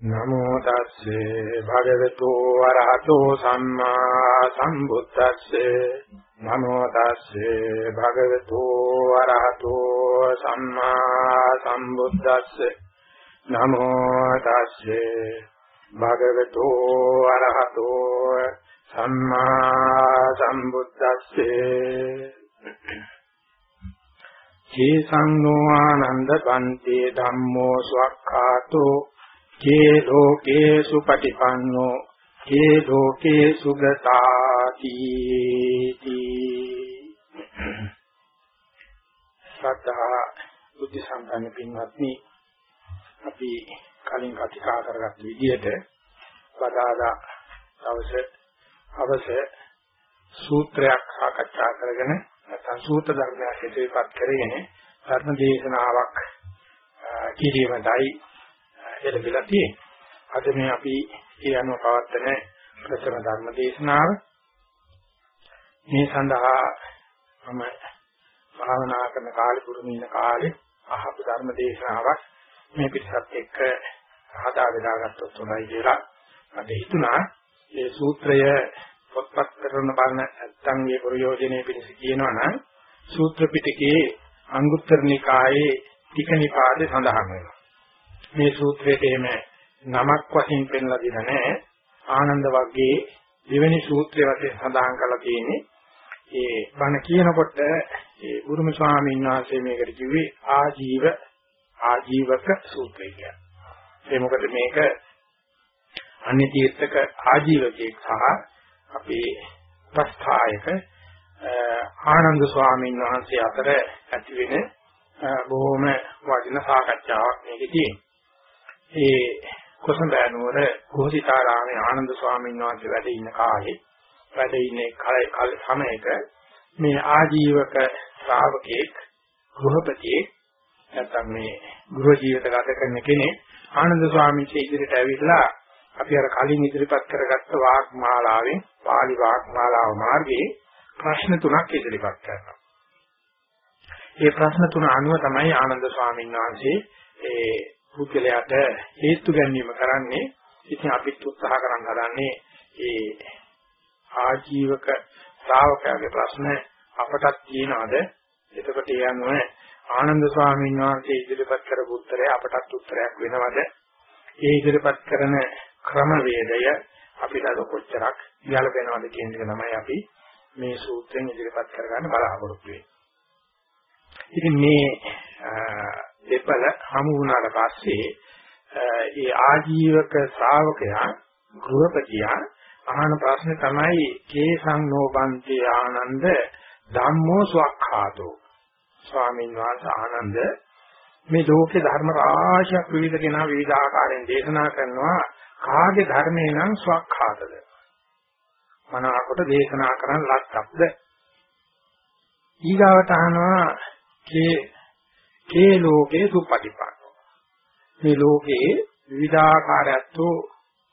නමෝ තස්සේ භගවතු වරහතෝ සම්මා සම්බුද්දස්සේ. නමෝ තස්සේ භගවතු වරහතෝ සම්මා සම්බුද්දස්සේ. නමෝ තස්සේ භගවතු වරහතෝ සම්මා සම්බුද්දස්සේ. චේසං ආනන්ද පන්ති ධම්මෝ ස්වක්ඛාතෝ කේ ලෝකේ සුපටිපන්නෝ කේ ලෝකේ සුගතාති සද්ධා බුද්ධ සම්පන්න පින්වත්නි අපි කලින් කතිකා කරගත් විදිහට වදාදා දවසේ අවසේ සූත්‍රයක් සාකච්ඡා කරගෙන නැත්නම් සූත්‍ර ධර්මයක් ඉදිරිපත් කරගෙන ධර්ම දේශනාවක් කිරීමයි එළඹිලා තියෙන්නේ. අද මේ අපි ඒ අනුව පවත්වන ප්‍රථම ධර්ම දේශනාව මේ සඳහා මම භාවනා කරන කාලේ පුරුදු ඉන්න කාලේ අහපු ධර්ම දේශනාවක් මේ පිටසත් එක්ක හදා බෙදාගත්තොත් හොඳයි කියලා මට හිතුණා. මේ සූත්‍රය පොත්පත් කරන බලන නැත්තන්ගේ ප්‍රයෝජනෙ පිණිස කියනවා නම් සූත්‍ර පිටකයේ අංගුත්තර නිකායේ ටික නිපාතේ සඳහන් වෙනවා. මේ සූත්‍රයේ එහෙම නමක් වශයෙන් පෙන්ලා දෙන නැහැ. ආනන්ද වර්ගයේ දෙවෙනි සූත්‍රය වශයෙන් සඳහන් කරලා තියෙන්නේ ඒ බණ කියනකොට ඒ උරුම ස්වාමීන් වහන්සේ මේකට කිව්වේ ආජීව ආජීවක සූත්‍රය කියලා. ඒ මොකද මේක අන්‍ය තීර්ථක ආජීවකෙක් සහ අපේ ප්‍රස්ථායක ආනන්ද ස්වාමීන් වහන්සේ අතර ඇති වෙන බොහොම වටිනා සාකච්ඡාවක් මේකේ තියෙනවා. ඒ කොසඹෑ නුවර කුහසිතාරාමේ ආනන්ද ස්වාමීන් වහන්සේ වැඩ ඉන්න කාලේ වැඩ ඉන්නේ කල සමයක මේ ආජීවක ශ්‍රාවකෙක් ගෘහපතියෙක් නැත්නම් මේ ගෘහ ජීවිත ගත කරන කෙනෙක් ආනන්ද ස්වාමීන් වහන්සේ ඉදිරියට ඇවිල්ලා අපි අර කලින් ඉදිරිපත් කරගත්ත වාග්මාලාවෙන් පාලි වාග්මාලාව මාර්ගයේ ප්‍රශ්න තුනක් ඉදිරිපත් කරනවා. මේ ප්‍රශ්න තුන අනුව තමයි ආනන්ද ස්වාමීන් වහන්සේ ඒ පුද්ගලයාට හේතු ගැනීම කරන්නේ ඉතින් අපිත් උත්සාහ කරන් හදන්නේ ඒ ආජීවක ශ්‍රාවකයාගේ ප්‍රශ්න අපටත් කියනවාද එතකොට ඒ අනුව ආනන්ද ස්වාමීන් වහන්සේ ඉදිරිපත් කරපු උත්තරය අපටත් උත්තරයක් වෙනවද ඒ ඉදිරිපත් කරන ක්‍රමවේදය අපිට අද කොච්චරක් ගැළපෙනවද කියන එක තමයි අපි මේ සූත්‍රයෙන් ඉදිරිපත් කරගන්න බලාපොරොත්තු වෙන්නේ. ඉතින් මේ දෙපළ හමු වුණාට පස්සේ ඒ ආජීවක ශ්‍රාවකයා ගෘහපතියා අහන ප්‍රශ්නේ තමයි කේසං නෝබන්ති ආනන්ද ධම්මෝ ස්වක්ඛාතෝ? ස්වාමීන් වහන්සේ ආනන්ද මේ ලෝකේ ධර්ම රාශියක් විවිධ කෙනා විවිධ ආකාරයෙන් දේශනා කරනවා. කාගේ ධර්මේ නම් ස්වක්ඛාතද? මනාකොට දේශනා කරන් ලක්ක්ද ඊගාවට අහනවා කේ ඒ ලෝකේ සුපටිපන්නෝ. මේ ලෝකේ විවිධාකාරයත්ෝ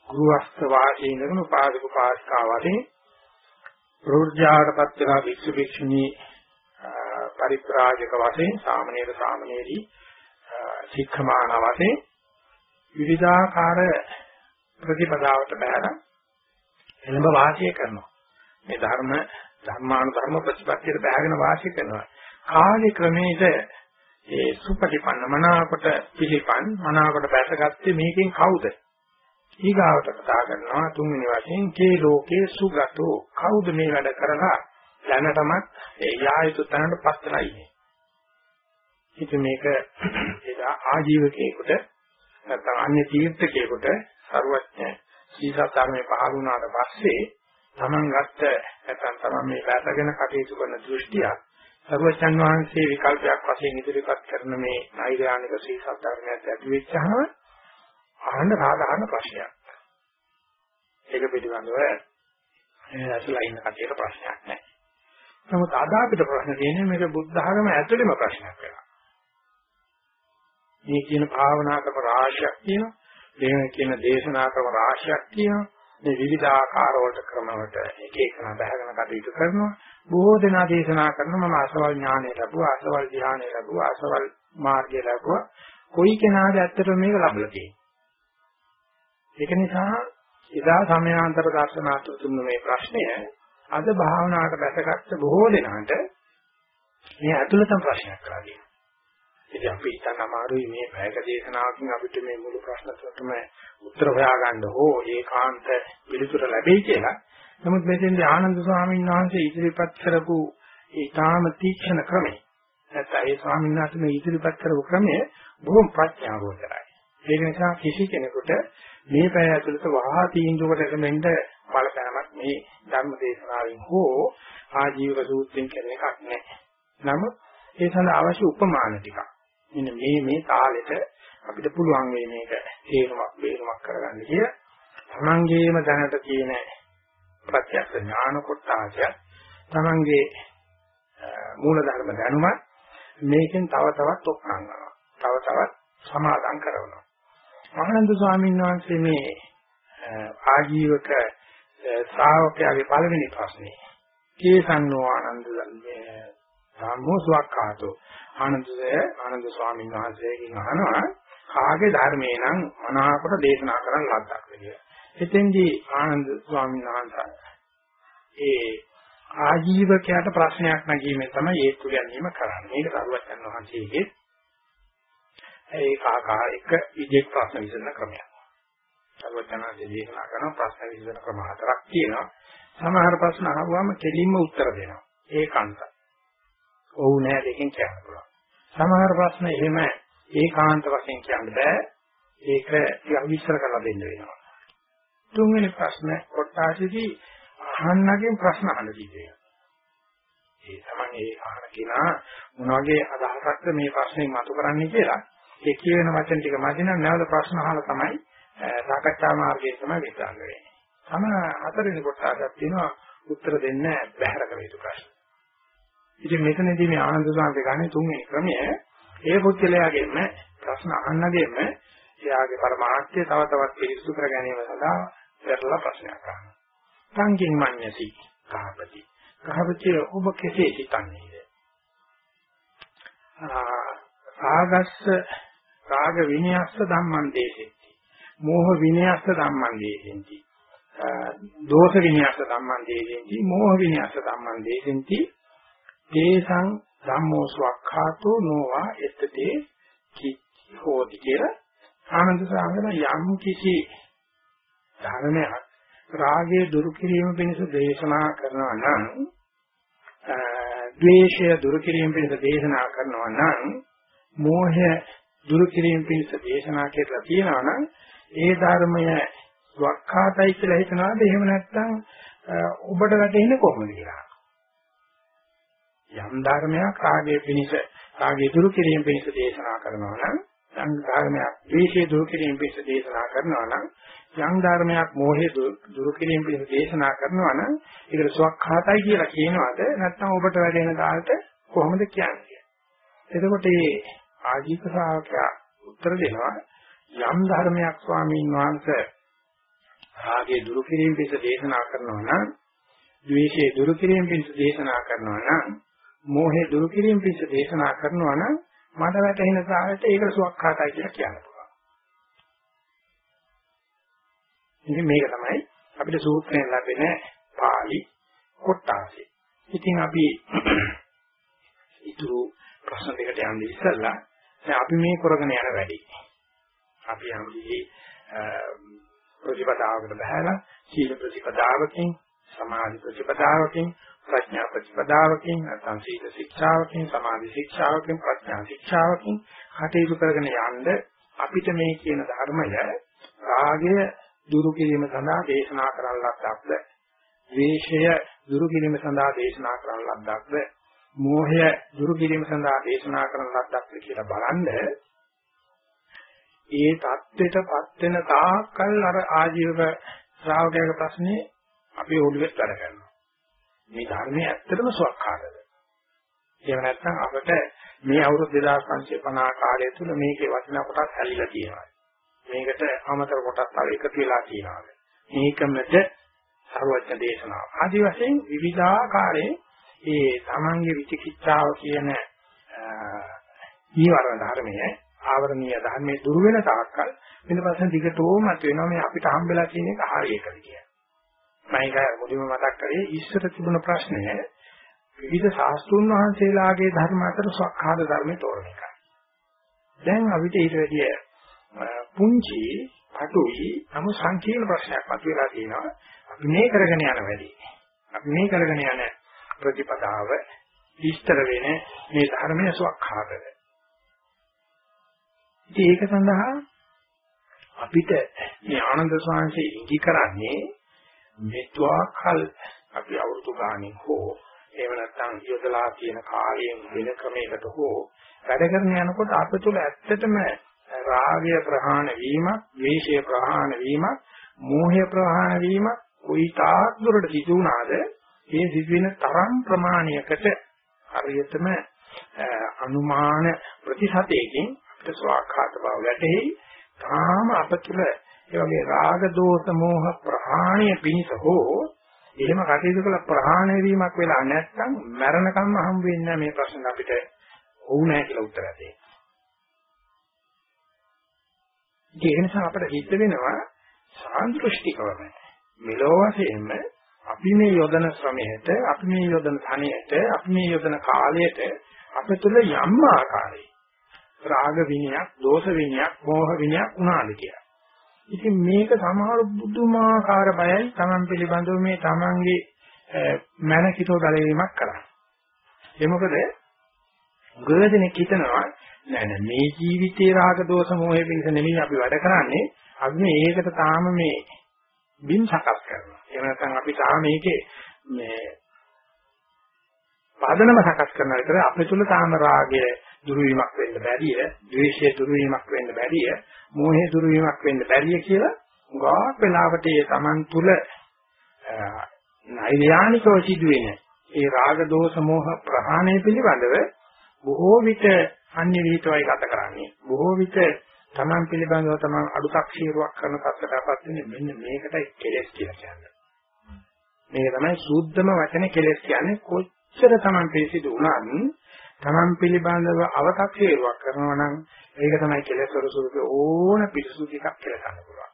ගෘහස්ත වාසී ඉඳගෙන උපාසක උපාසිකා වශයෙන් ප්‍රෝර්ජාටපත් වෙනා වික්ෂු වික්ෂුණී පරිත්‍රාජක වශයෙන් සාමනීර සාමනීරී ශික්ෂමාන වශයෙන් විවිධාකාර ප්‍රතිපදාවට බහැලා එළඹ වාසය කරනවා. මේ ධර්ම ධර්මානුධර්ම ප්‍රතිපත්තියට බහැගෙන වාසය කරනවා. කාලේ ක්‍රමයේ ඒ සුපටිපන්න මනාකොට පිළිපන් මනාකොට බැසගත්තේ මේකෙන් කවුද? ඊගාවට කතා කරනවා තුන්වෙනි වශයෙන් කේ ලෝකේ සුගතෝ කවුද මේ වැඩ කරලා දැනටමත් ඒ යායුතු තැනට පස්සලා ඉන්නේ. ඉතින් මේක ඒක ආජීවකයෙකුට නැත්නම් අන්‍ය තීර්ථකයෙකුට ਸਰවඥ සීසතරමේ පහළ වුණාට පස්සේ තමන් ගත්ත නැත්නම් තමන් මේ වැටගෙන කටයුතු කරන දෘෂ්ටියක් සර්වචන් වහන්සේ විකල්පයක් වශයෙන් ඉදිරිපත් කරන මේ නෛර්යානික සී සද්ධර්මයක් ඇති වෙච්චහම අහන්න සාධාරණ ප්‍රශ්නයක්. ඒක පිළිබඳව ඇසලා ඉන්න කටියට ප්‍රශ්නයක් නැහැ. නමුත් අද අපිට ප්‍රශ්න තියෙන්නේ මේක බුද්ධ ධර්ම ඇතුළේම ප්‍රශ්නයක් වෙනවා. මේ කියන භාවනා ක්‍රම රාශියක් තියෙනවා. මේ කියන දේශනා ක්‍රම රාශියක් තියෙනවා. මේ විවිධ ආකාර වලට ක්‍රම වලට එක එකන බහගෙන කටයුතු කරනවා. බොහෝ දෙනා දේශනා කරනවා මම අසවල් ඥානය ලැබුවා අසවල් ධ්‍යානය ලැබුවා අසවල් මාර්ගය ලැබුවා. කොයි කෙනාද ඇත්තටම මේක ලබලා තියෙන්නේ ඒක නිසා එදා සමයාන්තර දර්ශනාත් තුන මේ ප්‍රශ්නය අද භාවනාවට බැසගත්ත බොහෝ දෙනාට මේ ඇතුළතම ප්‍රශ්නයක් කරලා ඉතින් අපි හිතන්න අමාරුයි මේ පැයක දේශනාවකින් අපිට මේ මුළු ප්‍රශ්න තුනටම උත්තර හොයාගන්න හෝ ඒකාන්ත පිළිතුර ලැබෙයි කියලා. නමුත් මෙතෙන්දී ආනන්ද ස්වාමීන් වහන්සේ ඉදිරිපත් කරපු ඊටාම තීක්ෂණ ක්‍රමය නැත්නම් ඒ ස්වාමීන් වහන්සේ මේ ඉදිරිපත් කරපු ක්‍රමය බොහොම ප්‍රඥාවෝතරයි. ඒක නිසා කිසි කෙනෙකුට මේ පැය ඇතුළත වහා තීන්දුවකට එළඹෙන්න බලපෑමක් මේ ධර්ම දේශනාවෙන් හෝ ආජීවක සූත්‍රයෙන් කරන එකක් නැහැ. නමුත් ඒ සඳහා අවශ්‍ය උපමාන ටිකක්. මෙන්න මේ මේ තාලෙට අපිට පුළුවන් වෙයි මේක තේරුමක් බේරුමක් කරගන්න කිය. තමන්ගේම දැනට තියෙන ප්‍රත්‍යක්ෂ ඥාන කොටාසය තමන්ගේ මූල ධර්ම දැනුම මේකෙන් තව තවත් ඔක්කංගනවා. තව තවත් සමාදම් කරනවා. ආනන්ද ස්වාමීන් වහන්සේ මේ ආජීවක ශ්‍රාවකයාගේ පළවෙනි ප්‍රශ්නේ කේසන්නෝ ආනන්ද ධම්මෝ සුවක්ඛාතෝ ආනන්දය ආනන්ද ස්වාමීන් වහන්සේගෙන් අහනවා කාගේ ධර්මේ නම් මනාකොට දේශනා කරන්න ලද්දක්ද කියලා. එතෙන්දී ආනන්ද ස්වාමීන් වහන්සේ ඒ ආජීවකයාට ප්‍රශ්නයක් නැගීමේ තමයි ඒත්තු ගැනීම කරන්නේ. මේක සරුවචන් වහන්සේගේ ඒ කාකා එක විදෙක් ප්‍රශ්න විසඳන ක්‍රමයක්. සරුවචනාදී දේශනා කරන ප්‍රශ්න විසඳන ක්‍රම හතරක් තියෙනවා. සමහර ප්‍රශ්න අහුවම කෙලින්ම උත්තර දෙනවා. ඒකාන්තයි. ඔව් නෑ දෙකෙන් කියන්න පුළුවන්. සමහර ප්‍රශ්න එහෙම ඒකාන්ත වශයෙන් කියන්න බෑ. ඒක ටිකක් විස්තර කරලා දෙන්න වෙනවා. තුන්වෙනි ප්‍රශ්න කොටාසිදී අහන්නගෙන් ප්‍රශ්න අහන්න දීලා. ඒ තමයි ඒ අහන කෙනා මොන වගේ අදහසක්ද මේ ප්‍රශ්නේ මතු කරන්නේ කියලා. ඒ කියන වචන ටික මැදින් නම් නැවත ප්‍රශ්න අහලා තමයි සාකච්ඡා මාර්ගයේ තමයි විස්තර වෙන්නේ. තම හතරවෙනි කොටසක් තියෙනවා උත්තර දෙන්න බැහැර කළ යුතු ප්‍රශ්න. ඉතින් මෙතනදී මේ ආනන්ද සාන්ත ගන්නේ තුන්වෙනි ක්‍රමය ඒ පුද්ගලයාගෙම ප්‍රශ්න අහන්නගෙම එයාගේ පරමාර්ථය තව තවත් පිරිසුදු කර ගැනීම සඳහා පෙරලා ප්‍රශ්නයක් අහනවා. සංකින් මඤ්ඤති කහපති. කහපති ඔබ කෙසේ සිතන්නේද? ආගස්ස රාග විනයස්ස ධම්මං දේසෙති. මෝහ විනයස්ස ධම්මං දේසෙති. දෝෂ විනයස්ස ධම්මං දේසෙති. මෝහ විනයස්ස ධම්මං දේසෙති. තේසං ධම්මෝ සවක්ඛාතෝ නොවා එත්තේ කිච්චි හෝති කියලා ආනන්ද සාමන යම් කිසි ධර්මයක් රාගය දුරු කිරීම පිණිස දේශනා කරනවා නම් ද්වේෂය දුරු කිරීම පිණිස දේශනා කරනවා නම් මෝහය දුරු කිරීම පිණිස දේශනා කියලා තියෙනවා නම් ඒ ධර්මය වක්ඛාතයි කියලා හිතනවාද? එහෙම නැත්නම් ඔබට වැටෙන්නේ කොහොමද කියලා? යම් ධර්මයක් රාගයේ පිනිස රාගයේ දුරු කිරීම පිණිස දේශනා කරනවා නම් යම් ධර්මයක් ද්වේෂයේ දුරු කිරීම පිණිස දේශනා කරනවා නම් යම් ධර්මයක් මෝහයේ දුරු කිරීම පිණිස දේශනා කරනවා නම් ඒකට සුවක්ඛාතයි කියලා කියනවාද? නැත්නම් ඔබට වැඩෙන කාලට කොහොමද කියන්නේ? එතකොට මේ ආජීක ශ්‍රාවකයා උත්තර දෙනවා යම් ධර්මයක් ස්වාමීන් වහන්සේ රාගයේ දුරු කිරීම පිණිස දේශනා කරනවා නම් ද්වේෂයේ දුරු කිරීම පිණිස දේශනා කරනවා නම් මෝහේ දුරු කිරීම පිණිස දේශනා කරනවා නම් මට වැටහෙන තාලෙට ඒක සුවක්ඛාතයි කියලා කියන්න පුළුවන්. ඉතින් මේක තමයි අපිට සූත්‍රයෙන් ලැබෙන පාළි කොටාසි. ඉතින් අපි ඊතුරු ප්‍රශ්න දෙකට යන්නේ ඉස්සෙල්ලා දැන් අපි මේ කරගෙන යන වැඩි. අපි යම්දී ප්‍රතිපදාවකට බහැලා සීල ප්‍රතිපදාවකින් සමාධි ප්‍රතිපදාවකින් ප්‍රඥා ප්‍රතිපදාවකින් නැත්නම් සීල ශික්ෂාවකින් සමාධි ශික්ෂාවකින් ප්‍රඥා ශික්ෂාවකින් කටයුතු කරගෙන යන්න අපිට මේ කියන ධර්මය රාගය දුරු කිරීම සඳහා දේශනා කරන ලද්දක්ද? ද්වේෂය දුරු කිරීම සඳහා දේශනා කරන ලද්දක්ද? මෝහය දුරු කිරීම සඳහා දේශනා කරන ලද්දක්ද කියලා බලන්න. ඒ தත්ත්වයටපත් වෙන තාක්කල් අර ආජීවක ශ්‍රාවකයාගේ ප්‍රශ්නේ අපි ඔළුවේ වැඩ කරනවා මේ ධර්මයේ ඇත්තටම සුවක්කාරද? එහෙම නැත්නම් අපිට මේ අවුරුදු 2550 කාලය තුල මේකේ වටිනා කොටස් හැලිලා තියෙනවා. මේකට අමතර කොටස් තව එකතු වෙලා තියෙනවා. මේකමද සර්වඥ දේශනාව. ආදි වශයෙන් විවිධාකාරයේ ඒ තමන්ගේ විචිකිච්ඡාව කියන ඊවරණ ධර්මය ආවරණීය ධර්මයේ දුර වෙන තාක්කල් මෙන්න පස්සේ දිගටම මත වෙනවා මේ අපිට හම්බෙලා තියෙන එක හරියටද කියලා. මම ඒක මුලින්ම මතක් කරේ ඉස්සර තිබුණ ප්‍රශ්නය විවිධ ශාස්ත්‍රුන් වහන්සේලාගේ ධර්ම අතර සක්කාද ධර්මයේ තෝරන එකයි. දැන් අපිට ඊට වැඩිය පුංචි අටුයි නමු සංකීර්ණ ප්‍රශ්නයක් මතුවලා තියෙනවා. අපි මේ කරගෙන යන වැඩි. අපි මේ කරගෙන යන ප්‍රතිපදාව විස්තර වෙන මේ ධර්මයේ සක්කාදද. ඉතින් ඒක සඳහා අපිට මේ ආනන්ද ස්වාමීන් ඉඟි කරන්නේ මෙත්වාකල් අපි අවුරුදු ගානේ හෝ එහෙම නැත්නම් යොදලා තියෙන කාලයෙන් වෙන ක්‍රමයකට හෝ වැඩ කරන යනකොට අප තුළ ඇත්තටම රාගය ප්‍රහාණ වීමක්, ද්වේෂය ප්‍රහාණ වීමක්, මෝහය ප්‍රහාණ වීමක් කොයි තාක් දුරට සිදු වුණාද මේ සිදුවෙන තරම් ප්‍රමාණයකට හරියටම අනුමාන ප්‍රතිශතයකින් අපිට ස්වාඛාත බව වැටෙහි තාම අප තුළ ඒ වගේ රාග දෝෂ මෝහ ප්‍රහාණය පිණිස හෝ එහෙම කටයුතු කළ ප්‍රහාණය වීමක් වෙලා නැත්නම් මරණකම්ම හම් වෙන්නේ මේ ප්‍රශ්න අපිට ඔව් නැහැ කියලා උත්තර දෙන්න. ඒ නිසා අපිට හිත වෙනවා සාන්දෘෂ්ටිකවම මෙලෝ වශයෙන්ම අපි මේ යොදන ශ්‍රමයට අපි මේ යොදන ධනයට අපි මේ යොදන කාලයට අප තුළ යම් ආකාරයක රාග විනයක්, දෝෂ විනයක්, මෝහ විනයක් උනාද කියලා. ඉතින් මේක සමහර බුදුමාකාර බයයි Taman පිළිබඳව මේ Tamanගේ මනසිතෝ දලවීමක් කරා. ඒ මොකද ගොඩදෙනෙක් හිතනවා නෑ නෑ මේ ජීවිතේ රාග දෝෂ මොහේ පිණිස නෙමෙයි අපි වැඩ කරන්නේ අපි මේකට තාම මේ බින් සකස් කරනවා. එහෙම නැත්නම් අපි තාම මේකේ මේ පාදනම සකස් කරනවා විතර අපේ තුල තාම රාගය දුරු වීමක් වෙන්න බැරිය, ද්වේෂය දුරු වීමක් වෙන්න බැරිය, මෝහය දුරු වීමක් වෙන්න බැරිය කියලා ගාක් වෙලාවට ඒ Taman තුල නෛර්යානිකව සිදුවෙන ඒ රාග දෝෂ මෝහ ප්‍රහාණය පිළිබඳව බොහෝ විට අන්‍ය විහිතවයි ගත කරන්නේ. බොහෝ විට Taman පිළිබඳව Taman අඩුක්ෂීරුවක් කරන තත්ත්වයකටපත් වෙන්නේ මෙන්න මේකටයි කෙලෙස් කියලා කියන්නේ. මේක තමයි සූද්ධම වචනේ කෙලෙස් කියන්නේ කොච්චර Taman පිළිසිදු වුණත් Taman පිළිබඳව අව탁සේරුවක් කරනවා නම් ඒක තමයි කෙලෙස් වල ස්වරූපේ ඕන පිරිසුදු ටිකක් කියලා ගන්න පුළුවන්.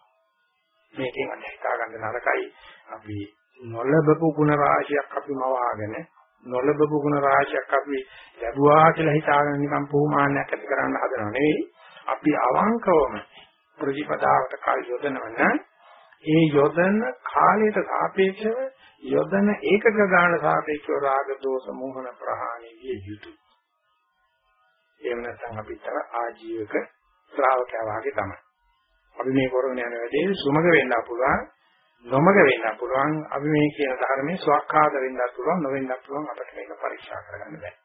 මේකෙන් අන්න හිතා ගන්න නරකයි අපි නොලබපු ගුණ රාශියක් අපි මවාගෙන නොලබපු ගුණ රාශියක් අපි ලැබුවා කියලා හිතාගෙන නිකන් පුහුමානයක් ඇති කරන්න හදනව නෙවෙයි. අපි අවංකවම ප්‍රතිපදාවට කල් යොදනවන ඒ යොදන කාලයට සාපේක්ෂව යොදන ඒකක ගාන සාපේක්ෂව රාග දෝෂ මෝහන ප්‍රහාණය විය යුතුය. එහෙම නැත්නම් අපිට ආජීවක ශ්‍රාවකයා වාගේ තමයි. අපි මේ කරගෙන යන වැඩේ සුමග වෙන්න පුළුවන්, නොමග වෙන්න පුළුවන්. අපි මේ කියන ධර්මයේ ස්වකහාද වෙන්නත් පුළුවන්, නොවෙන්නත් පුළුවන් අපිට මේක පරීක්ෂා කරගන්න බෑ.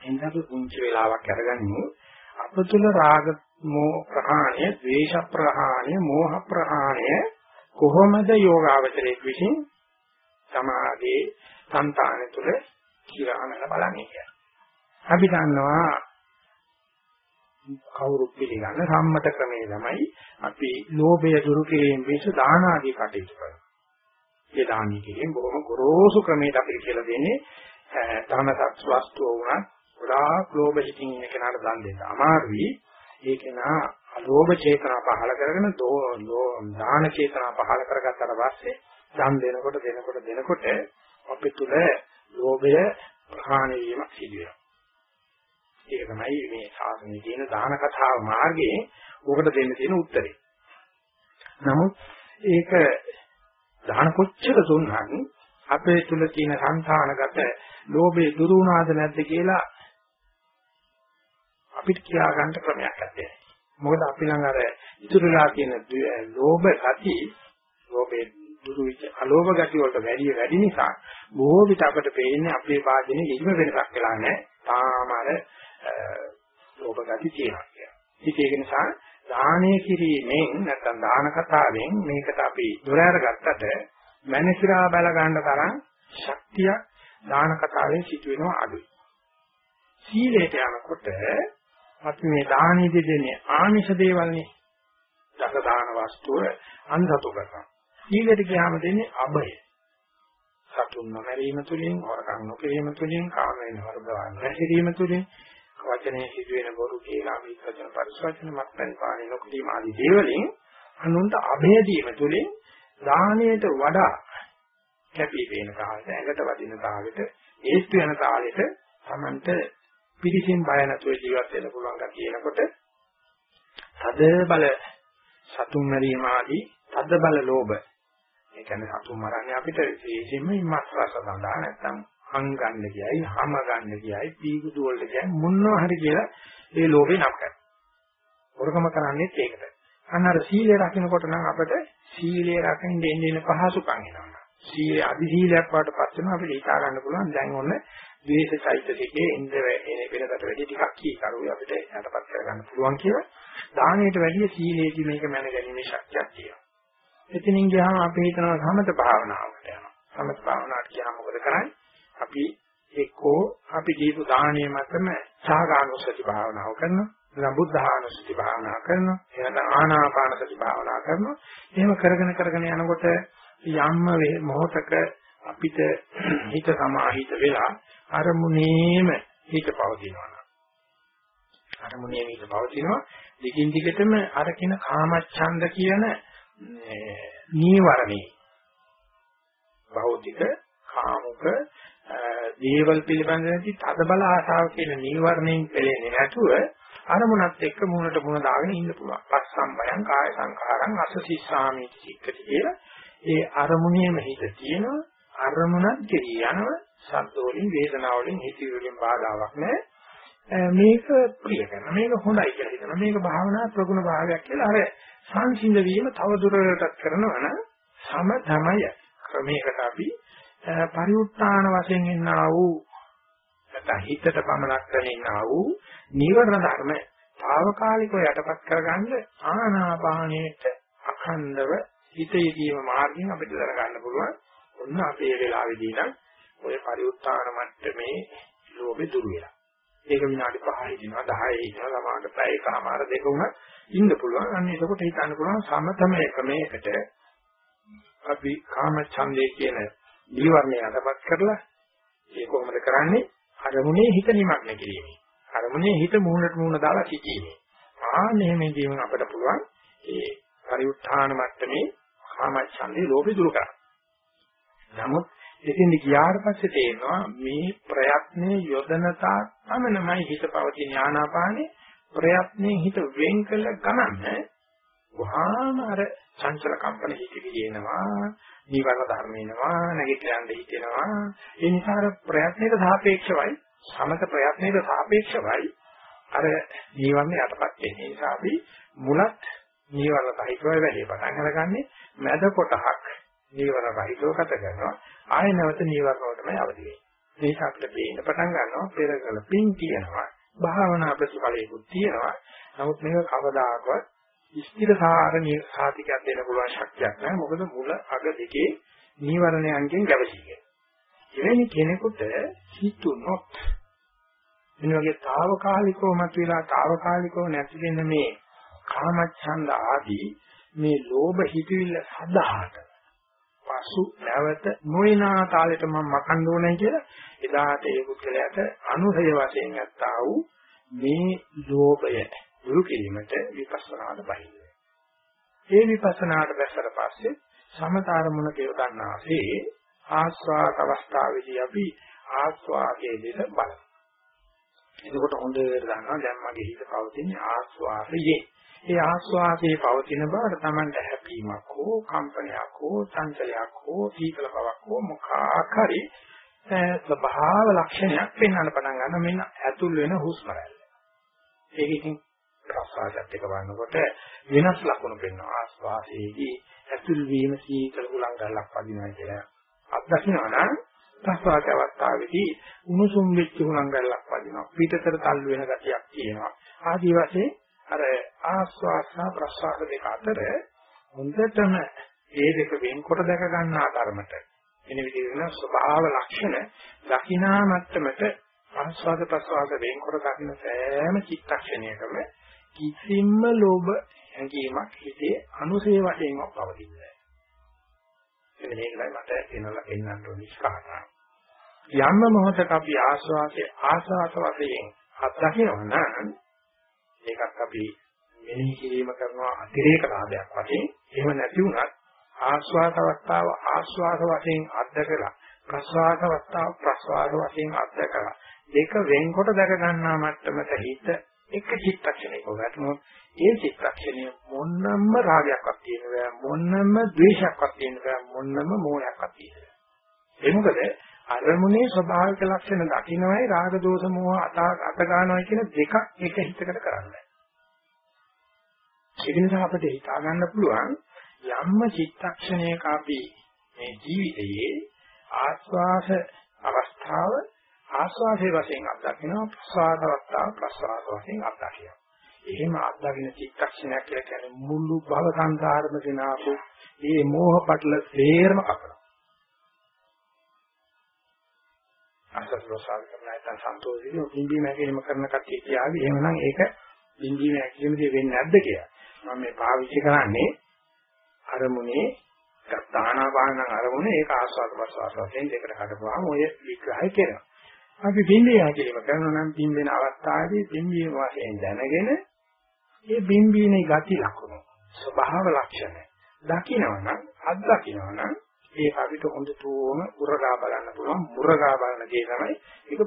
එහෙනම් අපි පුංචි වෙලාවක් අරගන්නේ අප තුල රාග මෝහ ප්‍රහාණය, ද්වේෂ ප්‍රහාණය, මෝහ ප්‍රහාණය කොහොමද යෝගාවචරයේ විසින් සමාධියේ సంతාන තුල කිරාමල බලන්නේ කියලා. අපි දන්නවා කවුරු පිළිගන්න සම්මත ක්‍රමයේ තමයි අපි ලෝභය දුරු කිරීම පිණිස දාන ආදී කටයුතු කරනවා. ඒ දානි කිරීම බොහොම ගොරෝසු ක්‍රමයකට අපි කියලා දෙන්නේ ධනසත් වස්තුව වුණත් ගොඩාක් ලෝභ හිතින් ඉන්න කෙනාට දන් දෙන්න අමාරුයි. ඒ කෙනා අලෝභ චේතනා පහල කරගෙන දාන චේතනා පහල කරගත්තට පස්සේ දන් දෙනකොට දෙනකොට දෙනකොට අපි තුල ලෝභය ප්‍රහාණය වීමක් සිදු වෙනවා. ඒක තමයි මේ ශාසනයේ තියෙන දාන කතාව මාර්ගයේ ඔකට දෙන්න තියෙන උත්තරේ. නමුත් ඒක දාන කොච්චර දුන්නත් අපේ තුල තියෙන සංඛානගත ලෝභය දුරු වුණාද නැද්ද කියලා අපිට කියා ගන්න ක්‍රමයක් නැත්තේ. මොකද අපි ළඟ අර ඉතුරුලා තියෙන ලෝභ ගති ලෝභේ දුරු විච අලෝභ ගති වලට වැඩි වැඩි නිසා බොහෝ විට අපට පේන්නේ අපේ වාදනේ කිසිම වෙනසක් වෙලා නැහැ. තාම අර ලෝභ ගති තියෙනවා කියලා. ඉතින් ඒක නිසා දානය කිරීමෙන් නැත්නම් දාන කතාවෙන් මේකට අපි දොර අරගත්තට මනසිරා බල ගන්න තරම් ශක්තියක් දාන කතාවෙන් සිදු වෙනවා අඩුයි. සීලයට යනකොට අපි මේ දානෙදි දෙන්නේ ආමිෂ දේවල්නේ. දස දාන වස්තුව අන්ධතු කරනවා. සීලයට ගියාම දෙන්නේ අබය. සතුන් නොමැරීම තුලින්, හොරකම් නොකිරීම තුලින්, කාමයෙන් වර්ධවන්න නැතිවීම තුලින් වචනේ සිදුවෙන බොරු කියලා මේ වචන පරිසවචන මත්පැන් පානේ නොකිරීම ආදී දේවලින් අනුන්ට අභය දීම තුළින් දාහණයට වඩා කැපී පෙනෙන කාලයට ඇඟට වදින කාලයට ඒස්තු වෙන කාලයට Tamanට පිරිසින් බය නැතුව ජීවත් වෙන්න පුළුවන් ගැතියනකොට තද බල සතුන් මරීම ආදී තද බල ලෝභ. ඒ කියන්නේ සතුන් මරන්නේ අපිට විශේෂයෙන්ම මස් රස සඳහා නැත්තම් හං ගන්න කියයි, හම ගන්න කියයි, පීගුදු වලට කියයි මොනවා හරි කියලා ඒ ලෝභේ නම් කරනවා. වරකම කරන්නේත් ඒකට. අන්න අර සීලය රකින්නකොට නම් අපිට සීලය රකින්න එන්නේ එන පහසුකම් එනවා. සීලය අදි සීලයක් වඩටපත් වෙනවා අපිට හිතා ගන්න පුළුවන් දැන් ඔන්න ද්වේෂ චෛතසිකයේ ඉන්ද්‍ර වෙනේ වෙනකට වැඩි ටිකක් කී කරුවේ අපිට යටපත් කරගන්න පුළුවන් කියලා. දානයට වැඩිය සීලේදී මේක මැන ගැනීමේ ශක්තියක් තියෙනවා. එතනින් ගියාම අපි හිතනවා සමත භාවනාවකට යනවා. සමත භාවනාවට ගියාම මොකද කරන්නේ? අපි එක්කෝ අපි දීපු දාහණය මතම සාගානුසති භාවනාව කරනවා. නැත්නම් බුද්ධානුස්සති භාවනා කරනවා. එහෙනම් ආනාපානසති භාවනා කරනවා. එහෙම කරගෙන කරගෙන යනකොට යම්ම මොහතක අපිට හිත සමාහිත වෙලා අරමුණේම හිත පවතිනවා. අරමුණේ හිත පවතිනවා. දිගින් දිගටම අර කින කාමච්ඡන්ද කියන නීවරණේ භෞතික කාමුක දේවල් පිළිබඳ නැති තද බල ආශාව කියන නීවරණයෙන් පෙළෙන්නේ නැතුව අරමුණත් එක්ක මුණට මුණ දාගෙන ඉන්න පුළුවන්. පස්සම්බයං කාය සංඛාරං අසසිස්සාමි චිත්තති කියලා. ඒ අරමුණේම හිත තියෙනවා. අරමුණක් ගෙවි යනවා. ශබ්ද වලින් වේදනාව වලින් හිතවිලි වලින් බාධාවක් නැහැ. මේක ප්‍රිය කරනවා. මේක හොඳයි කියලා හිතනවා. මේක භාවනා ප්‍රගුණ භාවයක් කියලා අර සංසිඳ වීම තව දුරටත් කරනවා නම් සම තමයි ක්‍රමයකට අපි පරිඋත්තාන වශයෙන් ඉන්නා වූ නැත්නම් හිතට පමනක් කරමින්නා වූ නීවරණ ධර්ම తాවකාලිකව යටපත් කරගන්න ආනාපානයේට අඛණ්ඩව හිත යෙදීම මාර්ගයෙන් අපිට දරගන්න පුළුවන්. ඔන්න අපේ වෙලාවේදී නම් ඔය පරිඋත්තාන මට්ටමේ ලෝභය දුර වෙලා. ඒක විනාඩි 5 ඉන්නවා 10 ඉන්නවා ළමාට පැය කමාර දෙක වුණා ඉන්න පුළුවන්. අන්න එතකොට හිතන්න පුළුවන් සමතමයේ ක්‍රමයකට අපි කාම ඡන්දේ කියන දීවර්ණය අදපත් කරලා ඒ කොහොමද කරන්නේ? අරමුණේ හිත නිමග්න කිරීමයි. අරමුණේ හිත මූණට මූණ දාලා සිටීමයි. ආනෙමෙදීම අපිට පුළුවන් ඒ පරිඋත්ථාන මට්ටමේ කාමච්ඡන්දේ ලෝභය දුරු කරන්න. නමුත් ඉතින් ගියාට පස්සේ තේරෙනවා මේ ප්‍රයත්නයේ යොදනතා තමනමයි හිත පවතින ඥානාපානේ ප්‍රයත්නයෙන් හිත වෙන් කළ ගමන් වහාම අර චංචල කම්පන හිතවිලි එනවා නීවරණ ධර්ම එනවා නැගිටලා යන්න හිතෙනවා ඒ නිසා අර ප්‍රයත්නයේ සාපේක්ෂවයි සමත ප්‍රයත්නයේ සාපේක්ෂවයි අර නීවරණ යටපත් වෙන්නේ නිසා අපි මුලත් නීවරණ සහිතව වැඩි පටන් අරගන්නේ මැද කොටහක් නීවරණ රහිතව ගත කරනවා. ආය නැවත නීවරණ වලටම අවදි වෙන්නේ. ඒක අපිට පේන්න පටන් ගන්නවා පෙරකල පින් කියනවා භාවනා ප්‍රතිඵලයකුත් තියෙනවා. නමුත් මේක කවදාකවත් ස්ථිරසාර සාතිකයක් දෙන්න පුළුවන් ශක්තියක් නැහැ. මොකද මුල අග දෙකේ නීවරණයන්ගෙන් ගැවසීගෙන. එවැනි කෙනෙකුට හිතුනොත් මේ වගේ తాවකාලිකව මතුවලා తాවකාලිකව නැති වෙන මේ කාමච්ඡන්ද ආදී මේ ලෝභ හිතවිල්ල සදාහට පසු නැවත නොයනා තාලෙට මම මකන්න ඕනේ කියලා එදාට ඒ පුද්ගලයාට අනුසය වශයෙන් ගත්තා වූ මේ ලෝභය දුරු කිරීමට විපස්සනාට බහින්න. ඒ විපස්සනාට බැස්සට පස්සේ සමතරමුණ කියලා ගන්නාසේ ආස්වාද අවස්ථාවේදී අපි ආස්වාදයේ දෙස බලමු. එතකොට හොඳට දන්නවා දැන් මගේ හිත පවතින ආස්වාදයේ. ඒ ආස්වාදයේ පවතින බවට Tamanට හැපීමක් හෝ කම්පනයක් හෝ චංචලයක් හෝ සීතල බවක් හෝ මොකක් හරි ස්වභාව ලක්ෂණයක් පෙන්වන්න පටන් ගන්න මෙන්න ඇතුල් වෙන හුස්ම රැල්ල. ඒක ඉතින් ප්‍රසආසත් එක වන්නකොට වෙනස් ලක්ෂණ පෙන්වනවා. ආස්වාසයේදී ඇතුල් වීම සීතල උලං ගලක් වදිනවා කියලා අත්දකින්නවා නම් ප්‍රසආස අවස්ථාවේදී උණුසුම් වෙච්ච උලං ගලක් වදිනවා පිටතට තල්ලු වෙන ගතියක් තියෙනවා. ආදී වශයෙන් අර ආස්වාස ප්‍රසආස දෙක අතර හොඳටම ඒ දෙක වෙන්කොට දැක ගන්නා ධර්මත එන විදිහට ස්වභාව ලක්ෂණ දකිනා මට්ටමට ආස්වාද ප්‍රසවාස වෙන්කොට දකින්න සෑම චිත්තක්ෂණයකම කිසිම ලෝභ හැඟීමක් හිතේ අනුසේ වශයෙන් පවතින්නේ නැහැ. මේකයි මට එනලා එන්නට නිස්කාරණ. යම්ම මොහොතක අපි ආස්වාසේ ආසාස වශයෙන් අත්දකිනවා නම් ඒකත් අපි මෙනෙහි කිරීම කරනවා අතිරේක ලාභයක් වශයෙන් එහෙම නැති වුණත් ආස්වාද අවස්ථාව ආස්වාද වශයෙන් අත්දකලා ප්‍රස්වාද අවස්ථාව ප්‍රස්වාද වශයෙන් අත්දකලා දෙක වෙන්කොට දැක ගන්නා මට්ටමට හිත එක චිත්තක්ෂණයක වැටුණොත් ඒ චිත්තක්ෂණය මොන්නම්ම රාගයක්වත් තියෙන බෑ මොන්නම්ම ද්වේෂයක්වත් තියෙන බෑ මොන්නම්ම මෝහයක්වත් තියෙන බෑ. ඒ මොකද? අරමුණේ ස්වභාවික ලක්ෂණ දකින්නයි රාග දෝෂ මෝහ අත අත ගන්නවා කියන දෙකක් එක හිතකට කරන්නේ. ඒ නිසා අපිට හිතා ගන්න පුළුවන් යම්ම චිත්තක්ෂණයක අපි මේ ජීවිතයේ ආස්වාස අවස්ථාව ආස්වාසේ වශයෙන් අත්දකිනවා ප්‍රසආද අවස්ථාව ප්‍රසආද වශයෙන් අත්දකිනවා. එහෙම අත්දකින චිත්තක්ෂණයක් කියලා කියන්නේ මුළු භව සංසාරෙම දෙනාපු මේ මෝහ පටල තේරම කපනවා. අසස්රෝසාල් කරන නැත්නම් සන්තෝෂයෙන් බින්දීම හැකීම කරන කට්ටිය කියාවි එහෙමනම් ඒක බින්දීම හැකීමදී වෙන්නේ නැද්ද කියලා. මම මේ පාවිච්චි කරන්නේ අරමුණේ දානාපාන අරමුණ ඒක ආස්වාද ප්‍රසවාස වශයෙන් දෙකට කඩපුවාම ඔය විග්‍රහය කරනවා. අපි බින්දිය හැකීම කරනවා නම් බින්දෙන අවස්ථාවේදී බින්දිය වශයෙන් දැනගෙන මේ බින්බීනේ ගති ලක්ෂණ ස්වභාව ලක්ෂණ දකිනවනම් අත් දකිනවනම් ඒක අපිට හොඳටම උරගා බලන්න පුළුවන් මුරගා බලන දේ තමයි ඒක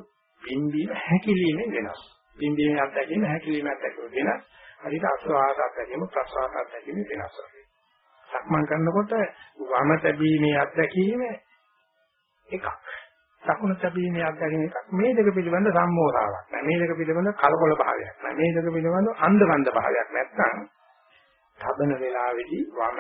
බින්බීම හැකිලීමෙන් වෙනස්. බින්බීමේ අත්දැකීම හැකිලීමේ අත්දැකීම වෙනස්. හරියට අස්වාද අත්දැකීම ප්‍රසවාස අත්දැකීම වෙනස්. සක්මන් කරනකොට වම තැබීමේ අත්දැකීම එකක්. දකුණ තැබීමේ අත්දැකීම එකක්. මේ දෙක පිළිබඳ සම්මෝධාවක් නැහැ. මේ දෙක පිළිබඳ කලකොල භාවයක් නැහැ. මේ දෙක පිළිබඳ අන්ධබන්ධ භාවයක් නැත්නම් තබන වෙලාවේදී වම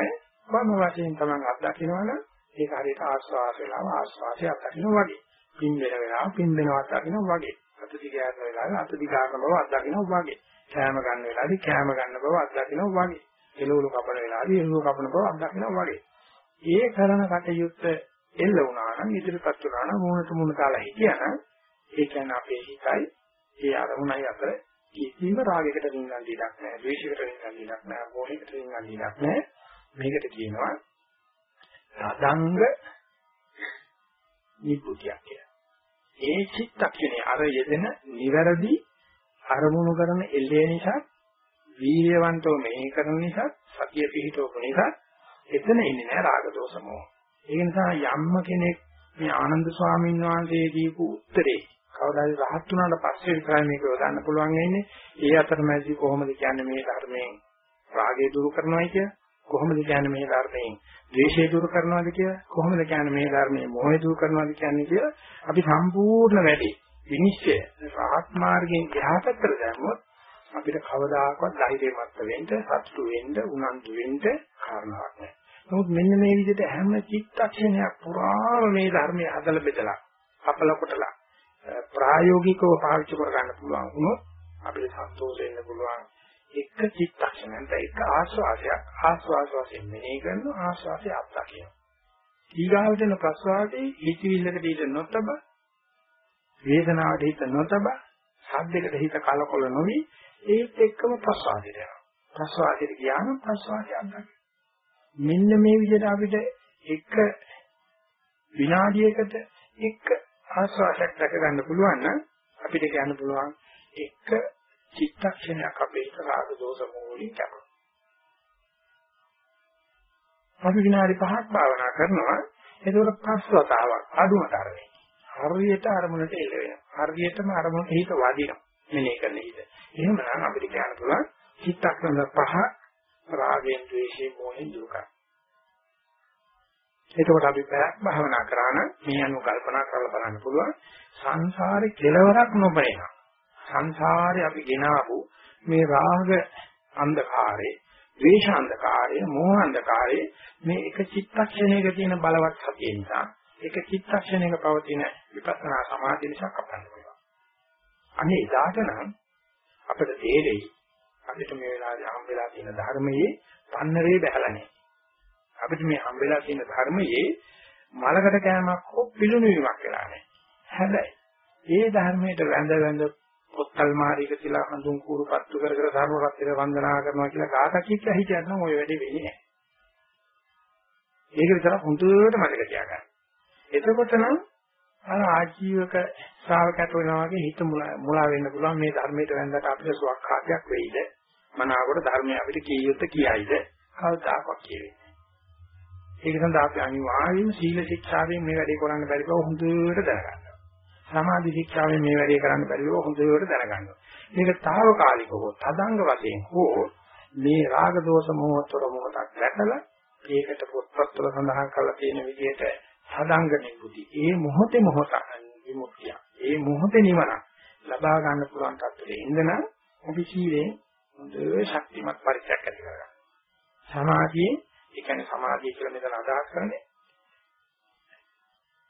වම වශයෙන් තමයි අත්දකින්නවනම් ඒක හරියට ආස්වාස වෙලාව ආස්වාසය අත්දකින්න වගේ. පින් වෙන වෙලාව පින් වෙනවා අත්දකින්න වගේ. අත දිගාරන වෙලාවේ අත දිගාරන බව අත්දකින්න වගේ. කෑම ගන්න වෙලාවේදී කෑම ගන්න බව අත්දකින්න වගේ. එළවලු කපන වෙලාවදී එළවලු කපන බව අත්දකින්න වගේ. ඒ කරන කටයුත්ත එල්ල වුණා නම් ඉදිරිපත් වුණා නම් මොනට මොන කාලා හිටියනම් ඒ කියන්නේ අපේ හිතයි ඒ අරමුණයි අතර කිසිම රාගයකට රින්ගන් දෙයක් නැහැ ද්වේෂයකට රින්ගන් දෙයක් නැහැ මොහයකට රින්ගන් දෙයක් නැහැ මේකට කියනවා සදංග නිබ්බුතියක් කියලා. ඒ චිත්තක්ෂණේ අර යෙදෙන නිවැරදි අරමුණු කරන එල්ලේ නිසා වීර්යවන්තව මෙහි කරන නිසා සතිය පිහිටවපු නිසා එතන ඉන්නේ නැහැ රාග දෝෂ මොහ. ඒ නිසා යම්ම කෙනෙක් මේ ආනන්ද ස්වාමීන් වහන්සේ දීපු උත්තරේ කවදාද රහත් වුණාට පස්සේ විතරයි මේක යොදන්න පුළුවන් වෙන්නේ. ඒ අතරමැදි කොහොමද කියන්නේ මේ ධර්මයෙන් රාගය දුරු කරනවයි කිය? කොහොමද කියන්නේ මේ ධර්මයෙන් ද්වේෂය දුරු කරනවද කිය? කොහොමද කියන්නේ මේ ධර්මයෙන් මොහය දුරු කරනවද කියන්නේ කිය? අපි සම්පූර්ණ වැඩි විනිශ්චය රහත් මාර්ගයෙන් එහා පැත්තට දැම්මොත් අපිට කවදාකවත් ධෛර්යමත් වෙන්න, සතුටු වෙන්න, උනන්දු වෙන්න කාරණාවක් නැහැ. නමුත් මෙන්න මේ විදිහට හැම චිත්තක්ෂණයක් පුරාම මේ ධර්මයේ හදලා බෙදලා අපල කොටලා ප්‍රායෝගිකව පාවිච්චි කර ගන්න පුළුවන් වුණොත් අපිට සතුටු වෙන්න පුළුවන් එක චිත්තක්ෂණයක් එක ආස්වාසයක් ආස්වාස වශයෙන් මෙනෙහි කරන ආස්වාසය අත්දකින්න. ඊගාවට එන ප්‍රස්වාසයේ හිතවිල්ලකට හිත නොතබ වේදනාවට හිත නොතබ සද්දයකට හිත කලකොල නොවි ඒත් එක්කම ප්‍රස්වාසයට යනවා. ප්‍රස්වාසයට ගියාම ප්‍රස්වාසය අත්දකින්න. මෙන්න මේ විදිහට අපිට එක විනාඩියකට එක ආස්වාදයක් දැක ගන්න පුළුවන් නම් අපිට කියන්න පුළුවන් එක චිත්තක්ෂණයක් අපේ රාග දෝෂ මූලික කරනවා. අපි විනාඩි 5ක් භාවනා කරනවා ඒකවල පස්වතාවක් අඩුම තරමේ. හරියට අරමුණට එළ වෙනවා. හරියටම අරමුණට හිත වදිනවා. මෙනේ කරන හිත. එහෙමනම් අපිට කියන්න පුළුවන් චිත්තක්ෂණ පහ රාගයෙන් ද්වේෂයෙන් මොහෙන් දුරු කරනවා. එතකොට අපි පැයක් භාවනා කරා නම් මේ අනුව කල්පනා කරලා බලන්න පුළුවන් සංසාරේ කෙලවරක් නොබේනවා. සංසාරේ අපි ගෙනාවු මේ රාග අන්ධකාරේ, ද්වේෂ අන්ධකාරේ, මෝහ අන්ධකාරේ මේ එක චිත්තක්ෂණයක තියෙන බලවත් සතිය නිසා, එක චිත්තක්ෂණයක පවතින විපස්සනා සමාධිය නිසා කපන්න පුළුවන්. අනේ එදාට නම් අපිට තේරෙයි අපිට මේ වෙලාවේ හම් වෙලා තියෙන ධර්මයේ පන්නරේ බහැලා නැහැ. අපිට මේ හම්බෙලා තියෙන ධර්මයේ මලකට කෑමක් හෝ පිළුණු වීමක් වෙලා නැහැ. හැබැයි ඒ ධර්මයට වැඳ වැඳ පොත්තල් මාරික තියලා හඳුන් කూరు පත්තු කර කර ධර්ම රත්නය වන්දනා කරනවා කියලා කාටක් කියලා හිතන්න නම් ඔය වැඩේ වෙන්නේ නැහැ. ඒක විතර හොඳට මතක තියාගන්න. එතකොට නම් අර ආජීවක ශ්‍රාවකයට වෙනවා වගේ හිත මුලා වෙන්න පුළුවන් මේ ධර්මයට වැන්දට අපිට සුවක්ඛාතයක් වෙයිද මනාවකට ධර්මය අපිට කීයොත් කියයිද කවදාකවත් කියෙන්නේ ඒක සඳහා අපි අනිවාර්යයෙන්ම සීල ශික්ෂාවෙන් මේ වැඩේ කරන්න බැරි බව හොඳට දැනගන්න සමාධි ශික්ෂාවෙන් මේ වැඩේ කරන්න බැරි බව හොඳට දැනගන්න මේක తాවකාලිකව තදංග වශයෙන් හෝ මේ රාග දෝෂ මොහොතර මොහොතක් දැකලා ඒකට පොත්පත්වල සඳහන් කරලා තියෙන විදිහට සදංග නිබුති. ඒ මොහොතේ මොහොත විමුක්තිය. ඒ මොහොතේ නිවන ලබා ගන්න පුළුවන් තත්ත්වෙට ඉඳන අපි සීලේ හොඳ ශක්තිමත් පරිචයක් ඇති කරගන්න. සමාධියේ ඒ කියන්නේ සමාධිය කියලා මෙතන අදහස් කරන්නේ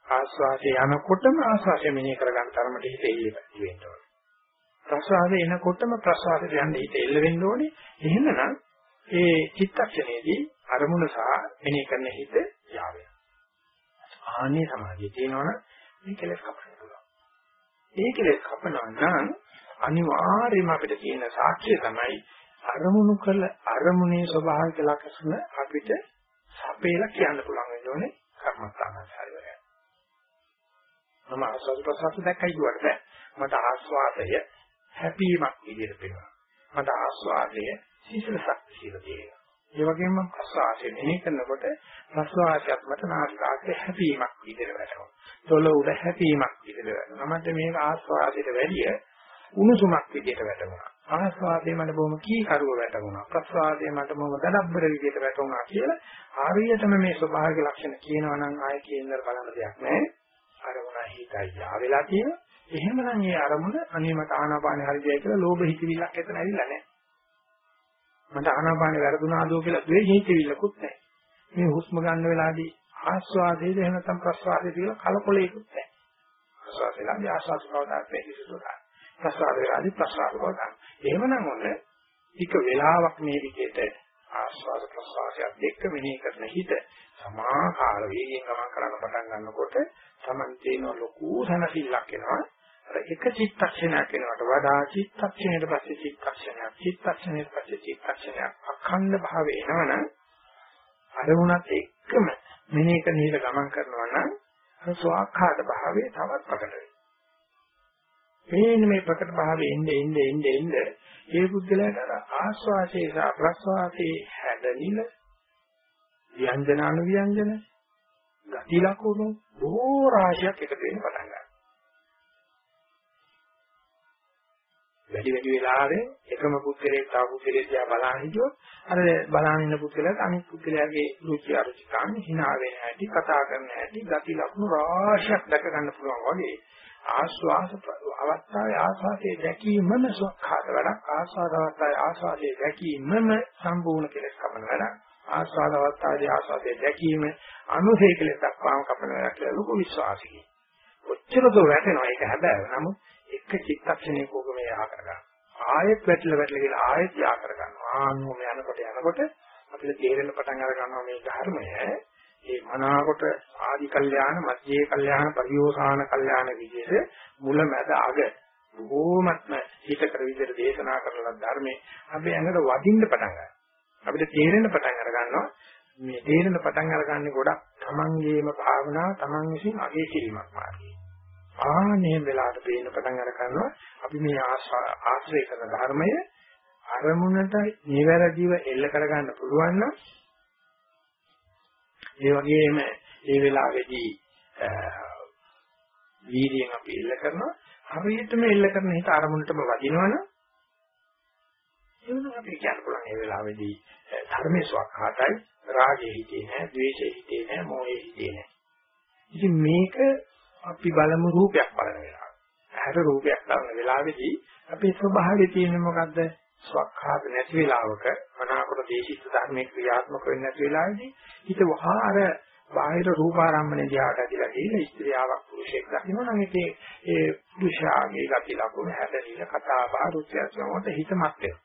ආස්වාදේ යනකොටම ආස්වාදය මෙනෙහි කරගන්න තරමට හිත එල්ලෙන්න වෙන්න ඕනේ. ප්‍රසවාසය එනකොටම ප්‍රසවාසයට යන්න හිත එල්ල වෙන්න ඕනේ. එහෙමනම් ඒ චිත්තක්ෂණයේදී අරමුණ සහ මෙනෙහි කරන හිත යාවේ. ආන්නේ සමාධිය තියෙනවනම් මේ කෙලෙස් කපන්න පුළුවන්. ඒ කෙලෙස් කපනවා නම් අනිවාර්යයෙන්ම අපිට තියෙන සාක්ෂිය තමයි අරමුණු කළ අරමුණේ ස්වභාවික ලක්ෂණ අපිට සපේලා කියන්න පුළුවන් වෙන්නේ කර්මස්ථානසාරය. මම ආස්වාද ප්‍රසවාස දැක්කයි කියවට මට ආස්වාදය හැපීමක් විදිහට පේනවා. මට ආස්වාදය සිසිලසක් විදිහට පේනවා. ඒ වගේම ප්‍රසවාසය මෙනෙහි කරනකොට ප්‍රසවාසයත් මත නාසිකාග්‍රේ හැපීමක් විදිහට වැටෙනවා. තොල උඩ හැපීමක් විදිහට වැටෙනවා. මට මේක ආස්වාදයට වැඩිය උණුසුමක් විදිහට වැටුණා. ආස්වාදයේ මට බොහොම කීකරුව වැටුණා. ප්‍රසවාදයේ මට බොහොම දඩබ්බර විදිහට වැටුණා කියලා හරියටම මේ ස්වභාවික ලක්ෂණ කියනවා නම් ආයේ කියන්නර බලන්න දෙයක් නැහැ. අරමුණ හිතයි ආවෙලා තියෙනවා. එහෙමනම් මේ අරමුණ අනේ මට ආනාපානෙ හරියයි කියලා ලෝභ හිතවිල්ලක් එතන ඇවිල්ලා නැහැ. මට ආනාපානෙ වැරදුනාදෝ කියලා ද්වේෂ හිතවිල්ලකුත් නැහැ. මේ හුස්ම ගන්න වෙලාවේදී ආස්වාදයේද එහෙම නැත්නම් ප්‍රස්වාදයේද කියලා කලකොලයකුත් නැහැ. ප්‍රස්වාදයේදී ආස්වාද ප්‍රවදාත් වෙහිසුදා. ප්‍රස්වාද වෙලාදී ප්‍රස්වාද ප්‍රවදා. එහෙමනම් ඔන්න ටික වෙලාවක් මේ විදිහට ආස්වාද ප්‍රස්වාදයක් දෙක මෙනෙහි කරන හිත සමාකාර වේගයෙන් ගමන් කරන්න පටන් ගන්නකොට Taman තේන ලොකු සනසිල්ලක් එනවා. අර එක චිත්තක්ෂණයක් වෙනවට වඩා චිත්තක්ෂණයට පස්සේ චිත්තක්ෂණයක් චිත්තක්ෂණයට පස්සේ චිත්තක්ෂණයක් අඛණ්ඩ භාවය එනවනම් අරමුණත් එක්කම මෙනෙහි කරන හිත ගමන් කරනවා නම් අර ස්වාඛාත භාවයේ තවත් ප්‍රකට වෙනවා. මේ ප්‍රකට භාවයේ එන්නේ එන්නේ එන්නේ එන්නේ ඒ බුද්ධලයට අර ආස්වාසේ සහ ප්‍රස්වාසේ හැදෙනිල ව්‍යංජන අනුව්‍යංජන ගති ලක්ෂණ බොහෝ රාශියක් එකතු වෙන්න පටන් ගන්නවා. වැඩි වැඩි වෙලාවෙ එකම පුද්ගලයෙක් තව පුද්ගලයෙක් දිහා බලන හිටියොත් අර බලන ඉන්න පුද්ගලයාට අනිත් පුද්ගලයාගේ රුචි අරුචිකම් hina වෙන හැටි කතා කරන හැටි ගති ලක්ෂණ රාශියක් දැක ගන්න පුළුවන් වගේ ආස්වාස අවස්ථාවේ ආස්වාදයේ දැකීමම සුඛාත වැඩක් ආස්වාද අවස්ථාවේ ආස්වාදයේ දැකීමම සම්පූර්ණ කෙලෙස් කපන වැඩක් ආස්වාද අවස්ථාවේ ආස්වාදයේ දැකීම අනුසේ කෙලෙස් දක්වාම කපන වැඩක් කියලා ලොකු විශ්වාසකයි. ඔච්චර දෝ වැටෙනවා ඒක හැබැයි නමුත් එක චිත්තක්ෂණයක ඕක මේ යහ කරගන්න. ආයෙත් වැටලා වැටලා කියලා ආයෙත් යහ කරගන්න. ආන්නෝම යනකොට යනකොට අපිට තේරෙන පටන් අර ගන්නවා මේ ධර්මය ඒ මනාකොට ආදි කල්යාණ මධ්‍යේ කල්යාණ පරියෝසాన කල්යාණ විදිහට මුල මැද අග බොහෝමත්ම හිත කර විදිහට දේශනා කරන ධර්මයේ අපි ඇඟට වදින්න පටන් ගන්නවා. අපිට තේරෙන පටන් අර ගන්නවා මේ තේරෙන පටන් අරගන්නේ ගොඩක් තමන්ගේම භාවනාව තමන් විසින් අගේ කිරීමක් මාර්ගය. ආනේ වෙලාවට පේන පටන් අර ගන්නවා අපි මේ ආශ්‍රය කරන ධර්මය අරමුණට නිවැරදිව එල්ල කරගන්න පුළුවන් නම් ඒ වගේම ඒ වෙලාවේදී වීර්යයෙන් අපි එල්ල කරනවා හරියටම එල්ල කරන හිත අරමුණටම වදිනවනම් එවනම් අපි කියන්න පුළුවන් ඒ වෙලාවේදී ධර්මයේ ස්වකහාතයි රාගයේ හිතේ නැහැ ද්වේෂයේ හිතේ නැහැ මොහේ හිතේ නැහැ ඉතින් මේක අපි බලමු රූපයක් බලන වෙලාව. ඇහැට රූපයක් බලන වෙලාවේදී අපේ ස්වභාවය තියෙන්නේ මොකද්ද? ස්වකහාත නැති වෙලාවක මනාකොට දේශිත ධර්මයේ ක්‍රියාත්මක වෙන්නේ නැති වෙලාවේදී හිත වහා අර බාහිර රූපාරම්මණය දිහාට ඇදලා ගිහින් ස්ත්‍රියාවක් පුරුෂයෙක් දකිනවා නම් ඒකේ ඒ පුරුෂයාගේ ගති ලක්ෂණ හැදෙන්න කතා බහ රුචියස්වමත හිතමත් වෙනවා.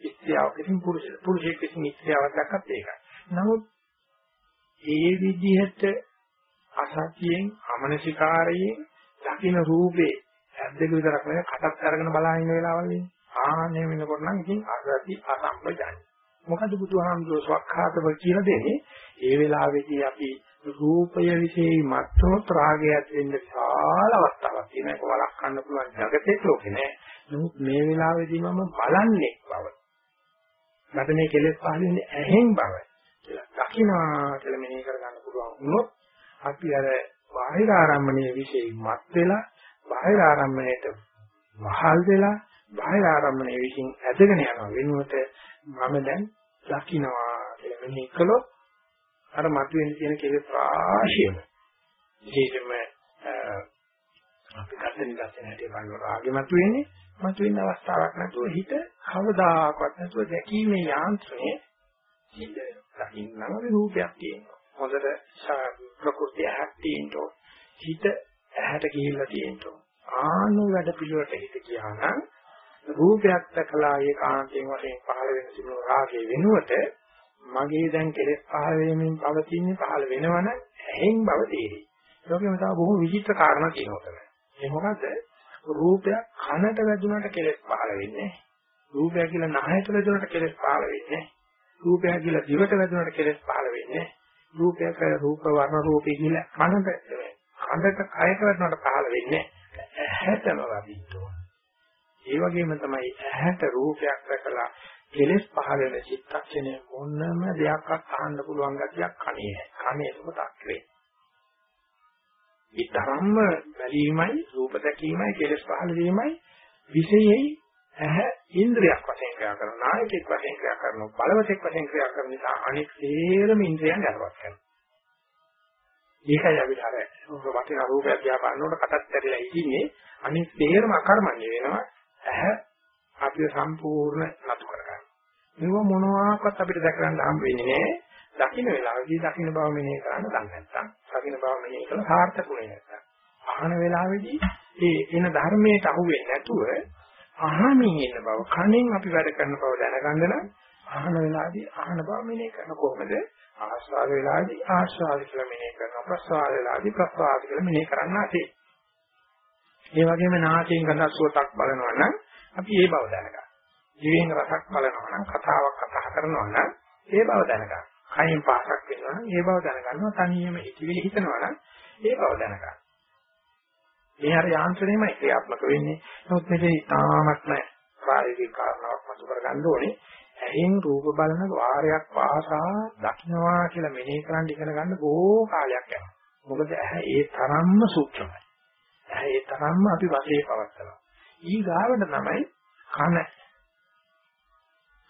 ස්ත්‍රියාවක් විසින් පුරුෂ පුරුෂයෙක් විසින් ස්ත්‍රියාවක් දැක්කත් ඒකයි. නමුත් ඒ විදිහට අසතියෙන් අමනසිකාරයෙන් දකින්න රූපේ ඇද්දක විතරක් නෙවෙයි කටත් අරගෙන බලන ඉන්න වෙලාවල් ඉන්නේ. ආන්නේ වෙනකොට නම් ඉතින් අසති අසම්පජානයි. මොකද බුදුහාමුදුරුවෝ සවක්ඛාතව කියලා දෙන්නේ ඒ වෙලාවේදී අපි රූපය විශේෂයි මත්වොත් රාගය ඇති වෙන්න විශාල අවස්ථාවක් තියෙනවා. ඒක වළක්වන්න පුළුවන් జగතේ ලෝකේ නෑ. නමුත් මේ වෙලාවේදී මම බලන්නේ බව. මට මේ කෙලෙස් පහළ වෙන්නේ ඇහෙන් බව කියලා. දකින්නා කියලා මෙනෙහි කරගන්න පුළුවන් වුණොත් අපි අර බාහිර ආරම්මණයේ විශේෂයි මත් වෙලා බාහිර ආරම්මණයට වහල් වෙලා බාහිර ආරම්මණය විසින් ඇදගෙන යනවා. වෙනුවට මම දැන් දකින්නවා කියලා මෙනෙහි කළොත් අර මතුවෙන තියෙන කෙලෙස් රාශියම විශේෂයෙන්ම අපි කතරින් දැක්කේ නැටි බලන රාගෙ මතුවෙන්නේ. මතුවෙන අවස්ථාවක් නැතුව හිත කවදාකවත් නැතුව දැකීමේ යාන්ත්‍රණය හිත දකින්නම රූපයක් තියෙනවා. හොඳට ප්‍රകൃතිය හැක්ටින්ටෝ හිත ඇහැට ගිහිල්ලා තියෙනවා. ආනු වැඩ පිළිවෙලට හිත කියනනම් රූපයක් දැකලා ඒකාන්තයෙන් වශයෙන් පහළ වෙන සිදු රාගයේ වෙනුවට මගේ දැන් කෙලෙස් පහළ වෙමින් පවතින්නේ පහළ වෙනවන ඇහෙන් බව තේරෙයි. ඒකෙම තව බොහෝ විචිත්‍ර කාරණා තියෙනවා තමයි. ඒ මොකද රූපයක් කනට වැදුනට කෙලෙස් පහළ වෙන්නේ රූපය කියලා නහයට වැදුනට කෙලෙස් පහළ වෙන්නේ රූපය කියලා දිවට වැදුනට කෙලෙස් පහළ වෙන්නේ රූපයක රූප වර්ණ රූපේ කියලා කනට කනට කයට වැදුනට පහළ වෙන්නේ ඇහැටම වදින්න ඕන. ඒ වගේම තමයි ඇහැට රූපයක් දැකලා කෙලෙස් පහළ වෙන චිත්තක්ෂණය මොනම දෙයක්වත් අහන්න පුළුවන් ගතියක් කනේ නැහැ. කනේ එතකොට අක්‍රේ. ඊතරම්ම බැලීමයි රූප දැකීමයි කෙලෙස් පහළ වීමයි විශේෂයි ඇහැ ඉන්ද්‍රියක් වශයෙන් ක්‍රියා කරන නායකෙක් වශයෙන් ක්‍රියා කරන බලවතෙක් වශයෙන් ක්‍රියා කරන නිසා අනෙක් සියලුම ඉන්ද්‍රියන් යටපත් කරනවා. ඒකයි අපිට අර වටිනා රූපයක් දිහා බලනකොට කටත් ඇරිලා ඉන්නේ අනිත් තේරම අකර්මණ්‍ය වෙනවා ඇහැ අපිව සම්පූර්ණ නතු කරගන්න. මේව මොනවාක්වත් අපිට දැක ගන්න හම් වෙන්නේ නැහැ. දකින්න වෙලාවදී දකින්න බව මෙනෙහි කරන්න දන්නේ නැත්නම්, දකින්න බව මෙනෙහි කළා සාර්ථකුනේ නැත්නම්. අහන වෙලාවේදී ඒ එන ධර්මයට අහු වෙන්නේ නැතුව අහමින් ඉන්න බව, කණෙන් අපි වැඩ කරන බව දැනගන්න නම් අහන වෙලාවේදී අහන බව මෙනෙහි කරන කොහොමද? ආස්වාද වෙලාවේදී ආස්වාද කියලා මෙනෙහි කරනවා. ප්‍රස්වාද වෙලාවේදී ප්‍රස්වාද කියලා මෙනෙහි කරන්න ඇති. ඒ වගේම නාසයෙන් ගඳ සුවතක් බලනවා නම් අපි ඒ බව දැනගන්න. ජීවෙන් රසක් බලනවා නම් කතාවක් කතා කරනවා නම් ඒ බව දැනගන්න. කයින් පාසක් වෙනවා නම් ඒ බව දැනගන්නවා. තනියම හිතවිලි හිතනවා නම් ඒ බව දැනගන්න. මේ හරි යාන්ත්‍රණයමයි ක්‍රියාත්මක වෙන්නේ. නමුත් මේකේ තාමත්ම ප්‍රායෝගික කාරණාවක් මතු කරගන්න ඕනේ. ඇහෙන් රූප බලන වාරයක් පාසා දකින්නවා කියලා මෙනෙහි කරන් ඉගෙන ගන්න බොහෝ කාලයක් යනවා. මොකද ඇහැ ඒ තරම්ම සූක්ෂමයි. ඒ තරම්ම අපි වශයෙන් පවත්නවා. ඊ ගාවට තමයි කන.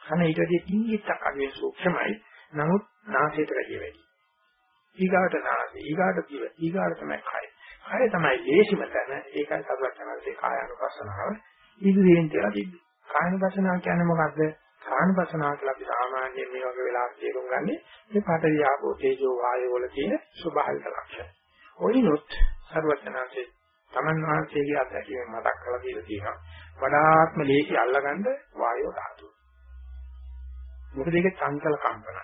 කන ඊටදී කිංගිත්තක් අගේ සූක්ෂමයි. නමුත් නාසයට වැඩිය වැඩි. ඊගාට නාසය, ඊගාට දිව, ඊගාට තමයි කය. කය තමයි දේශිම තැන. ඒකයි සරුවචනාවේ කායानुපස්සනාව ඉදිරියෙන් කියලා තිබ්බේ. කායानुපස්සනාව කියන්නේ මොකද්ද? කායानुපස්සනාව කියලා අපි සාමාන්‍යයෙන් මේ වගේ වෙලාවට තේරුම් ගන්නේ මේ පඨවි ආපෝ තේජෝ වායෝ වල තියෙන ස්වභාවික ලක්ෂණ. ඔයිනොත් සරුවචනාවේ තමන් වහන්සේගේ අත්දැකීම මතක් කරලා දීලා තියෙනවා. වඩාත්ම ලේසි අල්ලගන්න වායෝ ධාතුව. මොකද ඒක චංචල කම්පන.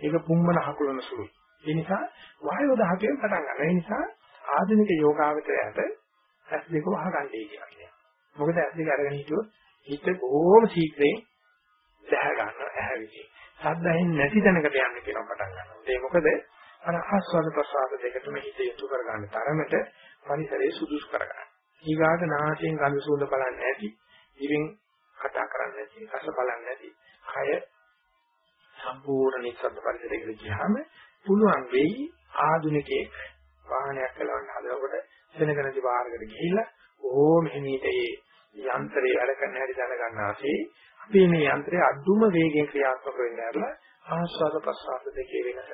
ඒක පුම්මන හකුලන සුළුයි. ඒ නිසා වායෝ ධාතුවෙන් පටන් ගන්න. ඒ නිසා ආධුනික යෝගාවචරයට ඇස් දෙක වහගන්නයි කියලා කියනවා. මොකද ඇස් දෙක අරගෙන හිටියොත් හිත බොහොම ශීඝ්‍රයෙන් දැහ ගන්නවා ඇහැ විසින්. සද්දයෙන් නැති තැනකට යන්න කියලා පටන් ගන්නවා. ඒ මොකද අර ආස්වාද ප්‍රසආද දෙකටම හිත යොමු කර ගන්න තරමට පරිසරයේ සුදුසු කර ගන්න. ඊගාට නාසයෙන් ගඳ සුවඳ බලන්නේ නැති, ඉරින් කතා කරන්නේ නැති, රස බලන්නේ නැති, කය සම්පූර්ණ නිස්සද්ද පරිසරයකට ගියාම පුළුවන් වෙයි ආධුනිකයෙක් වාහනයක් කලවන්න හදනකොට සෙනගනදි වාහනකට ගිහිල්ලා ඕම හිමීට ඒ යන්ත්‍රය වැඩ කරන හැටි දැනගන්න ආසේ අපි මේ යන්ත්‍රය අදුම වේගයෙන් ක්‍රියාත්මක වෙන්න ඇරලා ආස්වාද ප්‍රසආද දෙකේ වෙනස.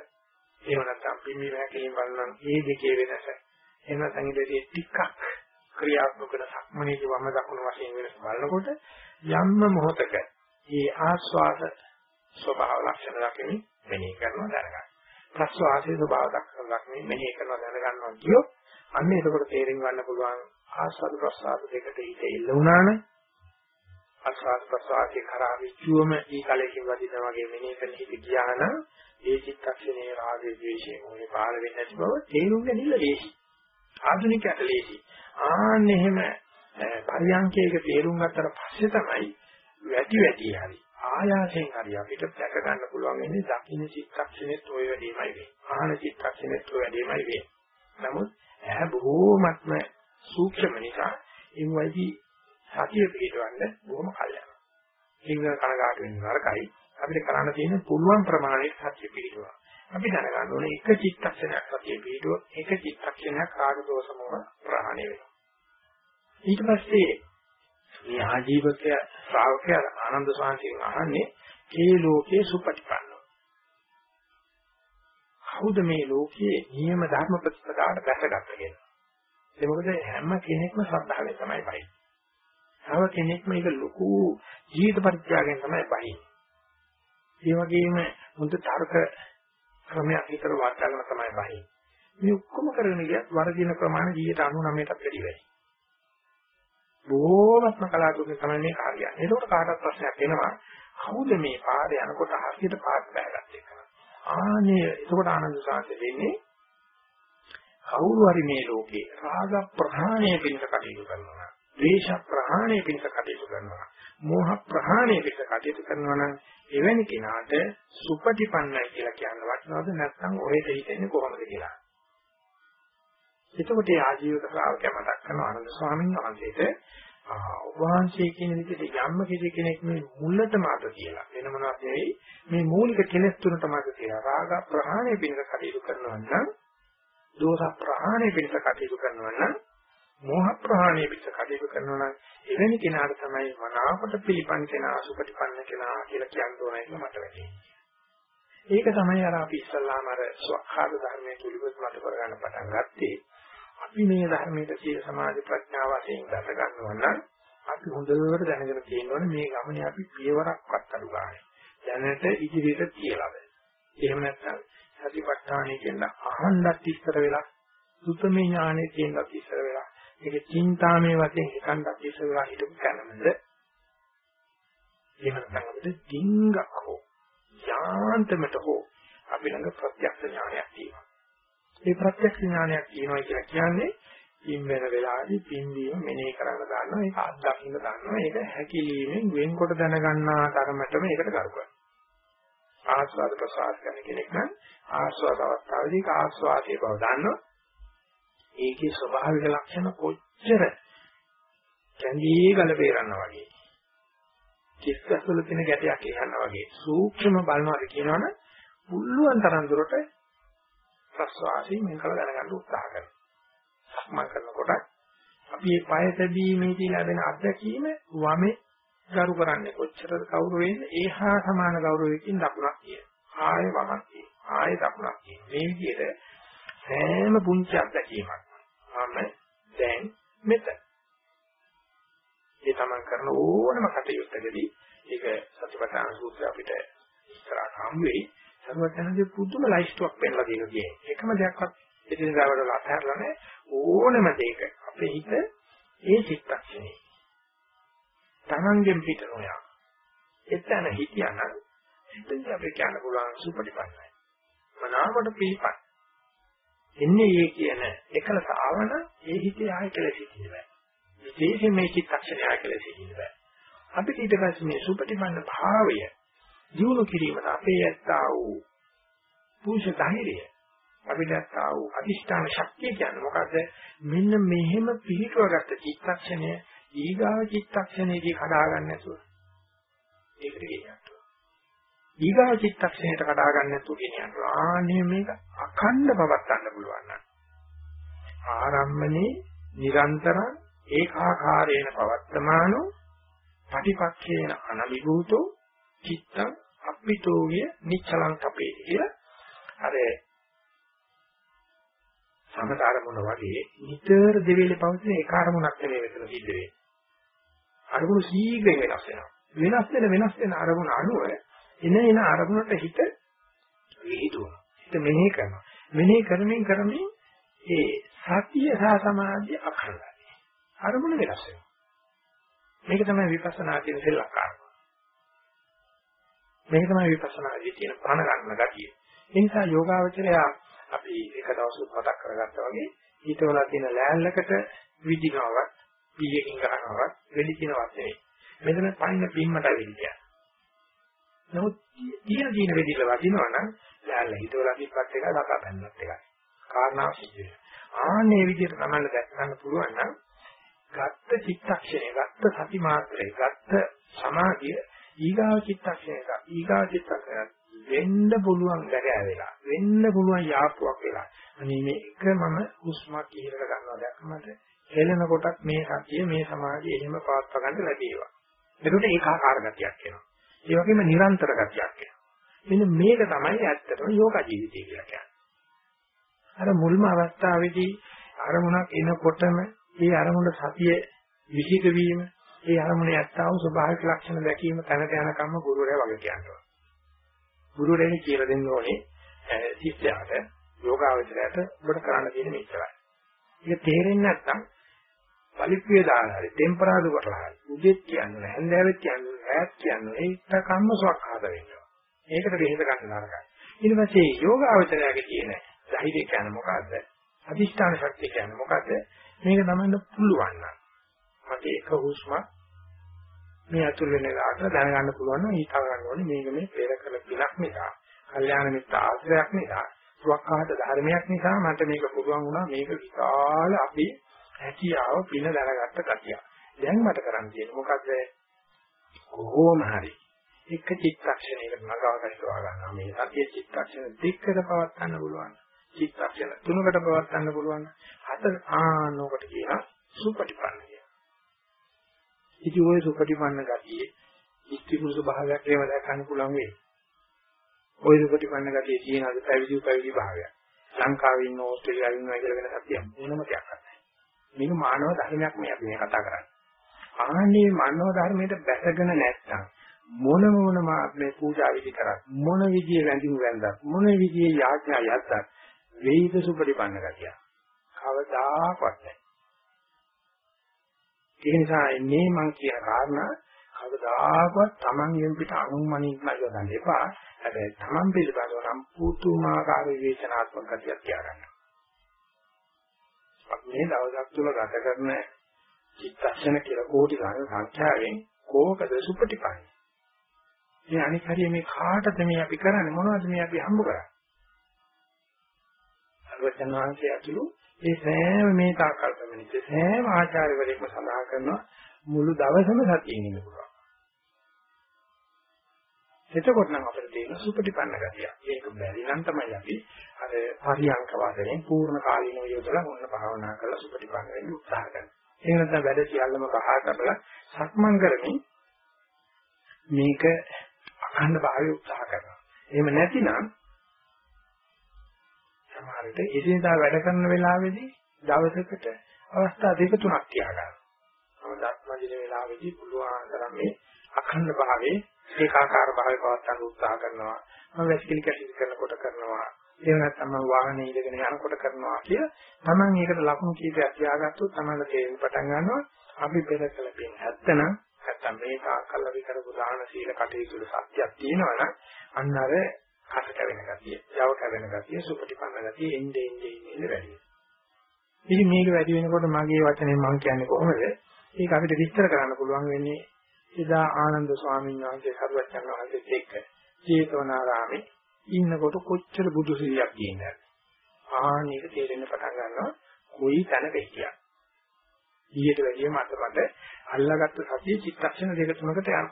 එහෙම නැත්නම් පිම්මි වැකීම් බලනම් ඒ දෙකේ වෙනස. එහෙම නැත්නම් ඉතින් ටිකක් ක්‍රියාත්මක වෙන සක්මනේදී වම දකුණු වශයෙන් වෙනස බලනකොට යම්ම මොහතක මේ ආස්වාද ස්වභාව ලක්ෂණ දකිනින් මෙනෙහි කරනවා දැනගන්න. ප්‍රස්වාසයේ ස්වභාව දක්වන මෙනෙහි කරනවා දැනගන්නවා කියොත් අන්න එතකොට තේරුම් ගන්න පුළුවන් ආස්වාද ප්‍රසආද දෙකට හිත ඉල්ල වුණානේ ආස්වාද ප්‍රසආදේ කරා විචුවම ඊ කලකින් වදිනා වගේ මෙනෙහි කරන හිත ගියා නම් ඒ චිත්තක්ෂණේ රාගයේ ද්වේෂයේ මොහේ පහළ වෙන්නේ නැති බව තේරුම් ගැනීම ලේසි. ආධුනික ඇටලේදී ආන්න එහෙම පරියන්කයක තේරුම් ගත්තට පස්සේ තමයි වැඩි වැඩි හරි ආයාසයෙන් හරි අපිට දැක ගන්න පුළුවන් ඉන්නේ දකින්න චිත්තක්ෂණෙත් ඔය වැඩිමයි වෙන්නේ. ආහන චිත්තක්ෂණෙත් ඔය වැඩිමයි වෙන්නේ. නමුත් ඇහැ බොහෝමත්ම සූක්ෂම නිසා එන්වයිදී සතිය පිටවන්න බොහොම කල් යනවා. ඉංග්‍රීසි කනගාට වෙන නරකයි. අපිට කරන්න තියෙන පුළුවන් ප්‍රමාණයට සතිය පිටවනවා. අපි දැනගන්න ඕනේ එක චිත්තක්ෂණයක් සතිය පිටුවොත් එක චිත්තක්ෂණයක් රාග දෝෂමව ප්‍රහාණය වෙනවා. ඊට පස්සේ මේ ආජීවක ශ්‍රාවකයා ආනන්ද ස්වාමීන් අහන්නේ ඒ ලෝකයේ සුපටිපන්නෝ. කවුද මේ ලෝකයේ නියම ධර්ම ප්‍රතිපදාවට දැසගත්ත කියලා. ඒ මොකද හැම කෙනෙක්ම ශ්‍රද්ධාවෙන් තමයි බයි. තව කෙනෙක් මේක ලොකු ජීවිත පරිත්‍යාගයෙන් තමයි බයි. ඒ වගේම මුද තර්ක ක්‍රමයක් විතර වාර්තාගෙන තමයි බයි. මේ ඔක්කොම කරගෙන ගියත් වර්ධින ප්‍රමාණය 99%ටත් වැඩි වෙයි. බොහෝමත්ම කලාතුරකින් තමයි මේ කාර්යය. ඒකට කාටවත් ප්‍රශ්නයක් එනවා. කවුද මේ පාරේ යනකොට හරියට පාත් බෑගත්තේ කියලා. ආනේ එතකොට ආනන්ද සාන්ත දෙන්නේ කවුරු හරි මේ ලෝකේ රාග ප්‍රහාණය පිණිස කටයුතු කරනවා. ද්වේෂ ප්‍රහාණය පිණිස කටයුතු කරනවා. මෝහ ප්‍රහාණය පිණිස කටයුතු කරනවා නම් එවැනි කෙනාට සුපටිපන්නයි කියලා කියන වචනවද නැත්නම් ඔහෙට හිතෙන්නේ කොහොමද කියලා. එතකොට ඒ ආජීවක ශ්‍රාවකයා මතක් කරන ආනන්ද ස්වාමීන් වහන්සේට වහන්සේ කියන විදිහට යම්ම කිසි කෙනෙක් මේ මුලටම අත කියලා වෙන මොනවද නෙවෙයි මේ මූලික කෙලෙස් තුනටම අත කියලා රාග ප්‍රහාණය පිණිස කටයුතු කරනවා නම් දෝෂ ප්‍රහාණය පිණිස කටයුතු කරනවා නම් මෝහ ප්‍රහාණය පිණිස කටයුතු කරනවා නම් එවැනි කෙනාට තමයි මනාවට පිළිපන් කෙනා සුපටිපන්න කෙනා කියලා කියන්න ඕනයි කියලා මට වැටහෙන්නේ. ඒක තමයි අර අපි ඉස්සල්ලාම අර ස්වඛාත ධර්මයේ තුලිවත් මත කරගන්න පටන් ගත්තේ. අපි මේ ධර්මයේ සීල සමාධි ප්‍රඥා වශයෙන් දැක ගන්නවා නම් අපි හොඳට දැනගෙන තියෙනවනේ මේ ගමනේ අපි පියවරක්වත් අඩු ගන්න. දැනට ඉදිරියට තියලාද. එහෙම නැත්නම් සතිපට්ඨානය කියන අහන්නත් ඉස්සර වෙලා සුතමේ ඥානෙ කියනත් ඉස්සර වෙලා ඒක චින්තාමේ වශයෙන් හිතන්නත් ඉස්සර වෙලා හිටපු කැනමද එහෙම නැත්නම් අපිට ඩිංගක් හෝ යාන්තමට හෝ අපි ළඟ ප්‍රත්‍යක්ෂ ඥානයක් තියෙනවා. මේ ප්‍රත්‍යක්ෂ ඥානයක් තියෙනවා කියලා කියන්නේ පින් වෙන වෙලාවේදී පින්වීම මෙනෙහි කරන්න ගන්නවා ඒක අත්දකින්න ගන්නවා ඒක හැකිලීමෙන් වෙන්කොට දැනගන්නා තරමටම ඒකට කරු කරනවා. ආස්වාද ප්‍රසආද කරන කෙනෙක් නම් ආස්වාද අවස්ථාවේදී ආස්වාදයේ බව දන්නවා. ඒකේ ස්වභාවික ලක්ෂණ කොච්චර කැඳී ගල බේරනවා වගේ කිස්සසුල තියෙන ගැටයක් එහනවා වගේ සූක්ෂම බලනවාද කියනවනේ පුළුවන් තරම් දුරට ප්‍රස්වාසයෙන් මේක දැනගන්න උත්සාහ කරනවා. සක්මන් කරනකොට අපි මේ පය තැබීමේදී ලැබෙන අත්දැකීම වමේ ගරු කරන්නේ කොච්චරද කවුරු වෙන්නේ ඒහා සමාන ගෞරවයකින් දකුණක් කියන. ආයෙ වමක් කියන. ආයෙ දකුණක් කියන. මේ විදිහට සෑම පුංචි අත්දැකීමක් මම දැන් මෙතන. ඒ තමන් කරන ඕනම කටයුත්තකදී ඒක සතිපට්ඨාන සූත්‍රය අපිට ඉස්සරහට හම් වෙයි. සර්වඥාගේ පුදුම ලයිස්ට්ුවක් පෙන්නලා දෙනවා කියන්නේ. එකම දෙයක්වත් එදිනදා වල අතහැරලා නැහැ. ඕනම දෙයක අපේ හිත ඒ චිත්තක්ෂණේ. තමන්ගෙන් පිට නොයා. එතන හිතියනම් එතෙන් අපි කියන්න පුළුවන් සුපටිපන්නයි. මනාවට පිළිපන්. එන්නේ ඒ කියන එකලස ආවන ඒ හිතේ ආය කියලා සිටින්න බෑ. විශේෂයෙන් මේ චිත්තක්ෂණය ආය කියලා සිටින්න බෑ. අපිට ඊට පස්සේ මේ සුපටිපන්න භාවය දිනු කිරීමට අපේ ඇත්තා වූ පුරුෂ ධෛර්යය අපිට ඇත්තා වූ අදිෂ්ඨාන ශක්තිය කියන්නේ මොකද්ද මෙන්න මෙහෙම පිළිකවගත්ත චිත්තක්ෂණය ඊගාව චිත්තක්ෂණයේදී කඩා ගන්න නැතුව ඒකට කියනවා ඊගාව චිත්තක්ෂණයට කඩා ගන්න නැතුව කියනවා ආනේ මේක අඛණ්ඩ බවක් ගන්න පුළුවන් නම් ආරම්මනේ නිරන්තර ඒකාකාරේන පවත්තමානෝ පටිපක්ඛේන අනලිභූතෝ චිත්තං අප්පිතෝවිය නිච්චලං කපේ කියලා අර සමතරමුණ වගේ නිතර දෙවිලේ පවතින එක අරමුණක් නෙමෙයි මෙතන සිද්ධ වෙන්නේ. අරමුණු සීඝ්‍රයෙන් වෙනස් වෙනවා. වෙනස් වෙන වෙනස් වෙන අරමුණ අනුව එන එන අරමුණට හිත විහිදුවනවා. හිත මෙනෙහි කරනවා. මෙනෙහි කරමින් කරමින් ඒ සතිය සහ සමාධිය අඛණ්ඩයි. අරමුණ වෙනස් වෙනවා. මේක තමයි විපස්සනා කියන සෙල්ලක්කාරය. මේක තමයි විපස්සනාදී තියෙන පණ ගන්න ගතිය. ඒ නිසා යෝගාවචරය අපි එක දවසක් මතක් කරගත්තා වගේ ඊටවල තියෙන ලෑල්ලකට විදිනවක්, පීයකින් ගන්නවක්, වෙලි කියනවක් නෙවෙයි. මෙතන පයින් පින්මට වෙලිය. නමුත් තියෙන දින වෙදිලා වදිනවා නම් දැල්ල හිතවලා තිබ්බත් එකයි දකා බැලුවත් එකයි. කාරණාව සිද්ධ වෙනවා. ආන්නේ විදිහට තමයි දැක් ගන්න පුළුවන් නම් ගත්ත චිත්තක්ෂණය, ගත්ත සති මාත්‍රේ, ගත්ත සමාධිය ඊගාව චිත්තක්ෂණයක ඊගාව චිත්තක්ෂණය වෙන්න පුළුවන් දැකෑ වෙලා වෙන්න පුළුවන් යාපුවක් වෙලා අනේ මේ එක මම හුස්මක් ඉහළට ගන්නවා දැක්කමද හෙලන කොටත් මේ සතිය මේ සමාධිය එහෙම පවත්වා ගන්න ලැබේවා එතකොට ඒකාකාර ගතියක් එනවා ඒ වගේම නිරන්තර ගතියක් එනවා මෙන්න මේක තමයි ඇත්තටම යෝග ජීවිතය කියලා කියන්නේ අර මුල්ම අවස්ථාවේදී අරමුණක් එනකොටම ඒ අරමුණ සතිය විහිද වීම ඒ අරමුණේ ඇත්තා වූ ස්වභාවික ලක්ෂණ දැකීම තැනට යනකම්ම ගුරුවරයා වගේ කියනවා. ගුරුවරයා කියලා දෙන්න ඕනේ ශිෂ්‍යයාට යෝගාවචරයට ඔබට කරන්න තියෙන මෙච්චරයි. ඒක තේරෙන්නේ නැත්නම් පරිප්පිය දාලා හරි ටෙම්පරාදු කරලා හරි උදෙත් කියන්නේ හැන්දෑවෙත් කියන්නේ ඈත් කියන්නේ ඒක කම්මසක් හද වෙනවා. ඒකට දෙහෙත ගන්න නරකයි. ඊට පස්සේ යෝගාවචරයාගේ තියෙන ධෛර්යය කියන්නේ මොකද්ද? අදිෂ්ඨාන ශක්තිය කියන්නේ මොකද්ද? මේක තමයි පුළුවන් නම් මට එක හුස්මක් මේ අතුල් වෙන ලාට දැනගන්න පුළුවන් නම් ඊට ගන්න ඕනේ මේක මේ පෙර කළ පිනක් නිසා, කල්යාණ මිත්‍ර ආශ්‍රයක් නිසා, සුවක්කාත ධර්මයක් නිසා මට මේක පුළුවන් වුණා මේක විශාල අපි හැකියාව පින දැනගත්ත කතිය. දැන් මට කරන්න තියෙන්නේ මොකද්ද? කොහොම හරි එක චිත්තක්ෂණයකට නගාවකට ගන්නවා මේ සතිය චිත්තක්ෂණ දෙකකට පවත් ගන්න පුළුවන්. චිත්තක්ෂණ තුනකට පවත් ගන්න පුළුවන්. හතර ආනෝකට කියන සුපටිපන්න ඉතින් ওই සුපටිපන්න ගතියේ ඉස්තිකුරු ස්වභාවයක් එහෙම දැක්කන්න පුළුවන් වෙයි. ওই සුපටිපන්න ගතියේ තියෙන අද පැවිදි පැවිදි භාවයක්. ලංකාවේ ඉන්න ඕස්ට්‍රේලියාවේ ඉන්නවා කියලා වෙන සත්‍යයක් මොනම දෙයක් නැහැ. මේක මානව ධර්මයක් මේ අපි මේ කතා කරන්නේ. ආන්නේ මානව ධර්මයට බැසගෙන නැත්නම් මොන මොන මේ පූජා විදි කරත් මොන විදියේ වැඳිමු වැඳත් මොන විදියේ යාඥා යත්තත් වේද සුපටිපන්න ගතිය. කවදාකවත් නැහැ. ඒ නිසා මේ මං කියන කාරණා කවදාකවත් Taman පිට අනුමනින්ම යොදන්න එපා. හැබැයි Taman පිළිබඳව නම් පුතුමාකාර විවේචනාත්මක ගතියක් තියාගන්න. අපි මේ දවසක් තුල ගත කරන චිත්තක්ෂණ කියලා කෝටි ගණන් සංඛ්‍යාවෙන් කෝකද සුපටිපන්නේ. මේ අනික් හරිය මේ කාටද මේ අපි කරන්නේ මොනවද මේ අපි හම්බ කරන්නේ? සර්වචන් වහන්සේ ඇතුළු ඒ සෑම මේ තාකල් කමිනිත් සෑම ආචාර්යවරයෙක්ම සඳහන් කරනවා මුළු දවසම සතියෙන් ඉන්න පුළුවන්. එතකොට නම් අපිට තියෙන සුපටිපන්න ගතිය. ඒක බැරි නම් තමයි අපි අර පරියංක වාදයෙන් පූර්ණ කාලීනව යොදලා මොන භාවනා කරලා සුපටිපන්න වෙන්න උත්සාහ කරනවා. ඒ නැත්නම් වැඩ සියල්ලම කහා කරලා සක්මන් කරමින් මේක අඛණ්ඩ භාවය උත්සාහ කරනවා. එහෙම නැතිනම් සමහරට එදිනදා වැඩ කරන වෙලාවේදී දවසකට අවස්ථා දෙක තුනක් තියාගන්න. අවදාත්මජින වෙලාවේදී පුළුවන් තරම් මේ අඛණ්ඩ භාවයේ ඒකාකාර භාවය පවත්වන්න උත්සාහ කරනවා. මම වැසිකිලි කැසිලි කරනකොට කරනවා. ඒ නැත්නම් මම වාහනේ ඉඳගෙන යනකොට කරනවා කිය. Taman ඒකට ලකුණු කීපයක් තියාගත්තොත් තමයි තේරෙන්න පටන් ගන්නවා. අපි පෙර කළ පින් ඇත්තනම් නැත්නම් මේ තාකල් අපි කරපු දාන සීල කටයුතු වල සත්‍යයක් තියෙනවනම් අන්න අර කට කැවෙන ගතිය, යව කැවෙන ගතිය, සුපටිපන්න ගතිය එන්නේ එන්නේ එන්නේ වැඩි. ඉතින් මේක වැඩි වෙනකොට මගේ වචනේ මම කියන්නේ කොහොමද? ඒක අපිට විස්තර කරන්න පුළුවන් වෙන්නේ එදා ආනන්ද ස්වාමීන් වහන්සේ සරුවච්චන් වහන්සේත් එක්ක ජේතවනාරාමේ ඉන්නකොට කොච්චර බුදු සිරියක් තියෙනවද? ආනේක තේරෙන්න පටන් ගන්නවා කොයි තැනක හිටියා. ඊට වැඩිය මට මට අල්ලාගත්ත සතිය චිත්තක්ෂණ දෙක තුනකට යනවා.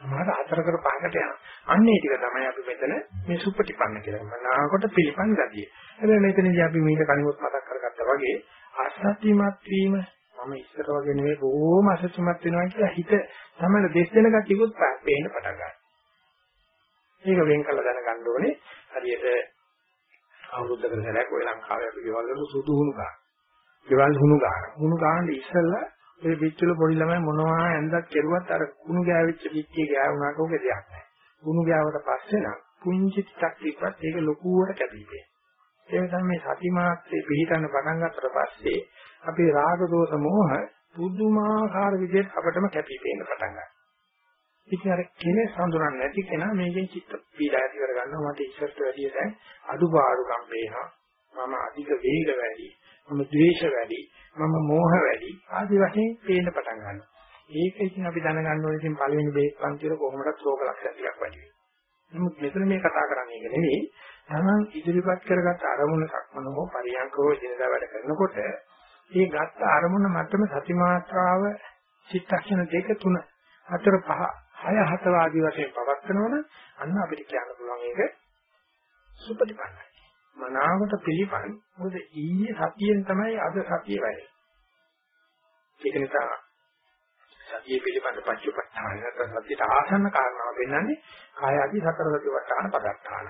මාර හතරකට පහකට යනවා. අන්න ඒ ටික තමයි අපි මෙතන මේ සුපටිපන්න කියලා මනාකොට පිළිපන් ගතිය. හැබැයි මෙතනදී අපි මේක කණිවොත් මතක් කරගත්තා වගේ අසත්‍යමත් වීම මම ඉස්සර වගේ නෙවෙයි බොහොම අසත්‍යමත් වෙනවා කියලා හිත තමයි දෙස් දෙන ගතියකුත් පේන්න පටන් ගන්නවා. මේක වෙන් කළ දැනගන්න ඕනේ. හරියට අවුරුද්දකට සැරයක් ඔය ලංකාවේ අපි ගෙවල් වල සුදු හුණු ගන්න. ගෙවල් හුණු ගන්න. හුණු ගන්න ඉස්සෙල්ලා ඒ පිටුල පොඩි ළමයි මොනවා ඇඳක් කෙරුවත් අර කුණු ගෑවිච්ච පිටියේ ගෑවුනාට ඕක දෙයක් නැහැ. කුණු ගෑවට පස්සේ නම් පුංචි ටිකක් තිබ්බත් ඒක ලොකුවට කැපිපේ. ඒ නිසා මේ සති මාත්‍රේ පිළිතන්න පටන් ගන්නතර පස්සේ අපේ රාග දෝෂ මෝහ පුදුමාකාර විදිහට අපටම කැපිපේන්න පටන් ගන්නවා. ඉතින් අර කෙලෙස් හඳුනන්නේ නැති කෙනා මේකෙන් චිත්ත පීඩා ඇති කර ගන්නවා මට ඉස්සරට වැඩිය දැන් අඩුපාඩුකම් පේනවා. මම අධික වේග වැඩි. මම ද්වේෂ වැඩි. මම මෝහ වැඩි. ආදි වශයෙන් පේන්න පටන් ගන්නවා. ඒක ඉතින් අපි දැනගන්න ඕනේ ඉතින් පළවෙනි බේස් පන්තිවල කොහොමද ශෝක ලක්ෂණ ටිකක් වැඩි වෙන්නේ. නමුත් මෙතන මේ කතා කරන්නේ ඒක නෙවෙයි. තමන් ඉදිරිපත් කරගත් අරමුණ සක්මන හෝ පරියන්කෝ දිනදා වැඩ කරනකොට මේ ගත්ත අරමුණ මතම සති මාත්‍රාව චිත්තක්ෂණ දෙක තුන හතර පහ හය හත ආදී වශයෙන් පවත්නවන අන්න අපිට කියන්න පුළුවන් ඒක සුපටිපන්නයි. මනාවට පිළිපන් මොකද ඊයේ සතියෙන් තමයි අද සතිය වැඩි. ඒක නිසා සතිය පිළිබඳ පච්චුපට්ඨාන නැත්නම් සතියට ආසන්න කාරණාව වෙන්නන්නේ කාය ආදී සතර සතිපට්ඨාන පදත්තාන.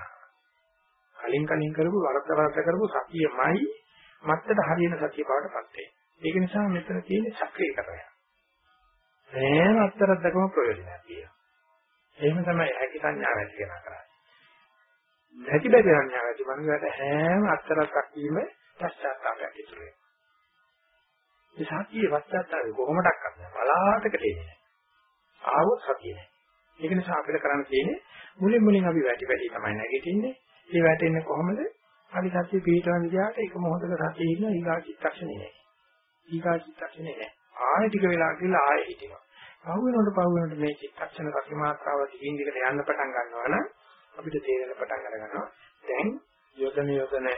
කලින් කලින් කරපු වරද්ද වරද්ද කරපු සතියමයි මත්තට හරියන සතිය බවට පත් වෙන්නේ. ඒක නිසා මෙතන තියෙන්නේ සක්‍රීයකරණය. හැම අත්තරද්දකම ප්‍රයෝජනයක් තියෙනවා. එහෙම තමයි හැකි සංඥාව ඇති කරන කරන්නේ. හැකි බැරි සංඥාව ඇති මනුස්සයාට හැම අත්තරක් අක්කීම පශ්චාත්තාපයක් ඉතුරු වෙනවා. මේ සතියේ පශ්චාත්තාපය කොහොමඩක්වත් නෑ. බලාටකට එන්නේ. ආවොත් සතිය නෑ. ඒක නිසා අපිට කරන්න තියෙන්නේ මුලින් මුලින් අපි වැටි වැටි තමයි නැගිටින්නේ. ඒ වැටෙන්නේ කොහොමද? අපි සතිය පිටවන් ගියාට ඒක මොහොතක සතිය ඉන්න ඊගා චිත්තක්ෂණේ නෑ. ඊගා චිත්තක්ෂණේ නෑ. ආයෙ ටික වෙලා ගිහලා ආයෙ හිටිනවා. පහු වෙනකොට පහු වෙනකොට මේ චිත්තක්ෂණ සති මාත්‍රාව දිගින් දිගට යන්න පටන් ගන්නවා නම් අපිට තේරෙන පටන් අර ගන්නවා. දැන් යොදන යොදන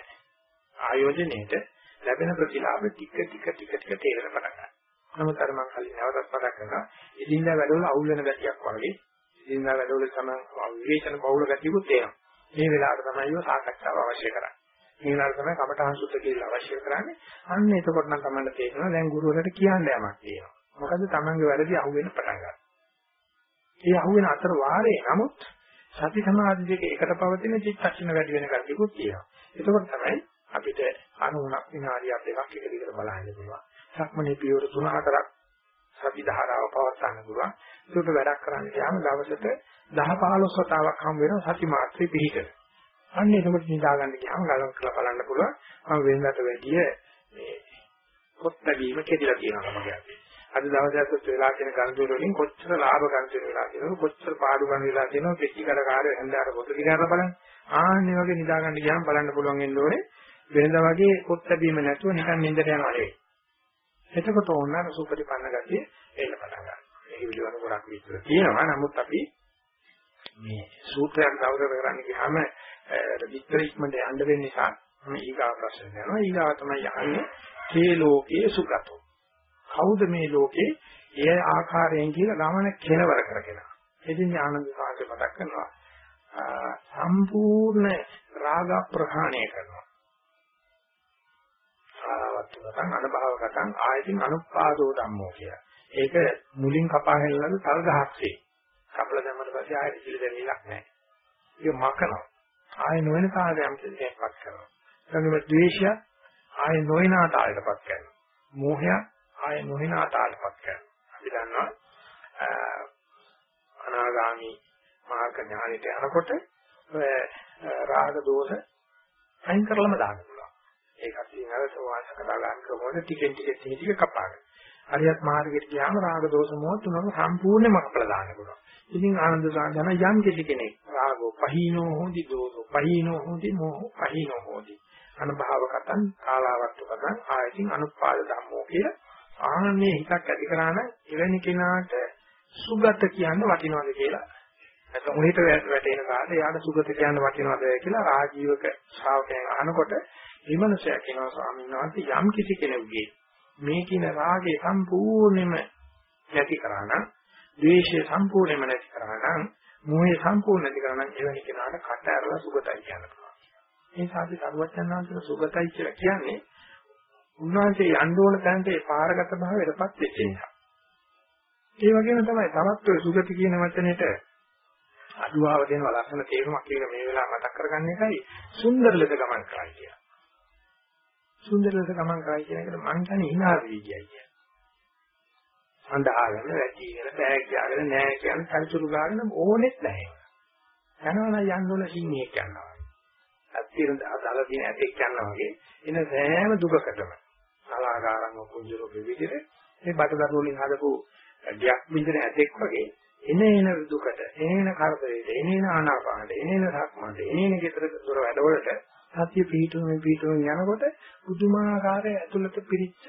ආයෝජනයේට ලැබෙන ප්‍රතිලාභ ටික ටික ටික ටික තේරෙන පටන් ගන්නවා. නමුත් අර මම කලින් නැවතත් මතක් කරනවා. ඉදින්දා වැඩවල අවුල් වෙන ගතියක් වගේ ඉදින්දා වැඩවල තමයි විවේචන බහුල ගතියකුත් තියෙනවා. මේ වෙලාවට තමයි ඒව සාකච්ඡාව අවශ්‍ය කරන්නේ. මේ වෙලාවට තමයි කමඨහං සුද්ධ කියලා අවශ්‍ය කරන්නේ. අන්න එතකොට නම් තමයි තේරෙනවා දැන් ගුරුවරට කියන්න යමක් තියෙනවා. මොකද තමන්ගේ වැරදි අහුවෙන්න පටන් ගන්නවා. ඒ අහුවෙන අතර වාරේ නමුත් සති සමාධි දෙක එකට පවතින චිත්තක්ෂණ වැඩි වෙන කතියකුත් තියෙනවා. එතකොට තමයි අපිට අනුණක් විනාඩියක් දෙකක් එක දිගට බලන්න පුළුවන්. සක්මනේ පියවර 3-4ක් සති ධාරාව පවත්වන්න පුළුවන්. ඒකට වැඩක් කරන්න යාම දවසට 10-15 වතාවක් හම් වෙනවා සති මාත්‍රේ පිළිහිට. අන්න එතකොට නිදා ගන්න ගියාම ගලන් කරලා බලන්න පුළුවන්. මම වෙනකට වැඩිය මේ පොත් බැීම කෙදිලා තියෙනවා මගේ අතේ. අද දවසේ අසත් වෙලා තියෙන ගණතුර වලින් කොච්චර ලාභ ගණතුර වෙලා තියෙනවද කොච්චර පාඩු ගන්න වෙලා තියෙනවද පෙට්ටි කඩ කාර්ය හන්දාර පොත දිගාර බලන්න. ආන්නේ වගේ නිදා ගන්න ගියාම බලන්න පුළුවන් වෙන්න ඕනේ. වෙනදා වගේ පොත් ලැබීම නැතුව නිකන් නින්දට යනවා නෙවෙයි. එතකොට ඕන අර සුපරිපන්න ගතිය එන්න පටන් ගන්නවා. මේ පිළිවෙල ගොඩක් විස්තර තියෙනවා. නමුත් අපි මේ සූත්‍රයක් දවසට කරන්න ගියාම විස්තර ඉක්මනට යන්න වෙන නිසා මම ඊගා ප්‍රශ්න කරනවා. ඊගා තමයි යන්නේ මේ ලෝකයේ සුගතෝ. කවුද මේ ලෝකේ ඒ ආකාරයෙන් කියලා ගමන කෙලවර කරගෙන. එදින් ආනන්ද සාහිත්‍ය මතක් කරනවා. සම්පූර්ණ රාග ප්‍රහාණය කරනවා. සාරවත්තුකම් අනුභවකටන් ආයතින් අනුපාදෝ ධම්මෝ කිය. ඒක මුලින් කපා හැල්ලන තල් ගහක්සේ. කපල දැම්මට පස්සේ ආයෙත් ඉතිරි දෙන්නේක් නැහැ. ඒක මකනවා. ආයෙ නොවන කාර්යයන් දෙකක්පත් කරනවා. ඊළඟට ද්වේෂය ආයෙ නොවන ආකාරයටපත් කරනවා. මෝහය ආයෙ නොවන ආකාරයටපත් කරනවා. අපි දන්නවා අනාගාමි මාර්ග ඥානෙට යනකොට රාග දෝෂ අයින් කරලම දාන්න පුළුවන්. ඒකත් ඉතින් අර සෝවාන් සකදාගාමි ක්‍රමවල ටිකෙන් ටික ටික ටික කපාගෙන. හරියත් මාර්ගයට ගියාම රාග දෝෂ මොහ තුනම සම්පූර්ණයෙන්ම කපලා දාන්න පුළුවන්. ඉතින් ආනන්ද සාධන යම් කිසි කෙනෙක් රාගෝ පහීනෝ හොඳි දෝෂෝ පහීනෝ හොඳි මොහ පහීනෝ හොඳි අනුභව කතං කාලාවත්තු කතං ආයතින් අනුපාද ධම්මෝ කියලා ආනන්නේ හිතක් ඇති කරාන එවැනි කෙනාට සුගත කියන්න වටිනවද කියලා නැත්නම් උහිත වැටෙන කාලේ යාට සුගත කියන්න වටිනවද කියලා රාජීවක ශ්‍රාවකයන් අහනකොට විමනසය කියනවා ස්වාමීන් වහන්සේ යම් කිසි කෙනෙකුගේ මේ කියන රාගය සම්පූර්ණයෙන්ම නැති කරා නම් ද්වේෂය සම්පූර්ණයෙන්ම නැති කරා නම් මෝහය සම්පූර්ණ නැති කරා නම් එවැනි කෙනාට කට ඇරලා සුගතයි කියන්න පුළුවන්. මේ සාධි සර්වඥාන්තර සුගතයි කියලා කියන්නේ උන්වහන්සේ යන්න ඕන තැනට ඒ පාරගත භාවයටපත් වෙච්ච නිසා. ඒ වගේම තමයි තවත් ඔය සුගති කියන වචනෙට අදුවාව දෙන ලක්ෂණ තේරුමක් කියලා මේ වෙලාව මතක් කරගන්න එකයි සුන්දර ලෙස ගමන් කරයි කියලා. සුන්දර ලෙස ගමන් කරයි කියන එකට මං කියන්නේ hina වෙවි කියයි. අඳහාගෙන වැටිගෙන බෑග් ගාගෙන නෑ කියන කල්චුරු ගන්න ඕනෙත් නැහැ. යනවනම් යන්න ඕන සිංහයක් යනවා. අත්තිරඳ අදාලා තියෙන ඇතෙක් යනවා වගේ එන සෑම දුකකටම සලාකාරංග කුංජරෝ විවිධිර මේ බටදරු වලින් හදපු ගියක් බින්දන ඇතෙක් වගේ එන එන දුකට එන කරදරේට එන එන ආනාපානට එන එන සක්මන්ට එන එන ගෙදර දොර වැඩවලට සතිය පිහිටුවමින් පිහිටුවමින් යනකොට පුදුමාකාර ඇතුළත පිරිච්ච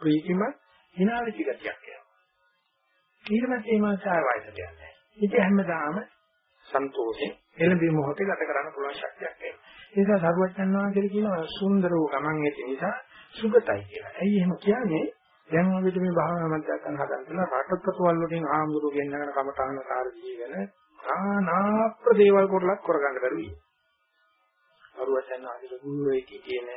ප්‍රීතිමත් හිනාවිච්ච ගතියක් එනවා. ඊට පස්සේ මේ මාසාව වයසට යන්නේ. ඉතින් හැමදාම සන්තෝෂයෙන් එළඹි මොහොතේ ගත කරන්න පුළුවන් ශක්තියක් එනවා. ඒ නිසා සරුවචන් වහන්සේ කියනවා සුන්දර වූ ගමන් ඇති නිසා සුගතයි කියලා. ඇයි එහෙම කියන්නේ? දැන් අපිට මේ භාවනා මධ්‍යස්ථාන හදන්න කියලා රටපතවල වලින් ආමුරු ගෙන්නගෙන කමඨාන කාර්ය ජීවන ආනා ප්‍රදේවල් කරලක් කරගන්න බැරුවයි. සරුවචන් වහන්සේ ගුරුවේ කියන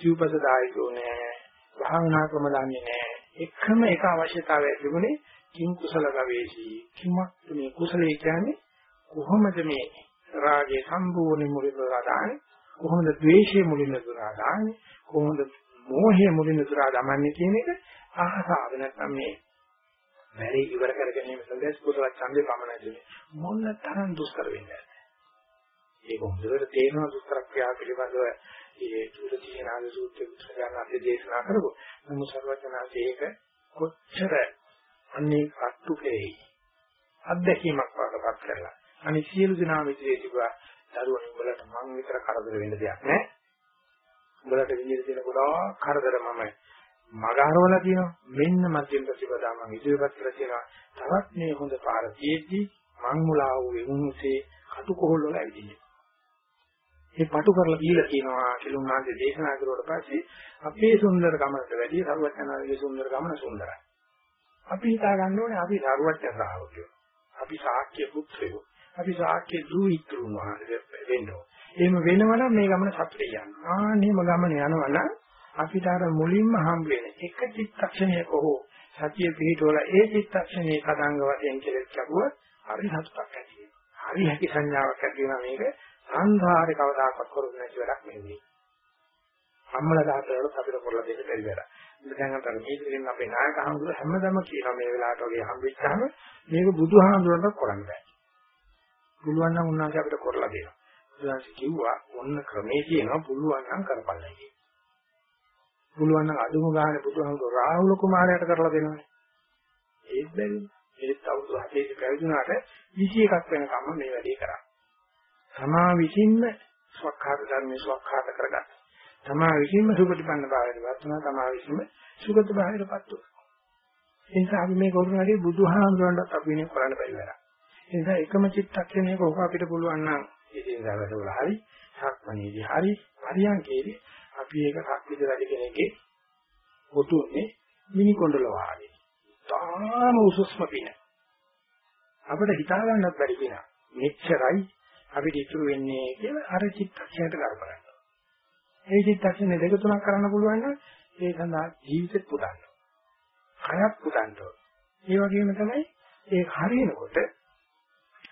සිව්පස දායකෝ නෑ. භාවනා ක්‍රම දන්නේ නෑ. එකම එක අවශ්‍යතාවය තිබුණේ කිං කුසල ගවේෂී. කිමක් මේ කුසලයේ කියන්නේ කොහොමද මේ රාගයේ සම්පූර්ණ මුලින්ම දාන්නේ? කොහොමද ද්වේෂයේ මුලින්ම දුරා දාන්නේ? කොහොමද මෝහයේ මුලින්ම දුරා දමන්නේ කියන එක ආසාව නැත්නම් මේ වැඩි ඉවර කර ගැනීම සඳහා කුසල ඡන්දේ පමණයි. මොන තරම් දුෂ්කර වෙන්නේ ඒක හොඳට තේරෙනවා දුෂ්කර ක්‍රියා පිළිබඳව ඒ චූල තීනාද සූත්‍රය පුත්‍රයන්ගේ දේශනා කරපො නමුත් සර්වඥාන්සේ ඒක කොච්චර අන්නේ අත්ුකේ අත්දැකීමක් වඩපත් කරලා අනිත් සියලු දෙනා විදිහේ තිබා දරුවන් උඹලට මං විතර කරදර වෙන්න දෙයක් නැහැ. උඹලට විදිහට තියෙන ගොඩාක් කරදර මම මගහරවලා තියෙනවා. මෙන්න මධ්‍යම ප්‍රතිපදා මං ඉදිරිපත් කරලා තියෙනවා. තවත් මේ හොඳ පාර තියෙද්දි මං මුලා වූ වෙනුන්සේ කටුකොහල් වල ඇවිදින්නේ. මේ පටු කරලා දීලා කියනවා කියලා උන්වහන්සේ දේශනා කරුවට පස්සේ අපේ සුන්දර ගමනට වැඩිය සරුවචනාගේ සුන්දර ගමන සුන්දරයි. අපි හිතා ගන්න ඕනේ අපි සරුවචන ශ්‍රාවකයෝ. අපි ශාක්‍ය පුත්‍රයෝ. අපි ශාක්‍ය දූහිතෘන් වහන්සේ වෙන්නවා. එහෙම වෙනවනම් මේ ගමන සතුටේ යනවා. ආන්නේම ගමන යනවනම් අපිට අර මුලින්ම හම් වෙන එක චිත්තක්ෂණයක හෝ සතිය පිහිටවල ඒ චිත්තක්ෂණයේ කඩංග වශයෙන් කෙලෙස් ලැබුව හරි සතුටක් ඇති වෙනවා. හරි හැකි සංඥාවක් ඇති වෙනවා මේක සංසාරේ කවදාකවත් කරුනේ නැති වැඩක් නෙවෙයි. අම්මලා දාතවලට අපිට කරලා දෙන්න බැරි වැඩක්. දැන් අතර මේ දෙකෙන් අපේ නායක හඳුර හැමදම කියනවා මේ වෙලාවට වගේ හම්බෙච්චාම මේක බුදුහාමුදුරන්ට කරන්න බෑ. පුළුවන් නම් උන්වහන්සේ අපිට කරලා දෙනවා. උන්වහන්සේ කිව්වා ඔන්න ක්‍රමේ තියෙනවා පුළුවන් නම් කරපළයි කියලා. පුළුවන් නම් අදුම ගානේ බුදුහාමුදුර රාහුල කුමාරයාට කරලා දෙනවනේ. ඒත් බැරි. ඒත් අවුරුදු 7 පැවිදුණාට 21ක් වෙනකම් මේ වැඩේ කරා. තමා විසින්ම ස්වකහාත ධර්මයේ ස්වකහාත කරගන්න. තමා විසින්ම සුගතිපන්න භාවයට වත්නා තමා විසින්ම සුගත භාවයටපත් වුණා. ඒ නිසා අපි මේ කරුණාවේ බුදුහාමුදුරන්ට අපි මේ කරන්න බැරි වෙලා. ඒ නිසා එකම චිත්තක්ෂණයක ඔක අපිට පුළුවන් නම් ඉතින් දවසවල හරි සක්මණේදී හරි පරියන්කේදී අපි ඒක සක්විත රජ කෙනෙක්ගේ පොතුනේ මිනි කොණ්ඩල වාගේ. තාම උසස්ම පින. අපිට හිතා ගන්නත් බැරි පින. මෙච්චරයි අපිට ඉතුරු වෙන්නේ කියලා අර චිත්තක්ෂණයට කරපරන්න. ඒ චිත්තක්ෂණ දෙක තුනක් කරන්න පුළුවන් නම් ඒ සඳහා ජීවිතෙත් පුදන්න. කයත් පුදන්න. ඒ වගේම තමයි ඒ හරියනකොට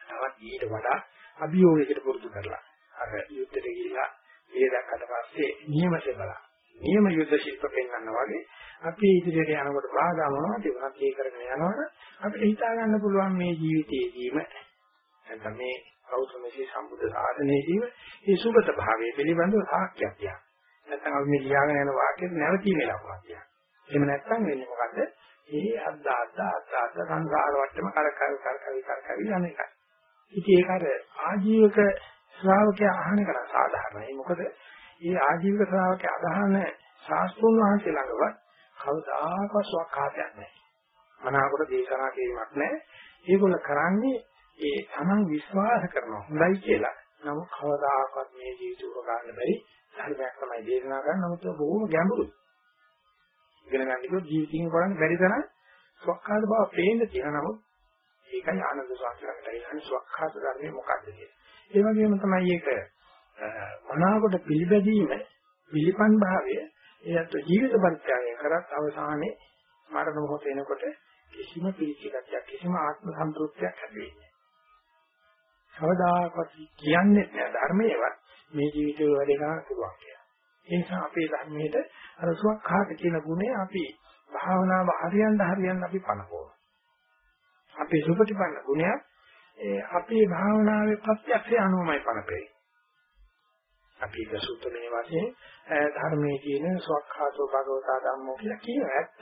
තවත් ඊට වඩා අභියෝගයකට පුරුදු කරලා අර යුද්ධෙට ගිහිලා ඒ දැක්කට පස්සේ නියමසේ බලන්න. නියම යුද්ධ ශිල්ප පෙන්වන්නා වගේ අපි ඉදිරියට යනකොට බාධා මොනවද ඒවත් ඒ කරගෙන යනවනේ අපිට හිතා ගන්න පුළුවන් මේ ජීවිතයේදීම නැත්නම් මේ කෞසමසේ සම්බුද්ධ සාධනයේදීම මේ සුගත භාවයේ පිළිබඳව සාක්ෂියක් තියන්න. නැත්නම් අපි මේ ලියාගෙන යන වාක්‍යෙත් නැවතීමේ ලකුණක් තියන්න. එහෙම නැත්නම් වෙන්නේ මොකද? ඒ අද්දා අද්දා අද්දා සංසාර වට්ටම කර කර කර කර කර කර යන එකයි. ඉතින් ඒක අර ආජීවක ශ්‍රාවකයා අහන එක සාධාරණයි. මොකද මේ ආජීවක ශ්‍රාවකයා අදහන ශාස්ත්‍රඥ වහන්සේ ළඟව කවදාකවත් ස්වකහාතයක් නැහැ. මනාවකට දේශනා කිරීමක් නැහැ. ඒගොල්ල කරන්නේ ඒ තමන් විශ්වාස කරනවා හොඳයි කියලා. නමුත් කවදාකවත් මේ ජීවිත උපකාරන්න බැරි ධර්මයක් තමයි දේශනා කරන්නේ. නමුත් බොහොම ගැඹුරුයි. ඉගෙන ගන්න කිව්වොත් ජීවිතින් කරන්න බැරි තරම් ස්වකහාත බව පේන්න තියෙන නමුත් ඒකයි ආනන්ද සාස්ත්‍රයට කියන්නේ ස්වකහාත ධර්මයේ මොකක්ද කියන්නේ. ඒ වගේම තමයි ඒක මනාවකට පිළිබැදීම පිළිපන් භාවය එයත් ජීවිත පරිත්‍යාගය කරත් අවසානයේ මරණ මොහොත එනකොට කිසිම පිළිචිකක් කිසිම ආත්ම සම්පූර්ණයක් ඇති වෙන්නේ කවදාකවත් කියන්නේ නැහැ ධර්මයේවත් මේ ජීවිතේ වැඩ ගන්න පුළුවන් කියලා. ඒ නිසා අපේ ධර්මයේද අර සුවක්ඛාත කියන ගුණය අපි භාවනාව හරියන්න හරියන්න අපි පනපෝන. අපේ සුපටිපන්න ගුණය ඒ අපේ භාවනාවේ ප්‍රත්‍යක්ෂය අනුමයි පනපේ. අපි ඒක සූත්‍රමේ වශයෙන් ධර්මයේ කියන සුවක්ඛාතෝ භගවතා ධම්මෝ කියලා කියන ඇත්ත.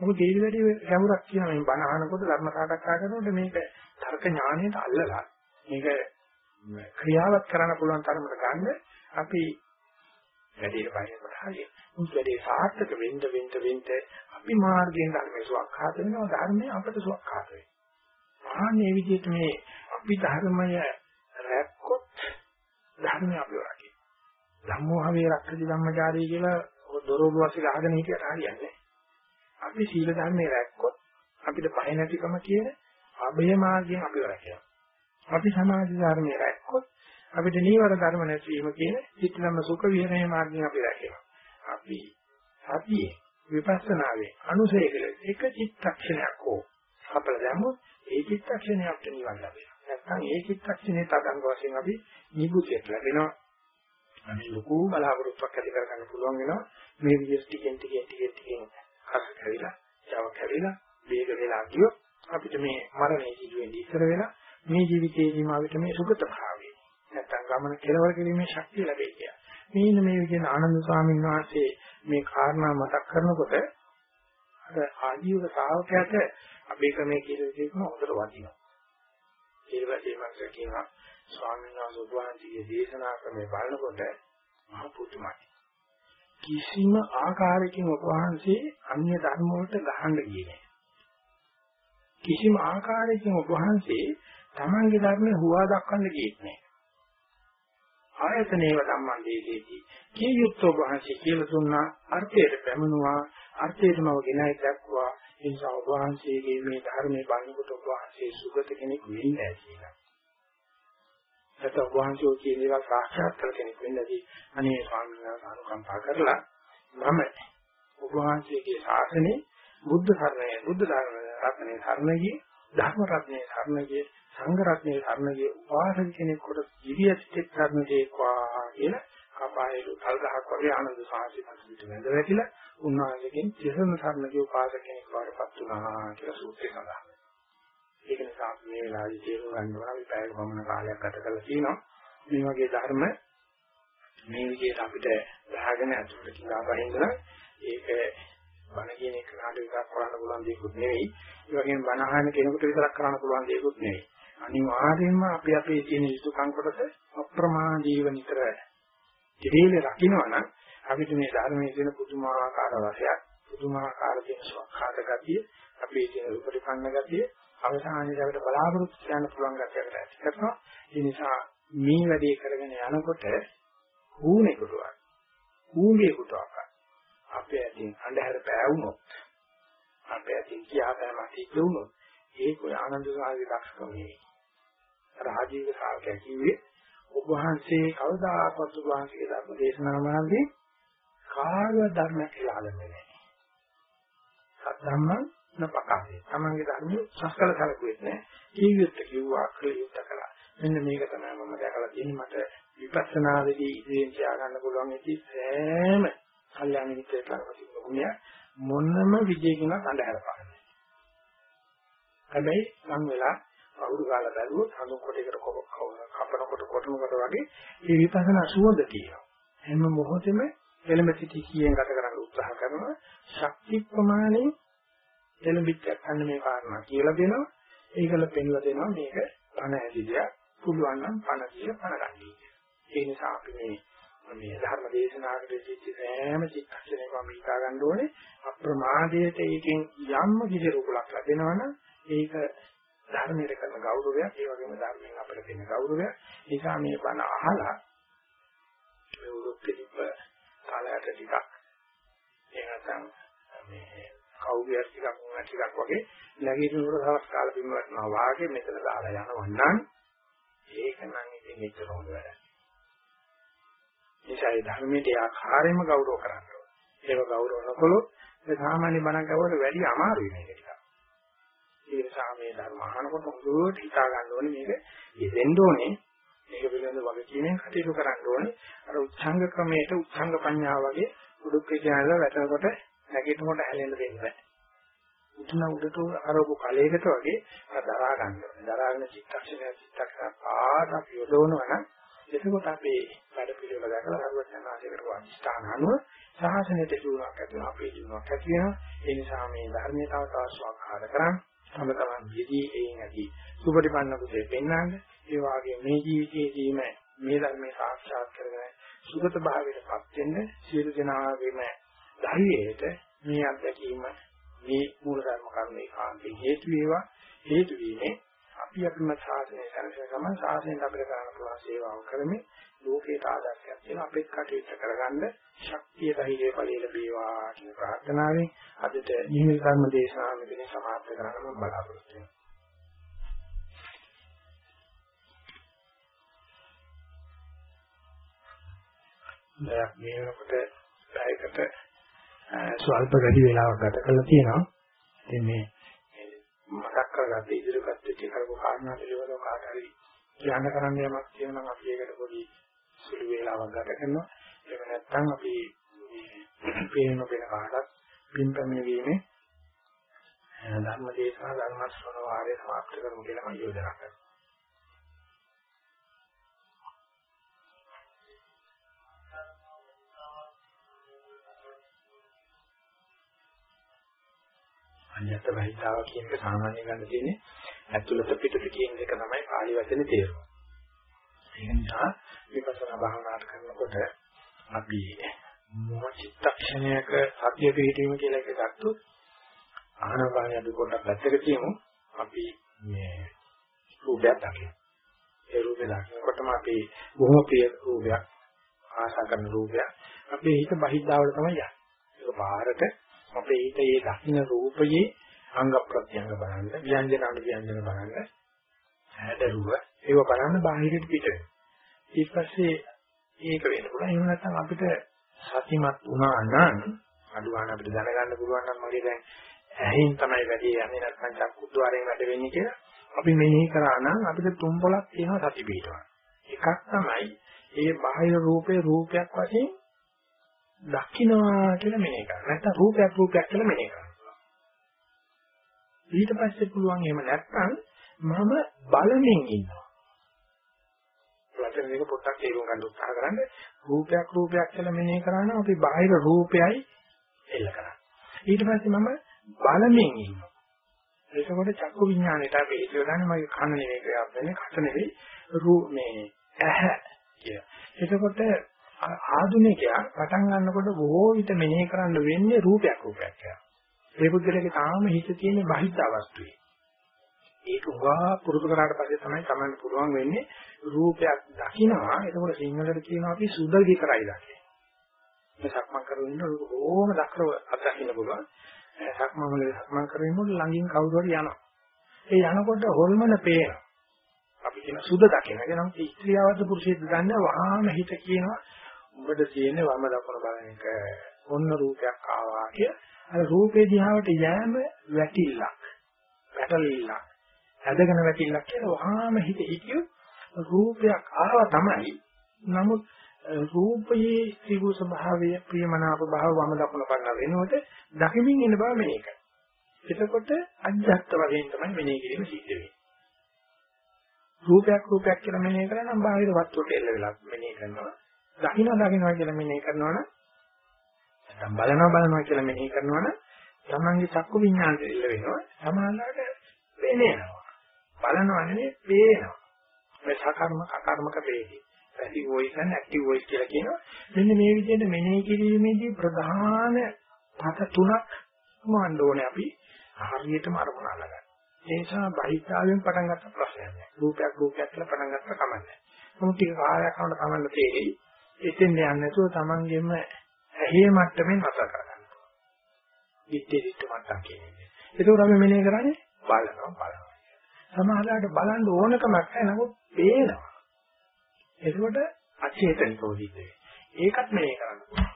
මොකද ඒ විදිහට ගැඹුරක් කියන මේ බණ අහනකොට ධර්ම සාකච්ඡා කරනකොට මේක තර්ක ඥාණයට අල්ලලා මේක ක්‍රියාවත් කරන්න පුළුවන් තරමට ගන්න අපි වැඩේට බහිනකොට හරියට. මුත් වැඩේ සාර්ථක වෙන්න වෙන්න වෙන්න අපි මාර්ගයෙන් ධර්මයේ සුවක්ඛාත වෙනවා ධර්මයේ අපට සුවක්ඛාත වෙනවා. ආන්නේ විදිහට මේ අපි ධර්මය රැක්කොත් ධර්මය අපිව රකින්න. ධම්මෝහවේ රක්කති ධම්මචාරී කියලා දොරවල් වශයෙන් ගහගෙන හිටියට හරියන්නේ නැහැ. අපි සීල ධර්මයේ රැක්කොත් අපිට පහ නැතිකම කියන අභය මාර්ගයෙන් අපි රැකෙනවා. අපි සමාධි ධර්මයේ රැක්කොත් අපිට නීවර ධර්ම නැතිවීම කියන චිත්තධම්ම සුඛ විහරණයේ මාර්ගයෙන් අපි රැකෙනවා. අපි සතියේ විපස්සනාවේ අනුසය කියලා එක චිත්තක්ෂණයක් හෝ අපල දැම්මොත් ඒ චිත්තක්ෂණය අපිට නිවන් ලැබෙනවා. නැත්නම් ඒ චිත්තක්ෂණේ තදංග වශයෙන් අපි නිබුතියට ලැබෙනවා. අනේ ලොකු බලාපොරොත්තුවක් ඇති කරගන්න පුළුවන් වෙනවා. මේ විදිහට ටිකෙන් ටිකෙන් ටිකෙන් ටිකෙන් හස් කැවිලා, Java කැවිලා, වේග වෙලා ගියොත් අපිට මේ මරණය සිදුවෙන්නේ ඉස්සර වෙලා මේ ජීවිතයේදීම අපිට මේ සුගත භාවය නැත්තම් ගමන කෙලවර කිරීමේ ශක්තිය ලැබෙයි කියලා. මේන මේ විදිහට ආනන්ද ස්වාමීන් වහන්සේ මේ කාරණා මතක් කරනකොට අර ආජීව ශ්‍රාවකයාට අපේ ක්‍රමයේ කියලා දෙකම හොඳට වදිනවා. ඊට පස්සේ මම කියනවා ස්වාමීන් වහන්සේ උපවාසයේ දේශනා ක්‍රමේ බලනකොට මහ පුදුමයි. කිසිම ආකාරයකින් උපවාසයේ අන්‍ය ධර්ම වලට ගහන්න ගියේ නැහැ. කිසිම ආකාරයකින් උපවාසයේ තමන්ගේ ධර්මයේ හුවා දක්වන්න ගියේ නැහැ. ආයතනේව සම්බන්ධයේදී කිය යුක්තව වහන්සේ කියලා දුන්නා අර්ථයට පැමිණුවා අර්ථයටම ගෙනයි දක්වා ඒ නිසා වහන්සේගේ මේ ධර්මයේ බලනකොට වහන්සේ සුගත කෙනෙක් වෙන්නේ කියලා. නැත්නම් වහන්සේ කියන දේවල් සාක්ෂාත් කර කෙනෙක් වෙන්නදී අනේ ස්වාමීන් වහන්සේ අනුකම්පා කරලා මම ඔබ වහන්සේගේ ශාසනේ බුද්ධ ධර්මයේ බුද්ධ ධර්ම රත්නයේ ධර්මයේ ධර්ම රත්නයේ ධර්මයේ සංඝ රත්නයේ ධර්මයේ උපාසක කෙනෙක් කොට ජීවිතෙත් ධර්ම දේක්වා කියන කපායේ කල් ගහක් වගේ ආනන්ද සාහිත්‍ය පිට වැඳ වැටිලා උන්වහන්සේගෙන් තිසරණ ධර්මයේ උපාසක කෙනෙක් වඩපත් වුණා කියලා සූත්‍රය සඳහන්. ඒක නිසා අපි මේ වෙලාවේ තේරුම් ගන්නවා අපි පැයක පමණ කාලයක් ගත කරලා තියෙනවා. මේ වගේ ධර්ම මේ විදිහට අපිට ගහගෙන අතුරට කියලා බහින්දලා ඒක බණ කියන එක කාට විතරක් කරන්න පුළුවන් දෙයක්වත් නෙවෙයි. ඒ වගේම බණ අහන කෙනෙකුට විතරක් කරන්න පුළුවන් දෙයක්වත් නෙවෙයි. අනිවාර්යයෙන්ම අපි අපේ තියෙන යුතුයකම් කොටස අප්‍රමාදීව නිතර ඉතිරිලේ රකින්නවා නම් අපිට මේ ධර්මයේ තියෙන පුදුමාකාර රසයක් පුදුමාකාර තියෙන සවඛාත ගතිය අපේ තියෙන උපරිපන්න ගතිය අවසානයේදී අපිට බලාපොරොත්තු කියන්න පුළුවන් ගැටයකට ඇති කරනවා. ඒ නිසා මේ වැඩේ කරගෙන යනකොට හුණේකටවත් හුඹේකටවත් අපේ ඇතින් අන්ධහැර පෑවුනොත් අපේ ඇතින් කියාපෑම සිදුවුනොත් ඒක ආනන්ද සාහිත්‍ය දක්ෂකමේ රාජීව ශාවකයා කිව්වේ ඔබ වහන්සේ කවදාකවත් ඔබ වහන්සේගේ ධර්ම දේශනා මාර්ගයේ කාර්ය ධර්ම කියලා අල්ලන්නේ නැහැ. සත්‍යම්ම නපකාවේ. තමන්ගේ ධර්මයේ සස්කල කරකුවේ නැහැ. ජීවිත කිව්වා ක්‍රියුත් කළා. මෙන්න මේක තමයි මම දැකලා තියෙන්නේ මට විපස්සනාවේදී ඉදිරියෙන් තියාගන්න පුළුවන් ඇති සෑම කල්යාණ මිත්‍රයෙක් ළඟ තිබුණ ගුණය මොනම විජේකිනක් අඳහැර පාන්නේ. හැබැයි මං වෙලා අවුරු කාලා බැලුවොත් හඳුන් කොටයකට කපනකොට කොටනකොට වගේ මේ විපස්සනා සුවඳ තියෙනවා. හැම මොහොතෙම එළඹ සිටි කියෙන් ගත කරන්න උත්සාහ කරනවා. ශක්ති ප්‍රමාණය එළඹිච්ච ගන්න මේ කාරණා කියලා දෙනවා. ඒකල පෙන්ලා දෙනවා මේක පණ ඇදිදියා පුළුවන් නම් පණ කිය පණ ගන්නයි. ඒ නිසා අපි මේ මේ ධර්ම දේශනාවකට සිච්ච සෑම චිත්තක්ෂණයකම හිතා ගන්න ඕනේ අප්‍රමාදයට ඒකෙන් යම් කිසි රූපලක් ලැබෙනවනම් ඒක ධර්මයට කරන ගෞරවයක් ඒ වගේම ධර්මයෙන් අපිට දෙන ගෞරවයක් නිසා මේ බණ අහලා මේ උරුත් පිළිප කාලයට ටිකක් එහෙනම් මේ කවුරුයක් ටිකක් උනා ටිකක් වගේ නැගිටිනකොට දවස් කාල බිම්වටනවා වාගේ මෙතන දාලා යනවා නම් ඒක නම් ඉතින් මෙච්චර හොඳ වැඩක්. ඒසයි ධර්මයේ ආකාරයෙන්ම ගෞරව කරන්න ඕනේ. ඒව ගෞරව නොකළොත් ඒ සාමාන්‍ය බණක් ගවුවට වැඩි අමාරුයි මේක. ඒ නිසා මේ ධර්ම අහනකොට හොඳට හිතා ගන්න ඕනේ මේක ඉදෙන්න ඕනේ. මේක පිළිබඳව වගකීමෙන් කටයුතු කරන්න ඕනේ. අර උච්ඡංග ක්‍රමයට උච්ඡංග පඤ්ඤා වගේ උඩුක් කියනලා වැටෙනකොට නැගිටිනකොට හැලෙන්න දෙන්න බෑ. උතුන උඩට ආරෝප කලයකට වගේ දරා ගන්න ඕනේ. දරාගෙන චිත්තක්ෂණය චිත්තක්ෂණ පාඩක් යොදවනවා නම් එතකොට අපේ වැඩ පිළිවෙල දැකලා හරුවත් යනාසයකට වස්ථාන අනුව සාසනයට දිනුවක් ඇති වෙනවා අපේ දිනුවක් ඇති වෙනවා ඒ නිසා මේ ධර්මයේ තව තවත් ස්වාකාර කරන් තම තමන් යෙදී එයින් ඇති සුපටිපන්න කුසේ පෙන්වන්න. ඒ වාගේ මේ ජීවිතයේදීම මේ ධර්මයේ සාක්ෂාත් සාක්ෂාත් කරගෙන සුගත භාවයටපත් වෙන්න සියලු දෙනාගේම ධෛර්යයට මේ අත්දැකීම මේ මූල ධර්ම කර්ම ඒකාන්තේ හේතු වේවා. හේතු වීමේ අපි අපිම සාසනය කරගෙන ගමන් සාසනයෙන් අපිට කරන්න පුළුවන් සේවාව කරමින් ලෝකයට ආදර්ශයක් වෙන අපේ කටයුත්ත කරගන්න ශක්තිය ධෛර්යය ඵලෙ ලැබේවා කියන ප්‍රාර්ථනාවෙන් අදට නිහිත ධර්ම දේශනාව මෙතන සමාප්ත කරන්න මම බලාපොරොත්තු වෙනවා දැන් මේ වෙනකොට පැයකට ස්වල්ප වැඩි වෙලාවක් ගත කරලා තියෙනවා. ඉතින් මේ මතක් කරගත්ත ඉදිරිපත් වෙච්ච කරපු කාරණා පිළිබඳව කාට හරි කියන්න කරන්න යමක් තියෙනවා නම් අපි ඒකට පොඩි සුළු වේලාවක් ගත කරනවා. එහෙම නැත්නම් අපි මේ පේන වෙන කාටත් පින්පැමිණීමේ ධර්ම දේශනා ධර්ම ශ්‍රවණ වාරය සමාප්ත කරමු කියලා මම යෝජනා කරනවා. අඤ්ඤත රහිතාව කියන එක සාමාන්‍ය ගන්න තියෙන්නේ ඇතුළත පිටත කියන එක තමයි පාලි වචනේ තේරුම. ඒ නිසා විපස්සනා භාවනාවට කරනකොට අපි මොන චිත්තක්ෂණයක සතිය පිහිටීම කියලා එක ගත්තොත් ආනපානිය අපි පොඩ්ඩක් පැත්තක තියමු. අපි මේ රූපයක් දකිනවා. ඒ රූපේ දකිනකොටම අපි බොහොම ප්‍රිය රූපයක් ආශා කරන රූපයක් අපේ හිත බහිද්දාවල තමයි යන්නේ. ඒක පාරට අපේ හිත මේ දකින්න රූපයේ අංග ප්‍රත්‍යංග බලන්න, ව්‍යංජන අනු ව්‍යංජන බලන්න, හැඩරුව ඒව බලන්න බාහිරට පිට වෙනවා. ඊට පස්සේ ඒක වෙන්න පුළුවන්. එහෙම නැත්නම් අපිට සතිමත් වුණා නම් අඩුවාන අපිට දැනගන්න පුළුවන් නම් මගේ දැන් ඇහෙන් තමයි වැඩි යන්නේ නැත්නම් චක්කුද්්වාරයෙන් වැඩ වෙන්නේ කියලා අපි මෙනෙහි කරා නම් අපිට තුන් පොලක් තියෙනවා සති පිටවන. එකක් තමයි ඒ බාහිර රූපේ රූපයක් වශයෙන් දකින්නවා කියලා මෙනෙහි කරනවා. නැත්නම් රූපයක් රූපයක් කියලා මෙනෙහි කරනවා. ඊට පස්සේ පුළුවන් එහෙම නැත්නම් මම බලමින් ඉන්නවා. වචන දෙක පොඩ්ඩක් තේරුම් ගන්න උත්සාහ කරන්න. රූපයක් රූපයක් කියලා මෙනෙහි කරනවා අපි බාහිර රූපයයි එල්ල කරන්නේ. ඊට පස්සේ මම බලමින් ඉන්නවා. එතකොට චක්කු විඥාණයට අපි හිතවන්නේ මගේ කන නෙවෙයි ක්‍රියාව වෙන්නේ කට නෙවෙයි රූ මේ ඇහැ කිය. එතකොට ආධුනිකයා පටන් ගන්නකොට බොහෝ විට මෙනෙහි කරන්න වෙන්නේ රූපයක් රූපයක් කියලා. ඒ පුද්ගලයාගේ තාම හිත තියෙන බහිද්ධ අවස්ථුවේ. ඒක උගා පුරුදු කරාට පස්සේ තමයි Tamanට පුළුවන් වෙන්නේ රූපයක් දකින්නවා. එතකොට සිංහලට කියනවා අපි සුදගි කරයි දකින්නේ. මේ සක්මන් කරගෙන ඉන්න ඕම දක්රව අත්දකින්න පුළුවන්. සක්මන් වල සක්මන් කරගෙන ළඟින් කවුරු හරි යනවා. ඒ යනකොට හොල්මන පේනවා. අපි කියන සුද දකින්න. ඒ නම් ස්ත්‍රියවද පුරුෂයෙක්ද ගන්න වහාම හිත කියනවා උඹට තියෙන වම දකුණ බලන එක ඔන්න රූපයක් ආවා කිය. අර රූපේ දිහාවට යෑම වැටිල්ලක්. වැටලිල්ලක්. ඇදගෙන වැටිල්ලක් කියලා වහාම හිත හිතියොත් රූපයක් ආව තමයි. නමුත් රූපයේ ත්‍රිගු ස්වභාවය ප්‍රියමනාප භාව වම දකුණ බලන වෙනකොට දකිමින් ඉන්න බව මේක. එතකොට අජ්ජත් වශයෙන් තමයි මෙනෙහි කිරීම සිද්ධ වෙන්නේ. රූපයක් රූපයක් කියලා මෙනෙහි කරා නම් බාහිර වස්තුවට එල්ල වෙලා මෙනෙහි කරනවා. දකින්න දකින්නවා කියලා මෙනෙහි කරනවනම් නැත්නම් බලනවා බලනවා කියලා මෙනෙහි කරනවනම් තමන්ගේ චක්කු විඤ්ඤාණය ඉල්ල වෙනවා. සමානලාට පේනවා බලනවා නෙවෙයි පේනවා මේ සකර්ම අකර්මක වේදී. Passive voice and active voice කියලා කියනවා. මෙන්න මේ විදිහට මෙනෙහි කිරීමේදී ප්‍රධාන පත තුනක් මොවන්න ඕනේ අපි. හරියටම අරමුණ අල්ලගන්න. ඒ නිසා බහිද්ධාවෙන් පටන් ගත්ත ප්‍රශ්නයක් නෑ. රූපයක් රූපයක් කියලා පටන් ගත්ත කමන්නේ නමුත් ටික කාලයක් යනකොට තමයි තේරෙයි. එතෙන් යන්නේ නැතුව Tamanගෙම ඇහි මට්ටමින් රස කරගන්න. දිත්තේ දිත්ත මට්ටම් කියන්නේ. ඒකෝර අපි මෙනේ කරන්නේ බලනවා බලනවා. සමහරවිට බලන්න ඕනකමක් නැහැ නමුත් පේනවා. ඒකෝට අචේතනිකව දිද්දේ. ඒකත් මෙනේ කරන්න පුළුවන්.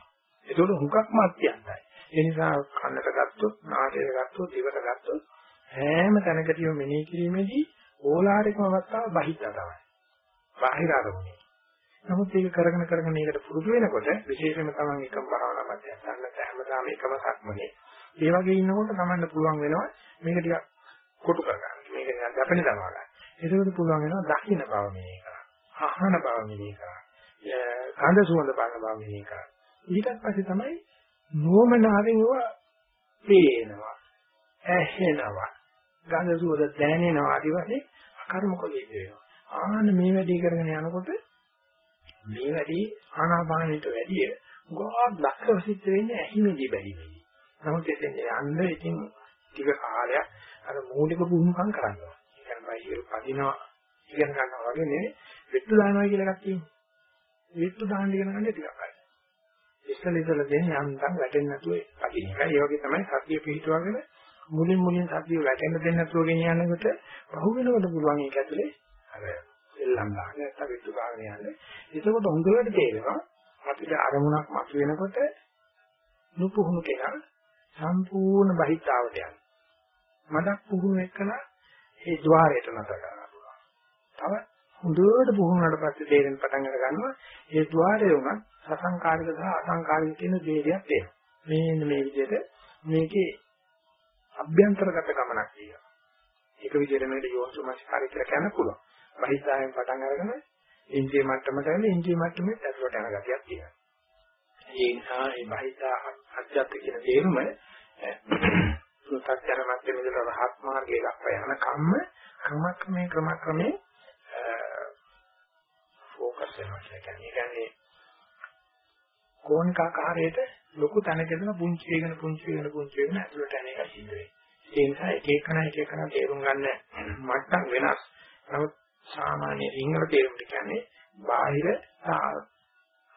ඒකෝට හුඟක්ම අත්‍යන්තයි. ඒ නිසා කන්නට ගත්තොත්, නාසයට ගත්තොත්, දිවට ගත්තොත් හැම තැනකදීම මෙනේ කිරීමේදී ඕලාරිකම අවස්ථාව බහිද්දා තමයි. බාහිර ආරමුණේ. නමුත් ඒක කරගෙන කරගෙන ඒකට පුරුදු වෙනකොට විශේෂයෙන්ම තමන් එකම භාවනා මධ්‍යස්ථානක හැමදාම එකම සක්මනේ. ඒ වගේ ඉන්නකොට තමන්ට පුළුවන් වෙනවා මේක ටිකක් කොටු කරගන්න. මේක නිකන් දැපෙන දමා ගන්න. ඒකවල පුළුවන් වෙනවා දකින්න බව මෙහෙ කරා. අහන බව මෙහෙ කරා. ගඳ සුවඳ බලන බව මෙහෙ කරා. ඊට පස්සේ තමයි නෝමනාවෙන් ඒවා පේනවා. ඇහෙනවා. ගඳ සුවඳ දැනෙනවා. ඊට පස්සේ අකර්මක වෙනවා. ආන මේ වැඩේ කරගෙන යනකොට මේ වැඩි ආනාපානෙට වැඩිය ගොඩක් දක්ෂව සිද්ධ වෙන්නේ ඇහිමේදී බැරිදී. නමුත් එතෙන් යන්න ඉතින් ටික කාලයක් අර මූලික පුහුණුකම් කරනවා. ඒ කියන්නේ බයිහිර පදිනවා ඉගෙන ගන්නවා වගේ නෙවෙයි වෙට්ටු දානවා කියලා එකක් තියෙනවා. වෙට්ටු දාන්න ඉගෙන ගන්න ටිකක් අය. ඉස්සෙල් ඉස්සෙල් දෙන්නේ යන්තම් වැටෙන්නේ නැතුව පදින එකයි. ඒ වගේ තමයි සතිය පිහිටුවගෙන මුලින් මුලින් සතිය වැටෙන්න දෙන්නේ නැතුව ගෙනියනකොට පහු වෙනකොට පුළුවන් ඒක ඇතුලේ අර සෙල්ලම් ගන්න නැත්නම් පිටු ගන්න යන්නේ. එතකොට හොඳට තේරෙනවා අපිට අරමුණක් මත වෙනකොට නුපුහුණු කෙනා සම්පූර්ණ බහිත්තාවට යනවා. මඩක් පුහුණු එක්කන ඒ ద్వාරයට නතර කරනවා. තව හොඳට පුහුණුනට පස්සේ තේරෙන පටන් අර ගන්නවා ඒ ద్వාරය උනත් සසංකාරික සහ අසංකාරික කියන දෙයක් තියෙනවා. මේ මේ විදිහට මේකේ අභ්‍යන්තරගත ගමනක් කියනවා. ඒක විදිහට මේකට යෝනිසමස්කාරය කියලා කියන්න පුළුවන්. බහිස්සාවෙන් පටන් අරගෙන ඉන්ද්‍රිය මට්ටමට ඇවිල්ලා ඉන්ද්‍රිය මට්ටමෙත් ඇතුළට යන ගතියක් තියෙනවා. ඒ නිසා මේ බහිස්සා අධ්‍යාත්ම කියන තේරුම සත්‍යන මට්ටමේ ඉඳලා රහත් මාර්ගයේ දක්වා යන කම්ම ක්‍රමක්‍රමේ ක්‍රමක්‍රමේ ફોකස් වෙනවා කියන්නේ කෝණික ආකාරයට ලොකු තැනකදම පුංචි වෙන පුංචි වෙන පුංචි වෙන ඇතුළට යන එක සිද්ධ වෙනවා. ඒ නිසා එක එකන එක එකන තේරුම් ගන්න මට්ටම් වෙනස්. නමුත් සාමාන්‍ය සිංහල තේරුමට කියන්නේ බාහිර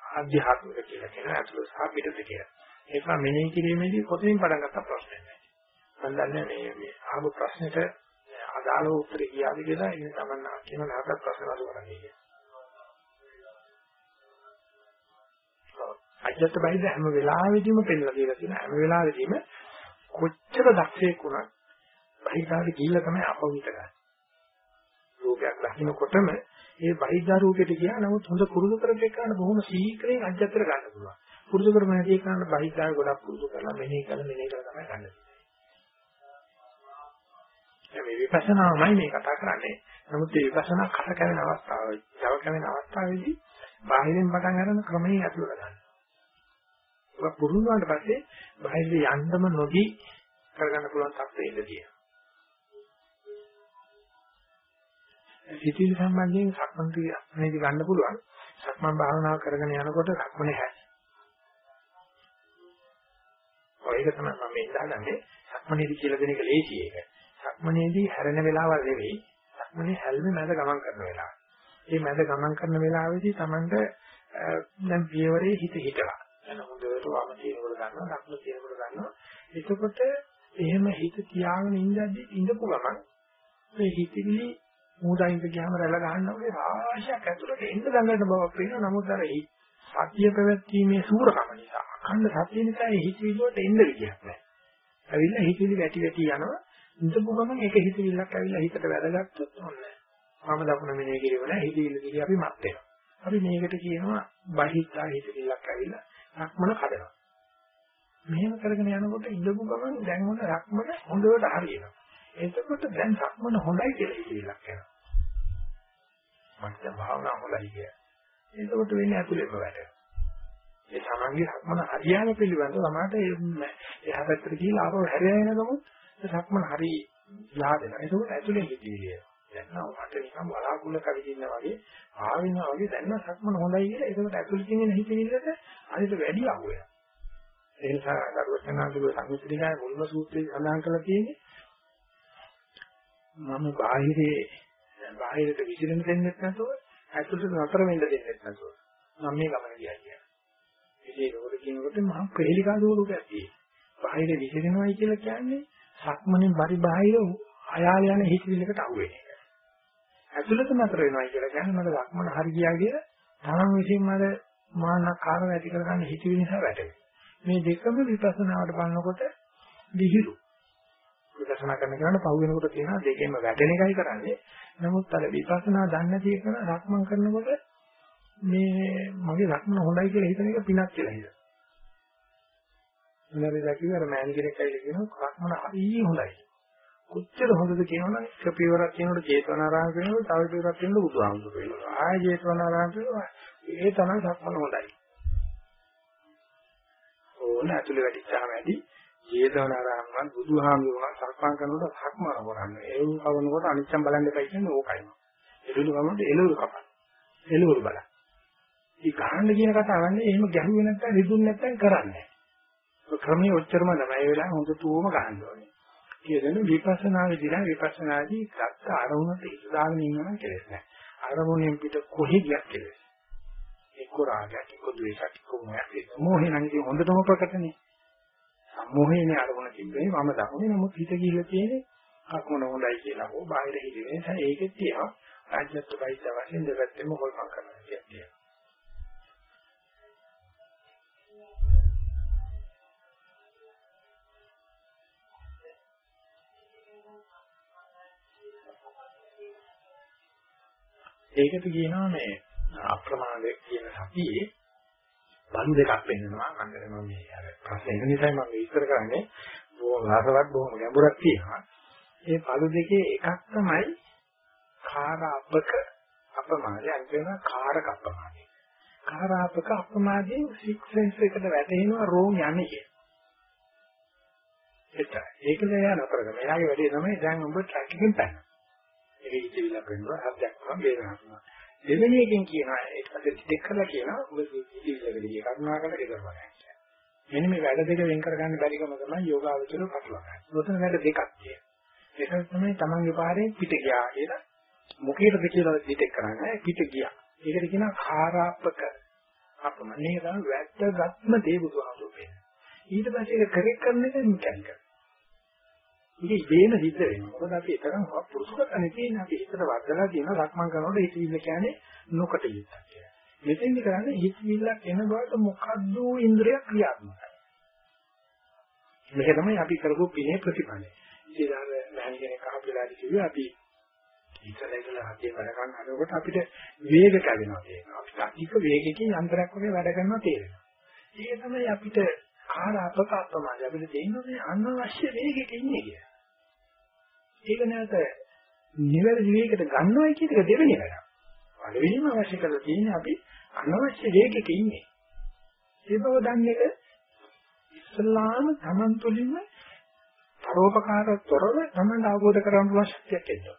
ආධ්‍යාත්මික කියලා කියන ඇතුළත සහ පිටත කියලා. ඒක මෙනෙහි කිරීමේදී කොතනින් පටන් ගත්ත ප්‍රශ්නයක් නෑ. මම දන්නේ මේ මේ ආපු ප්‍රශ්නෙට අදාළව උත්තර කියාද කියලා ඉතින් තමන්නා කියන නැවතත් ප්‍රශ්න අහලා කරන්නේ කියලා. අජත්ත බයිද හැම වෙලාවෙදීම පෙන්නලා දීලා තියෙන හැම වෙලාවෙදීම කොච්චර දක්ෂයෙක් වුණත් බයිදාට ගිහිල්ලා තමයි අපවිත ගන්න. රූපයක් දකින්නකොටම ඒ බයිදා රූපෙට ගියා නමුත් හොඳ පුරුදු කරගෙන කරන බොහොම ශීඝ්‍රයෙන් අජත්තට ගන්න පුළුවන්. පුරුදු කරම නැති කරන බයිදා ගොඩක් පුරුදු කරලා මෙනෙහි කරලා මෙනෙහි කරලා තමයි ගන්න. මේ විපස්සනාමයි මේ කතා කරන්නේ. නමුත් මේ විපස්සනා කර කැවෙන අවස්ථාවයි, ජව කැවෙන අවස්ථාවේදී බාහිරින් පටන් ගන්න ක්‍රමයේ ඇතුළට ගන්න. ඒක පුරුදු වුණාට පස්සේ බාහිර යන්නම නොදී කරගන්න පුළුවන් තත්ත්වෙ ඉඳදී. සිතිවිලි සම්බන්ධයෙන් සක්මන් ක්‍රියාවේදී ගන්න පුළුවන්. සක්මන් භාවනාව කරගෙන යනකොට සක්මනේ හැ. ඔය එක තමයි මම ඉඳහගන්නේ. සක්මනේදී කියලා දෙන එක ලේසි එක. සක්මනේදී හැරෙන වෙලාවල් නෙවෙයි. සක්මනේ හැල්මේ මැද ගමන් කරන වෙලාව. මේ මැද ගමන් කරන වෙලාවේදී Tamanට දැන් පියවරේ හිත හිටලා. එන හොඳට වම තියෙනකොට ගන්නවා, දකුණු තියෙනකොට ගන්නවා. එතකොට එහෙම හිත තියාගෙන ඉඳද්දි ඉඳපු ගමන් මේ හිතවිලි මූදයින්ද ගියාම රැළ ගන්නවා වගේ රාශියක් ඇතුළට එන්න දඟලන බවක් පේනවා. නමුත් අර සතිය පැවැත්ීමේ සූරකම නිසා අඛණ්ඩ සතිය නිසා ඒ හිතවිලි වලට එන්න විදියක් නැහැ. ඇවිල්ලා හිතවිලි වැටි වැටි යනවා. ඉඳපු ගමන් ඒක හිතවිල්ලක් ඇවිල්ලා හිතට වැදගත්තොත් ඕනේ. මම දකුණ මෙනේ කිරිවල හිතවිලි කිරි අපි මත් වෙනවා. අපි මේකට කියනවා බහිත්තා හිතවිල්ලක් ඇවිල්ලා රක්මන කඩනවා. මෙහෙම කරගෙන යනකොට ඉඳපු ගමන් දැන් මොන රක්මන හොඳට හරියනවා. එතකොට දැන් රක්මන හොඳයි කියලා හිතවිල්ලක් එනවා. මට භාවනා හොලයි කිය. ඒකකොට වෙන්නේ ඇතුළේම වැඩ. ඒ සමන්ගේ සක්මන හරියම පිළිබඳව සමහරට එහා පැත්තට ගිහිල්ලා ආපහු හැරෙන ගමන් සක්මන හරි යහදෙනවා. ඒකෝට ඇතුළේ හිතවිලිය. දැන් නම් මට නිකන් බලාකුල්ල කවිදින්න වගේ ආවෙනා වගේ දැන් සක්මන හොඳයි කියලා ඒකෝට ඇතුළේ තියෙන හිතවිල්ලට අනිත් වැඩි අහුවෙනවා. ඒ නිසා ගරුවචනාංශික සංවිධානයේ මුල්ම සූත්‍රයේ සඳහන් කරලා තියෙන්නේ මම බාහිරේ බාහිරට විසිරෙන්න දෙන්නෙත් නැතුව ඇතුළට නතර වෙන්න දෙන්නෙත් නැතුව මම මේ ගමන ගියා කියන්නේ. ඉතින් ඒකට කියනකොට මම ප්‍රේලිකා දෝලුකයක් තියෙනවා. බාහිර විසිරෙනවයි කියලා කියන්නේ සක්මණෙන් පරි බාහිර අයාල යන හිතවිල්ලකට අහු වෙන එක. ඇතුළත නතර වෙනවයි කියලා කියන්නේ මට සක්මණ හරි ගියා කියලා තමන් විසින්ම අර මානකාරව ඇති කරගන්න හිතවිලි නිසා වැටෙනවා. මේ දෙකම විපස්සනාවට බලනකොට විහිළු විපස්සනා කරන කෙනාට පහු වෙනකොට තියෙනවා දෙකෙන්ම වැටෙන එකයි කරන්නේ. නමුත් අර විපස්සනා දන්නේ නැති එක රක්මන් කරනකොට මේ මගේ රක්මන හොඳයි කියලා හිතන එක පිනක් කියලා හිතනවා. ඉන්නරේ දැකිවර මෑන් කෙනෙක් ඇවිල්ලා කියනවා රක්මන හරිය හොඳයි. කොච්චර හොඳද කියනවනම් එක පියවරක් කියනකොට චේතනාරාම කියනකොට තව පියවරක් කියනකොට බුදුහාමුදුරු වෙනවා. ආය චේතනාරාම කියනවා ඒ තරම් රක්මන හොඳයි. ඕන ඇතුලේ වැඩිච්චාම ඇති ජේතවනාරාමයන් බුදුහාමුදුරුවෝ සක්මන් කරනකොට සක්මන කරන්නේ. ඒ වුණකොට අනිච්චම් බලන්න එපා කියන්නේ ඕකයි. එළුළු ගමනට එළුළු කපන. එළුළු බලන්න. ඒ ගහන්න කියන කතාවන්නේ එහෙම ගැහුවේ නැත්නම් රිදුන්නේ නැත්නම් කරන්නේ නැහැ. ක්‍රමයේ ඔච්චරම තමයි ඒ වෙලාව හොඳටම ගහන්න ඕනේ. කියන විපස්සනා විදිහට විපස්සනාදී ගත්ත අරමුණට ඉස්සදාගෙන ඉන්නම කෙලෙස් නැහැ. අරමුණෙන් පිට කොහෙ ගියක් කෙලෙස්. එක්ක රාගයක් එක්ක ද්වේෂයක් එක්ක මොහයක් මොහේ නම් ඉතින් හොඳටම ප්‍රකටනේ. සම්මෝහේනේ අරමුණ තිබ්බේ මම දකුණේ නමුත් හිත ගිහිල්ලා තියෙන්නේ අකුණ හොඳයි කියලා හෝ බාහිර හිතේ නිසා ඒකෙත් තියෙනවා රාජ්‍යත්ව බයිත වශයෙන් දෙපැත්තෙම හොල්මන් කරනවා කියන්නේ. ඒකට කියනවා මේ අප්‍රමාද කියන සතියේ බලු දෙකක් වෙන්නවා මම මම මේ අර ප්‍රශ්න එක නිසා මම විස්තර කරන්නේ බොහොම රසවත් බොහොම ගැඹුරක් තියෙනවා ඒ බලු දෙකේ එකක් තමයි කාරාපක අපමාදය අනිත් වෙනවා කාරක අපමාදය කාරාපක අපමාදයේ සික්ස් සෙන්ස් එකට වැටෙනවා රෝම් යන්නේ කිය. එතන ඒකද යා නතර කරන. එයාගේ වැඩේ තමයි දැන් ඔබ ට්‍රැක් එකෙන් පැන. ඒක ඉතිවිලා පෙන්නවා හත්යක් වම් බේරනවා. දෙවෙනි එකෙන් කියනවා ඒක පස්සේ ටික කරලා කියනවා ඔබ ඉතිවිලා වෙලිය කරුණා කරලා ගෙදර බලන්න. මෙන්න මේ වැඩ දෙක වෙන් කරගන්න බැරිකම තමයි යෝගාවචර පටලවා ගන්න. ඔතන වැඩ දෙකක් තියෙනවා. ඒක තමයි තමන්ගේ පාරේ පිට ගියා කියලා මොකේද කියලා ඩිටෙක්ට් කරන්නේ පිට ගියා. ඒකට කියනවා කාරාපක අපමණේ තමයි වැද්දගත්ම දේ බුදුහාමුදුරුවෝ කියන්නේ. ඊට පස්සේ ඒක කරෙක් කරන එක මිකැනිකල්. ඉතින් ඉබේම සිද්ධ වෙනවා. මොකද අපි තරම් පුරුෂකතනේ තියෙන අපි හිතට වදලා තියෙන රක්මන් කරනකොට හිතවිල්ල කියන්නේ නොකට යුක්තක් කියලා. මෙතෙන්දි කරන්නේ හිතවිල්ලක් එන බවට මොකද්ද ඉන්ද්‍රිය ක්‍රියාත්මකයි. මේක තමයි අපි කරපු පිනේ ප්‍රතිඵලය. ඉතින් අර මහන් කෙනෙක් අහපලාදී කිව්වේ අපි ඉතල ඉතල හතිය වැඩ කරන හදනකොට අපිට වේග කැදෙනවා තේරෙනවා. අපිට අධික වේගකින් යන්ත්‍රයක් වගේ වැඩ කරනවා තේරෙනවා. ඒක තමයි අපිට කාල අපකාප්‍රමාද අපිට තේින්නේ අනවශ්‍ය වේගයක ඉන්නේ කියලා. ඒක නැවත නිවැරදි වේගයකට ගන්නවයි කියන එක දෙවෙනි වැඩ. පළවෙනිම අවශ්‍ය කරලා තියෙන්නේ අපි අනවශ්‍ය වේගයක ඉන්නේ. ඒ බව දන්නේ එක ඉස්ලාම තමන් තුළින්ම පරෝපකාරතරව තමන් අවබෝධ කරගන්න පුළුවන් ශක්තියක් එනවා.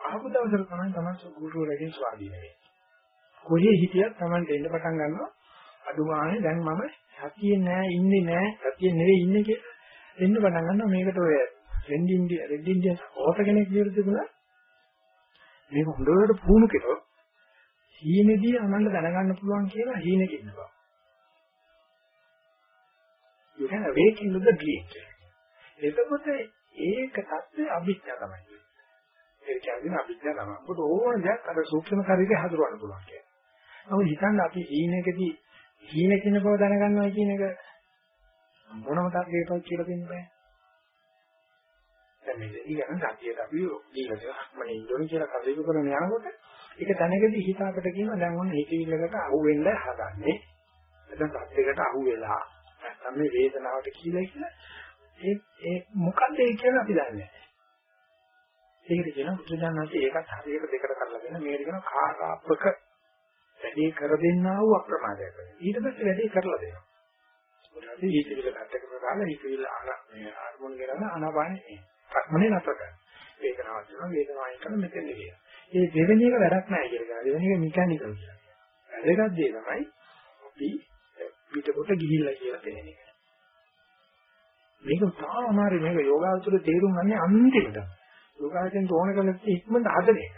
ආපු දවසට තමයි තමන් ගුරුවරගෙන් ස්වාධීන වෙන්නේ. කොහේ හිටියත් තමන් දෙන්න පටන් ගන්නවා අදුමානේ දැන් මම සතියේ නෑ ඉන්නේ නෑ සතියේ නෙවෙයි ඉන්නේ කියලා දෙන්න පටන් ගන්නවා මේකට ඔය රෙඩ් ඉන්දියා රෙඩ් ඉන්දියා ඕත කෙනෙක් කියලා තිබුණා මේක හොඳට පුහුණු කෙරුවොත් හීනේදී අනන්න දැනගන්න පුළුවන් කියලා හීනෙක ඉන්නවා. You can awaken to the dream. එතකොට ඒක தත්ත්වය අභිඥා තමයි. ඒ කියන්නේ අභිඥා තමයි. මොකද ඕන දෙයක් අර සූක්ෂම ශරීරේ හඳුරවන්න පුළුවන් කියන්නේ. නමුත් හිතන්න අපි හීනෙකදී හීන කියන බව දැනගන්නවා කියන එක මොනම තරකයකට කියලා දෙන්නේ නැහැ. දැන් මේක ඊගෙන සතියට අපි ජීවිතයක් මම ඉන්දෝනි කියලා කටයුතු කරන යනකොට ඒක දැනගදී හිත අපිට කියනවා දැන් ඔන්න හිතවිල්ලකට අහු වෙන්න හදන්නේ. නැත්නම් සත්‍යයකට අහු වෙලා නැත්නම් මේ වේදනාවට කියලා කියලා ඒ ඒ මොකද ඒ කියලා අපි දන්නේ නැහැ. ඒකට කියනවා බුදුදහමේ ඒකත් හරියට දෙකට කරලා දෙන මේක කියන කාරාපක වැඩේ කර දෙන්නා වූ අප්‍රමාදය කරනවා. ඊට පස්සේ වැඩේ කරලා දෙනවා. මොකද හිතවිල්ල පැත්තකට දාලා හිතවිල්ල හාර්මෝන කරන අනපානේ සක්මනේ නැතර කරනවා. වේදනාවක් තියෙනවා වේදනාවයි කරන මෙතෙන් කියන. ඒ දෙවෙනි එක වැඩක් නැහැ කියලා. දෙවෙනි එක මෙකැනිකල් කියලා. වැදගත් දේ තමයි අපි පිටකොට ගිහිල්ලා කියලා තේරෙන එක. මේක තාම අමාරුයි මේක යෝගාවචර තේරුම් ගන්න අන්තිමට. යෝගාවචරෙන් ඕන කරන ඉක්මනට හදන එක.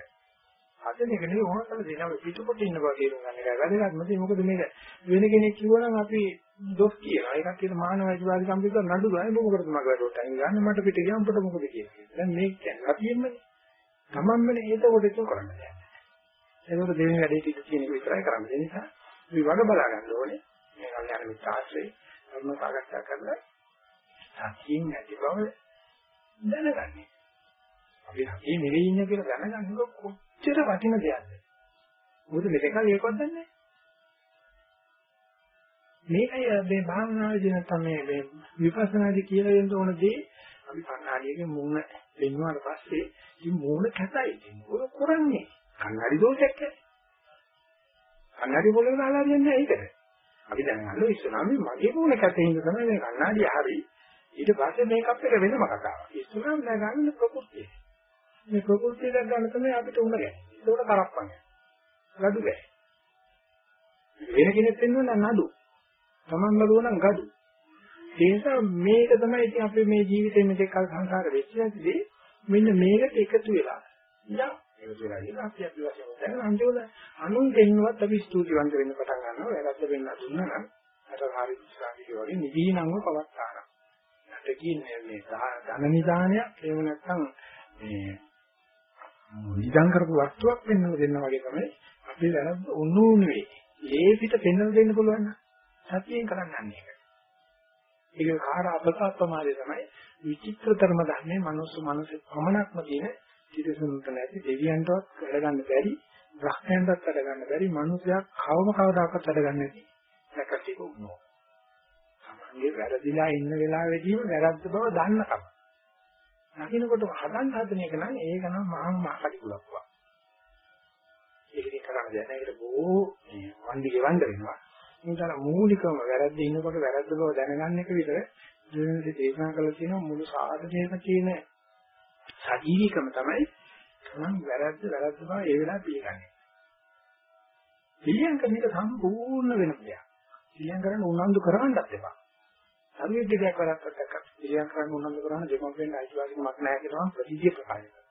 හදන එක නෙවෙයි ඕන කරන දේ නම පිටකොට ඉන්න බව තේරුම් ගන්න එක. වැදගත් මොකද මේක වෙන කෙනෙක් කිව්වනම් අපි දොස් කියනවා. ඒකත් කියන මානවයිකවාදී කම්පියුටර් නඩු ගන්න මොකටද මගේ වැඩට අයින් ගන්න මට පිට ගියාම උඹට මොකද කියන්නේ. දැන් මේක කියන්නේ අපියෙන්නේ. තමන්මනේ ඒකකොට ඒක කරන්න දෙයක්. ඒකෝට දෙවෙනි වැඩේ ටික කියන එක විතරයි කරන්න. ඒ නිසා අපි වග බලා ගන්න ඕනේ. මේ කල්යාණ මිත්‍රාශ්‍රේ ධර්ම සාකච්ඡා කරලා සතියින් නැති බව දැනගන්නේ. අපි හකේ නෙවෙයි ඉන්නේ කියලා දැනගන්න කොච්චර වටින දෙයක්ද? මොකද මෙතකල් ඒකවත් දන්නේ නැහැ. මේකයි මේ භාවනාවේදී නැත්නම් මේ මේ විපස්සනාදී කියලා දෙන්න ඕන දේ අපි කන්නාඩියක මූණ දෙන්නාට පස්සේ ඉතින් මූණ කැතයි. ඒක කරන්නේ. කන්නාඩි දෝෂයක් නැහැ. කන්නාඩි පොළේ දාලා හරියන්නේ ඒකට. අපි දැන් අහලා ඉස්සරහම මගේ මූණ කැතින්ද තමයි මේ කන්නාඩිය හරි. ඊට පස්සේ මේකප් එක වෙනම කතාවක්. ඉස්සරහම දැනගන්න ප්‍රകൃතිය. මේ ප්‍රകൃතිය දැනගන්න තමයි අපිට උණ ගැන්නේ. ඒක කරප්පන්නේ. ලඩු ගැන්නේ. වෙන කෙනෙක් වෙන්න නම් නඩු. Taman නඩුව නම් gadu. ඒ නිසා මේක තමයි ඉතින් අපි මේ ජීවිතේ මෙතෙක් කල සංසාර වෙච්ච නැතිදී මෙන්න මේකට එකතු වෙලා. ඉතින් ඒක වෙලා ඉතින් අපි අපි වශයෙන් දැන් අන්තිමට අනුන් දෙන්නවත් අපි ස්තුතිවන්ත වෙන්න පටන් ගන්නවා. වැරද්ද වෙන්න දුන්නා නම් අර හරි විශ්වාසිකය වගේ නිදීනංව පවත්තාන. නැට කියන්නේ මේ ධන නිදානයක් එහෙම නැත්නම් මේ නිදන් කරපු වස්තුවක් වෙන්න දෙන්න වගේ තමයි අපි වැරද්ද උණු උණුවේ. ඒ පිට පෙන්වන්න දෙන්න පුළුවන් නම් සතියෙන් කරන්නන්නේ ඒක. ඒක කාර අපසත්පමාදේ තමයි විචිත්‍රතරම ධර්මයේ මනුස්ස මනස පමණක්ම තියෙන තිරසනුන්ට නැති දෙවියන්ටවත් වැඩ ගන්න බැරි බ්‍රහ්මයන්ටවත් වැඩ ගන්න බැරි මනුස්සයා කවම කවදාකවත් වැඩ ගන්න නැති සැකටික වුණා. සමහරවිට වැරදිලා ඉන්න වෙලාවෙදීම වැරද්ද බව දන්නකම. නකිනකොට හදන්න හදන එක නම් ඒක නම් මහා මහකටි කුලක්වා. ඒකේ කරන්න දෙයක් නෑ ඒකට බොහෝ වන්දි ගෙවන්න වෙනවා. ඒතර මූලිකම වැරද්ද ඉන්නකොට වැරද්ද බව දැනගන්න එක විතර ජීවිතේ දේශනා කළ තියෙන මුළු සාධනයක තියෙන සජීවීකම තමයි තමන් වැරද්ද වැරද්ද බව ඒ වෙලාවේ පිළිගන්නේ. පිළියම් කරන එක සම්පූර්ණ වෙන දෙයක්. පිළියම් කරන්න උනන්දු කරවන්නත් එපා. සමීප දෙයක් කරත්තක් දැක්ක. පිළියම් කරන්න උනන්දු කරන දෙමොපෙන් අයිතිවාසිකමක් නැහැ කියලා ප්‍රතිජීව ප්‍රකාශ කරනවා.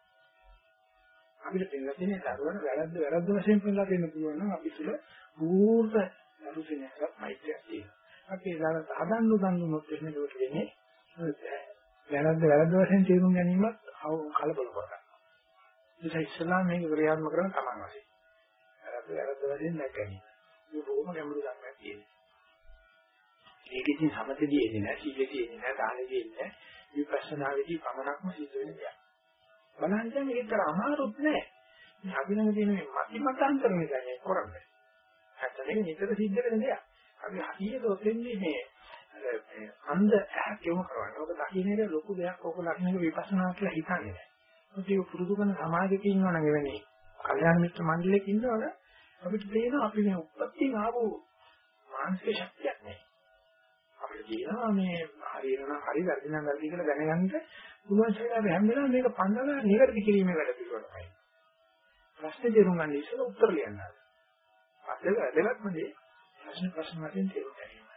අපිට පෙන්නලා තියෙන දරුවන වැරද්ද වැරද්ද වශයෙන් පෙන්නලා දෙන්න පුළුවන් නම් අපි තුල පූර්ණ අනුසෙනසක් මෛත්‍රියක් තියෙනවා. අපි ඊළඟ හදන්න උදන්නුනොත් එහෙම ඒකට වෙන්නේ වැරද්ද වැරද්ද වශයෙන් තේරුම් ගැනීමත් කලබල කරගන්නවා. ඒක ඉස්ලාම මේක ක්‍රියාත්මක කරන තමන් වශයෙන්. වැරද්ද වැරද්ද වශයෙන් නැගගන්නේ. මේ බොහොම ගැඹුරු ධර්මයක් තියෙනවා. ඒකෙදි සමතේදී එන්නේ නැහැ, සීලේදී එන්නේ නැහැ, දානෙදී එන්නේ නැහැ. විපස්සනාවේදී පමණක්ම සිද්ධ වෙන දෙයක්. බලන්න දැන් මේක තර අමාරුත් නෑ. මේ අපි ළඟ තියෙන මේ මති මතාන්තර නිසා මේ කරන්නේ. ඇත්තටම නිතර සිද්ධ වෙන දෙයක්. අපි හරියට ඔතෙන්දී මේ මේ අන්ධ ඇහක් යොමු කරනවා. ඔබ දකින්නේ ලොකු දෙයක් ඔබ දකින්න විපස්සනා කියලා හිතන්නේ නෑ. මොකද ඒක පුරුදු කරන සමාජයක ඉන්නවනම් එවැනි කල්යාණ මිත්‍ර මණ්ඩලයක ඉන්නවනම් අපිට තේරෙනවා අපි මේ උපත්තියෙන් ආපු මානසික ශක්තියක් නෑ. අපිට කියනවා මේ හරියනවා හරි වැරදි නම් වැරදි කියලා දැනගන්න පුළුවන් ශරීරය හැම වෙලාවෙම මේක පන්නලා නිවැරදි කිරීමේ වැඩ පිළිවෙලයි. ප්‍රශ්න දෙරුම් ගන්න ඉස්සෙල්ලා උත්තර ලියන්න. අද වැදගත්ම දේ ප්‍රශ්න ප්‍රශ්න වලින් තේරුම් ගැනීම.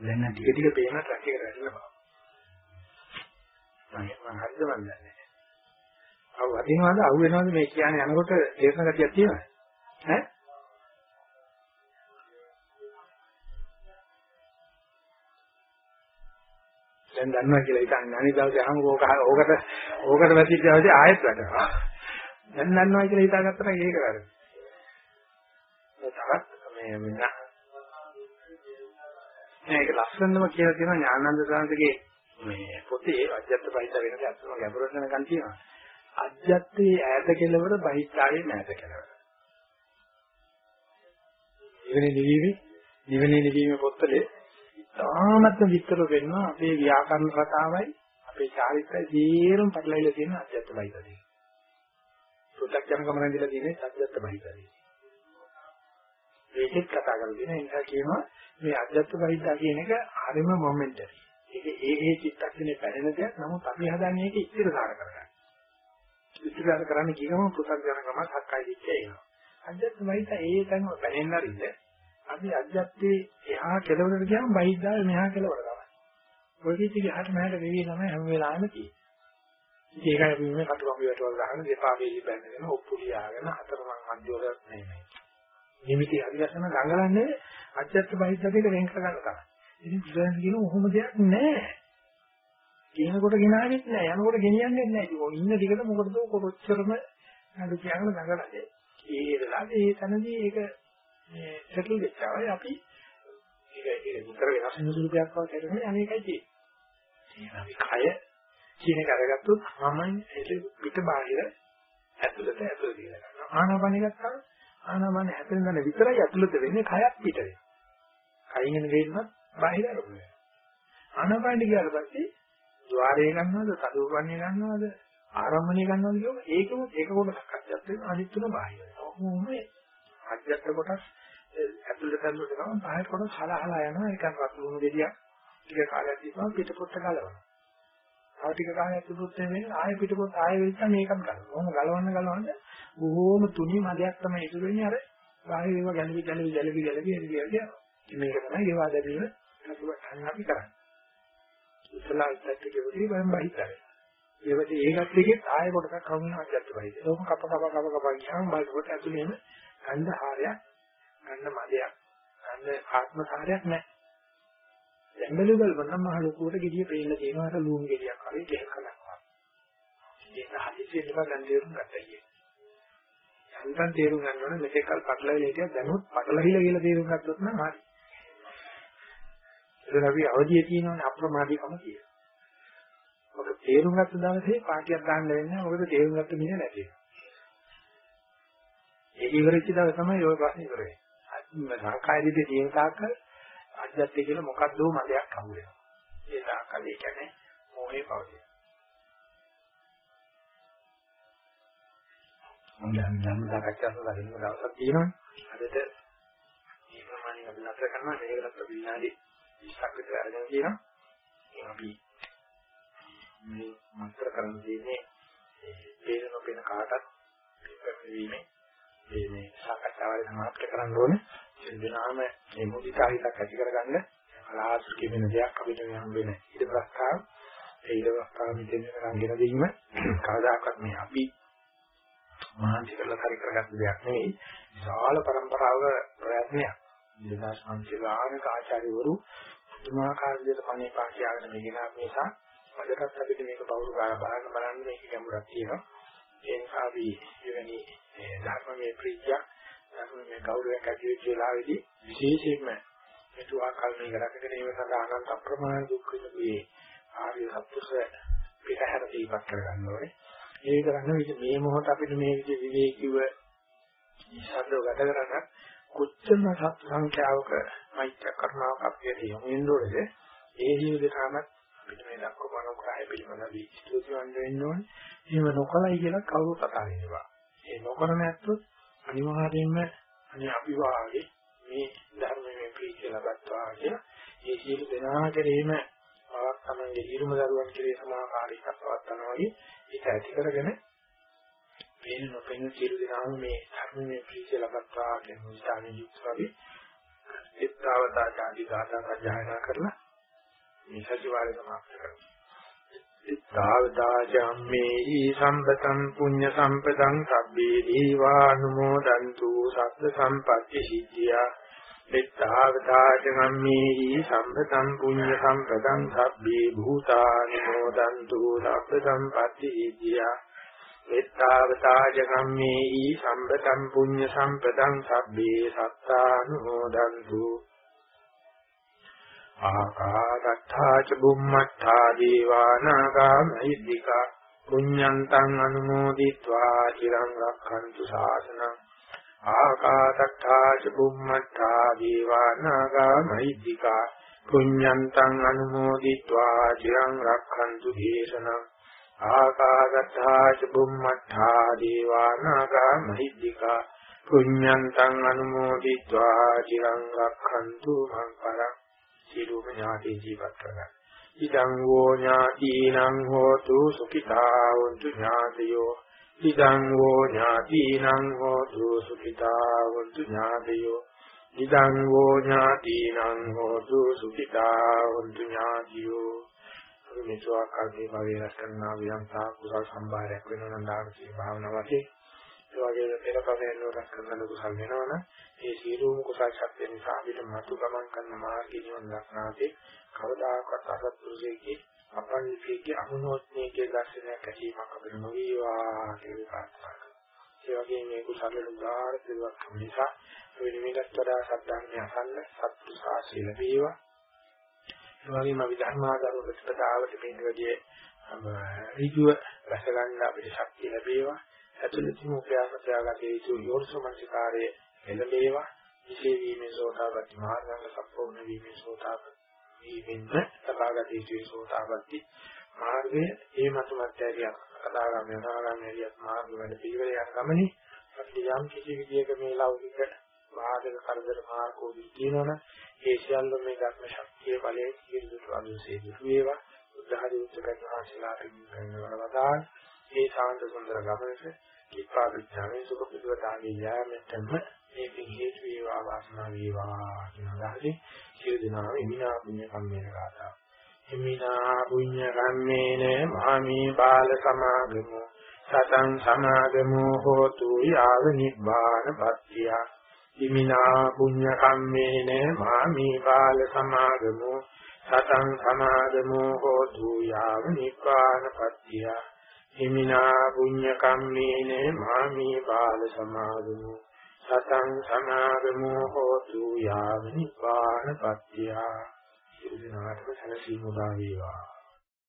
දැන් ටික ටික පේන ට්‍රැක් එක රැඳෙනවා. මම මම හරිද වන්දන්නේ. අව වදිනවද අහු වෙනවද මේ කියන්නේ යනකොට දේශන ගතියක් තියෙනවද? ඈ? දැන් දන්නවා කියලා හිතන්නේ අනිත් දවසේ අහම ඕක ඕකට ඕකට වැසිච්ච දවසේ ආයෙත් වැඩනවා. දැන් දන්නවා කියලා හිතාගත්තා නම් ඒක වැරදි. තවත් මේ මෙන්න මේක ලස්සනම කියලා තියෙනවා ඥානන්ද සාන්තගේ මේ පොතේ අජත්ත බහිත වෙන දැක්කම ගැඹුරට යනකන් තියෙනවා. අජත්තේ ඈත කෙලවර බහිත්තාවේ මෑත කෙලවර. ඉවනේ නිවීමේ නිවනේ නිවීමේ පොතේ තාමත්ම විස්තර වෙනවා අපේ ව්‍යාකරණ රටාවයි අපේ චාරිත්‍රය දීරම් පටලවිලා තියෙන අධ්‍යාත්ම බයිතදී. පු탁ජන ගමන දිලා තියෙන අධ්‍යාත්ම බයිතදී. මේකත් කතා කරලා තියෙන නිසා කියනවා මේ අධ්‍යාත්ම බයිතා කියන එක හරිම මොමන්ටරි. ඒක ඒ ඒ චිත්තක්ෂණේ පැනෙන දෙයක් නමුත් අපි හදන්නේ ඒක ඉස්තිරසාර කරගන්න. ඉස්තිරසාර කරන්න කියනම පු탁ජන ගමන හක්කයි දිච්චේ එනවා. අධ්‍යාත්ම බයිතා ඒ තැනම පැනෙන්න රින්ද අපි අධ්‍යාත්මේ එහා කෙලවරට ගියාම බහිද්දාවේ මෙහා කෙලවර තමයි. ඔය කිසි ගහට මහට වෙවි තමයි හැම වෙලාවෙම තියෙන්නේ. ඒකයි අපි මේ කටුවම් වලට ගහන දෙපා වේලි බැඳගෙන ඔප්පු ලියාගෙන හතරමං මන්දිවල නෙමෙයි. නිමිති අධිවසන ගංගලන්නේ අධ්‍යාත්ම බහිද්දාට වෙන් කර ගන්න තමයි. ඉතින් බුදුන් කියන ඔහොම දෙයක් නැහැ. කියනකොට ගෙනාවෙත් නැහැ. යනකොට ගෙනියන්නේ නැහැ. ඉතින් ඉන්න ටිකට මොකටද කොච්චරම අද කියන ගංගලන්නේ. ඒ වෙලාවේ ඒ තනදී ඒක මේ සෙටල් වෙච්චාවයි අපි ඒක ඒක විතර වෙනස් වෙන සුළු දෙයක් වගේ කරන්නේ අනේකයි තියෙන්නේ. අපි කය කියන එක අරගත්තොත් මමයි ඒක පිට බාහිර ඇතුළත ඇතුළත කියලා ගන්නවා. ආනාපානෙ ගත්තාම ආනාපානෙ හැපෙන දන විතරයි ඇතුළත වෙන්නේ කයක් පිට වෙනවා. කයින් එන දෙයක්වත් බාහිර අරමුණ. ආනාපානෙ ගියාට පස්සේ ద్వාරය ගන්නවද, සදුපන්නේ ගන්නවද, ආරම්භණය ගන්නවද කියොත් ඒකම ඒක කොටසක් අධ්‍යත් වෙන අනිත් තුන බාහිර. ඔහොම අධ්‍යත් කොටස් ඇතුළට කරනකොට ගමන් බාහිර කොටස් හලහලා යනවා ඒක රත් ලුණු දෙවියක් ටික කාලයක් තිබ්බම පිටපොත්ත ගලවනවා තව ටික කාලයක් තිබුත් වෙන්නේ ආයෙ පිටපොත් ආයෙ වෙච්ච මේකත් ගන්න. කොහොම ගලවන්න ගලවන්න බොහෝම තුනි මදයක් තමයි ඉතුරු වෙන්නේ අර බාහිර ඒවා ගැලවි ගැලවි ගැලවි ගැලවි එළියට මේක තමයි ඒවා දැරීම අපි කරන්නේ. ඉස්ලාම් පැත්තේ වලින් බහිතරයි. ඒවට ඒකත් එකේ ආයෙ කොටසක් කවුනාක් ගැටුවයි. ඒක කප කප කප කප ගියාම බලකොට ඇතුලේම ගන්ධ හාරයක්, ගන්ධ මදයක්, ගන්ධ ආත්ම සාරයක් නැහැ. දැන් බලුවල් නම් මහ ලොකුවට gediya පේන්න තියෙනවා අර ලූම් gediyak වගේ දෙයක් කරනවා. ඒක හදිසියෙ ඉඳලා දැන් තේරුම් ගත්තා කියේ. යන්තම් තේරුම් ගන්න ඕනේ මෙතෙක් කල් පටලවිලා හිටියත් දැනුත් පටලවිලා කියලා තේරුම් ගත්තොත් නම් හරි. ඒක අපි අවදියේ තියෙනවනේ අප්‍රමාදීකම කියන. මොකද තේරුම් ගත්ත දවසේ පාටියක් දාන්න වෙන්නේ මොකද තේරුම් ගත්ත මිනිහ නැති වෙනවා. ඒක ඉවරෙච්ච දවස් තමයි ওই ප්‍රශ්නේ ඉවර වෙන්නේ. සංකායදිතේ තියෙන තාක්කල් අජ්ජත්ය කියලා මොකක්ද මතයක් හමු වෙනවා. ඒ තාක්කල් ඒ කියන්නේ මොහේ පවතින. මම දැන් ධර්ම සාකච්ඡා කරලා ඉන්න දවසක් තියෙනවනේ. අදට මේ ප්‍රමාණය අපි නතර කරනවා මේකට අපි විනාඩි 20ක් විතර අරගෙන තියෙනවා. අපි මේ මන්ත්‍ර කරන්න තියෙන්නේ ඒ නොපෙන කාටත් පැමිණීමේ මේ මේ සාකච්ඡාවල සමාප්ත කරන්න ඕනේ. සින්දනාම මේ මුදිතාහිතක් ඇති කරගන්න අලාසුකි වෙන දෙයක් අපිට හම් වෙන ඊට ප්‍රස්තාව ඒ ඊට ප්‍රස්තාව මෙතෙන් රංගෙන දීම කවදාකවත් මේ අපි මහන්සි කරලා හරි කරගත්ත දෙයක් නෙවෙයි. විශාල પરම්පරාවක ප්‍රයත්නයක්. දෙදාස් සංසිලානික ආචාර්යවරු පුදුමාකාර විදිහට පණේ පාකියාගෙන මේ ගෙනාව නිසා අදටත් අපිට මේක බවුරු ගාලා බලන්න බලන්න මේක ගැඹුරක් තියෙනවා. ඒ නිසා අපි එවැනි ධර්මයේ ප්‍රීතිය ධර්මයේ ගෞරවයක් ඇති වෙච්ච වෙලාවේදී විශේෂයෙන්ම මෙතුආ කල්මේ කරගෙන ඒව සඳහා අනන්ත අප්‍රමාණ දුක් විඳුවේ ආර්ය සත්‍යස පිටහැර දීපක් කරගන්න ඕනේ. ඒක කරන්නේ මේ මොහොත අපිට මේ විදිහ විවේකීව ඉස්සරව ගත කරන කොච්චර සත් සංඛ්‍යාවක මෛත්‍ර කරුණාවක් අපිට යොමු වෙන්න ඕනේද? ඒ ජීවිතයමත් අපිට මේ දක්වපු අනුග්‍රහය පිළිබඳව ස්තුතිවන්ත වෙන්න ඕනේ. එහෙම නොකලයි කියලා කවුරුත් කතා කරනවා. ඒ නොකර නැත්තොත් අනිවාර්යයෙන්ම අනේ අපි වාගේ මේ ධර්මයේ ප්‍රීතිය ලබත්වා කියලා ඒ සියලු දෙනා කෙරෙහිම බවක් තමයි ඊරුම දරුවන් කෙරෙහි සමාකාරීකක් පවත්නවා වගේ ඒක ඇති කරගෙන මේ නොපෙන සියලු දෙනාම මේ ධර්මයේ ප්‍රීතිය ලබත්වා කියන උත්සාහයෙන් යුක්තව එත්තාවතා ආදී ගාථා සජ්ජායනා කරලා මේ සතිවාරය සමාප්ත කරනවා. ඉත්තාවදාජම්මේහි සම්පතං පුඤ්ඤ සම්පතං සබ්බේ දීවානුමෝදන්තු සබ්බ සම්පත්‍ති සිද්ධියා ඉත්තාවදාජම්මේහි සම්පතං පුඤ්ඤ සම්පතං සබ්බේ භූතානුමෝදන්තු සබ්බ සම්පත්‍ති සිද්ධියා ඉත්තාවදාජම්මේහි සම්පතං පුඤ්ඤ සම්පතං සබ්බේ සත්තානුමෝදන්තු ආකාදත්තා ච බුම්මත්තා දීවානාගා මහිද්దికා පුඤ්ඤන්තං අනුමෝදිत्वा চিරං රක්ඛන්තු සාසනං. ආකාදත්තා ච බුම්මත්තා දීවානාගා මහිද්దికා පුඤ්ඤන්තං අනුමෝදිत्वा চিරං රක්ඛන්තු දේශනං. ආකාදත්තා ච බුම්මත්තා දීවානාගා මහිද්దికා පුඤ්ඤන්තං අනුමෝදිत्वा চিරං රක්ඛන්තු මං පරං. සියලුම ඥාති ජීවත් කරගන්න. ඉදං වෝ ඥාතිනං හෝතු සුඛිතා වന്തു ඥාතයෝ. ඉදං වෝ ඥාතිනං හෝතු සුඛිතා වന്തു ඥාතයෝ. ඉදං වෝ ඥාතිනං හෝතු සුඛිතා වന്തു ඥාතියෝ. මෙසෝ ආකාරයේ භවයේ රැකන්නා වියන්තා කුසල් සම්භාරයක් වෙනවා නම් ධාර්මික භාවනාවකේ වගේ පෙර පදයෙන් රැස් කරන කුසල් වෙනවනම් ඒ සීලෝම කුසල් ශක්තිය නිසා අපිට මතු ගමන් කරන මාර්ගය නිවන් දක්නාදී කවදාකවත් අසත්පුරුෂයෙක්ගේ අපන්නිකයේ අනුනෝත්නයේ දර්ශනයක් ඇතිවීමක් අපිට නොවේවා කියලා ප්‍රාර්ථනා කරනවා. ඒ වගේම මේ කුසල උදාාර දෙයක් නිසා වෙනමිකට වඩා සද්ධාර්මය අසන්න සත්තු සාසී ලැබේවා. ඒ වගේම අපි ධර්මාදාන ප්‍රතිපදාවට මේ විදිහේ ඍජුව රැක ගන්න අපිට ශක්තිය ලැබේවා. ඇතුළතින් උපයාස ප්‍රයාගත යුතු යෝනිසමනසිකාරයේ එළඹේවා විශේෂ වීමේ සෝතාපට්ටි මාර්ගංග සම්පූර්ණ වීමේ සෝතාපට්ටි වීමෙන් සබාගත යුතු සෝතාපට්ටි මාර්ගය. ඒ මතුමත්යරිය කතාගාමී අනාගාමී මාර්ග වැඩ පිළිවෙල යන ගමනේ අපි යම් කිසි විදියක මේ ලෞකික බාධක කරදර මාර්ගෝදී තියෙනවනේ ඒ සියල්ල මේ ධර්ම ශක්තිය බලයේ සියලුට අනුසේ දුරු වේවා. බුද්ධහරි උච්චකන් වහන්සේලාට කරනවදාන ඒ සාන්ත සුන්දර ගමනට කිප්පා විඥානයේ සුඛ පිටවතාගේ යාමෙතම මේකෙන් හේතු වේවා වාසනාව වේවා කියන අදහසින් සියලු දෙනාම ඉමිනා පුණ්‍ය කම්මේන ගාථා. ඉමිනා පුණ්‍ය කම්මේන මාමි බාල සමාගමු සතං සමාගමු හෝතු යාව නිබ්බාන පත්‍තිය. ඉමිනා පුඤ්ඤ කම්මේන මාමි බාල සමාගමු සතං සමාගමු හෝතු යාව නිබ්බාන පත්‍තිය. හිමිනා පුඤ්ඤ කම්මේන මාමි බාල සමාගමු සතං සමාගමු හෝතු යාව නිපාන පත්‍තිය। සිරිනාට සනසීමුදා වේවා।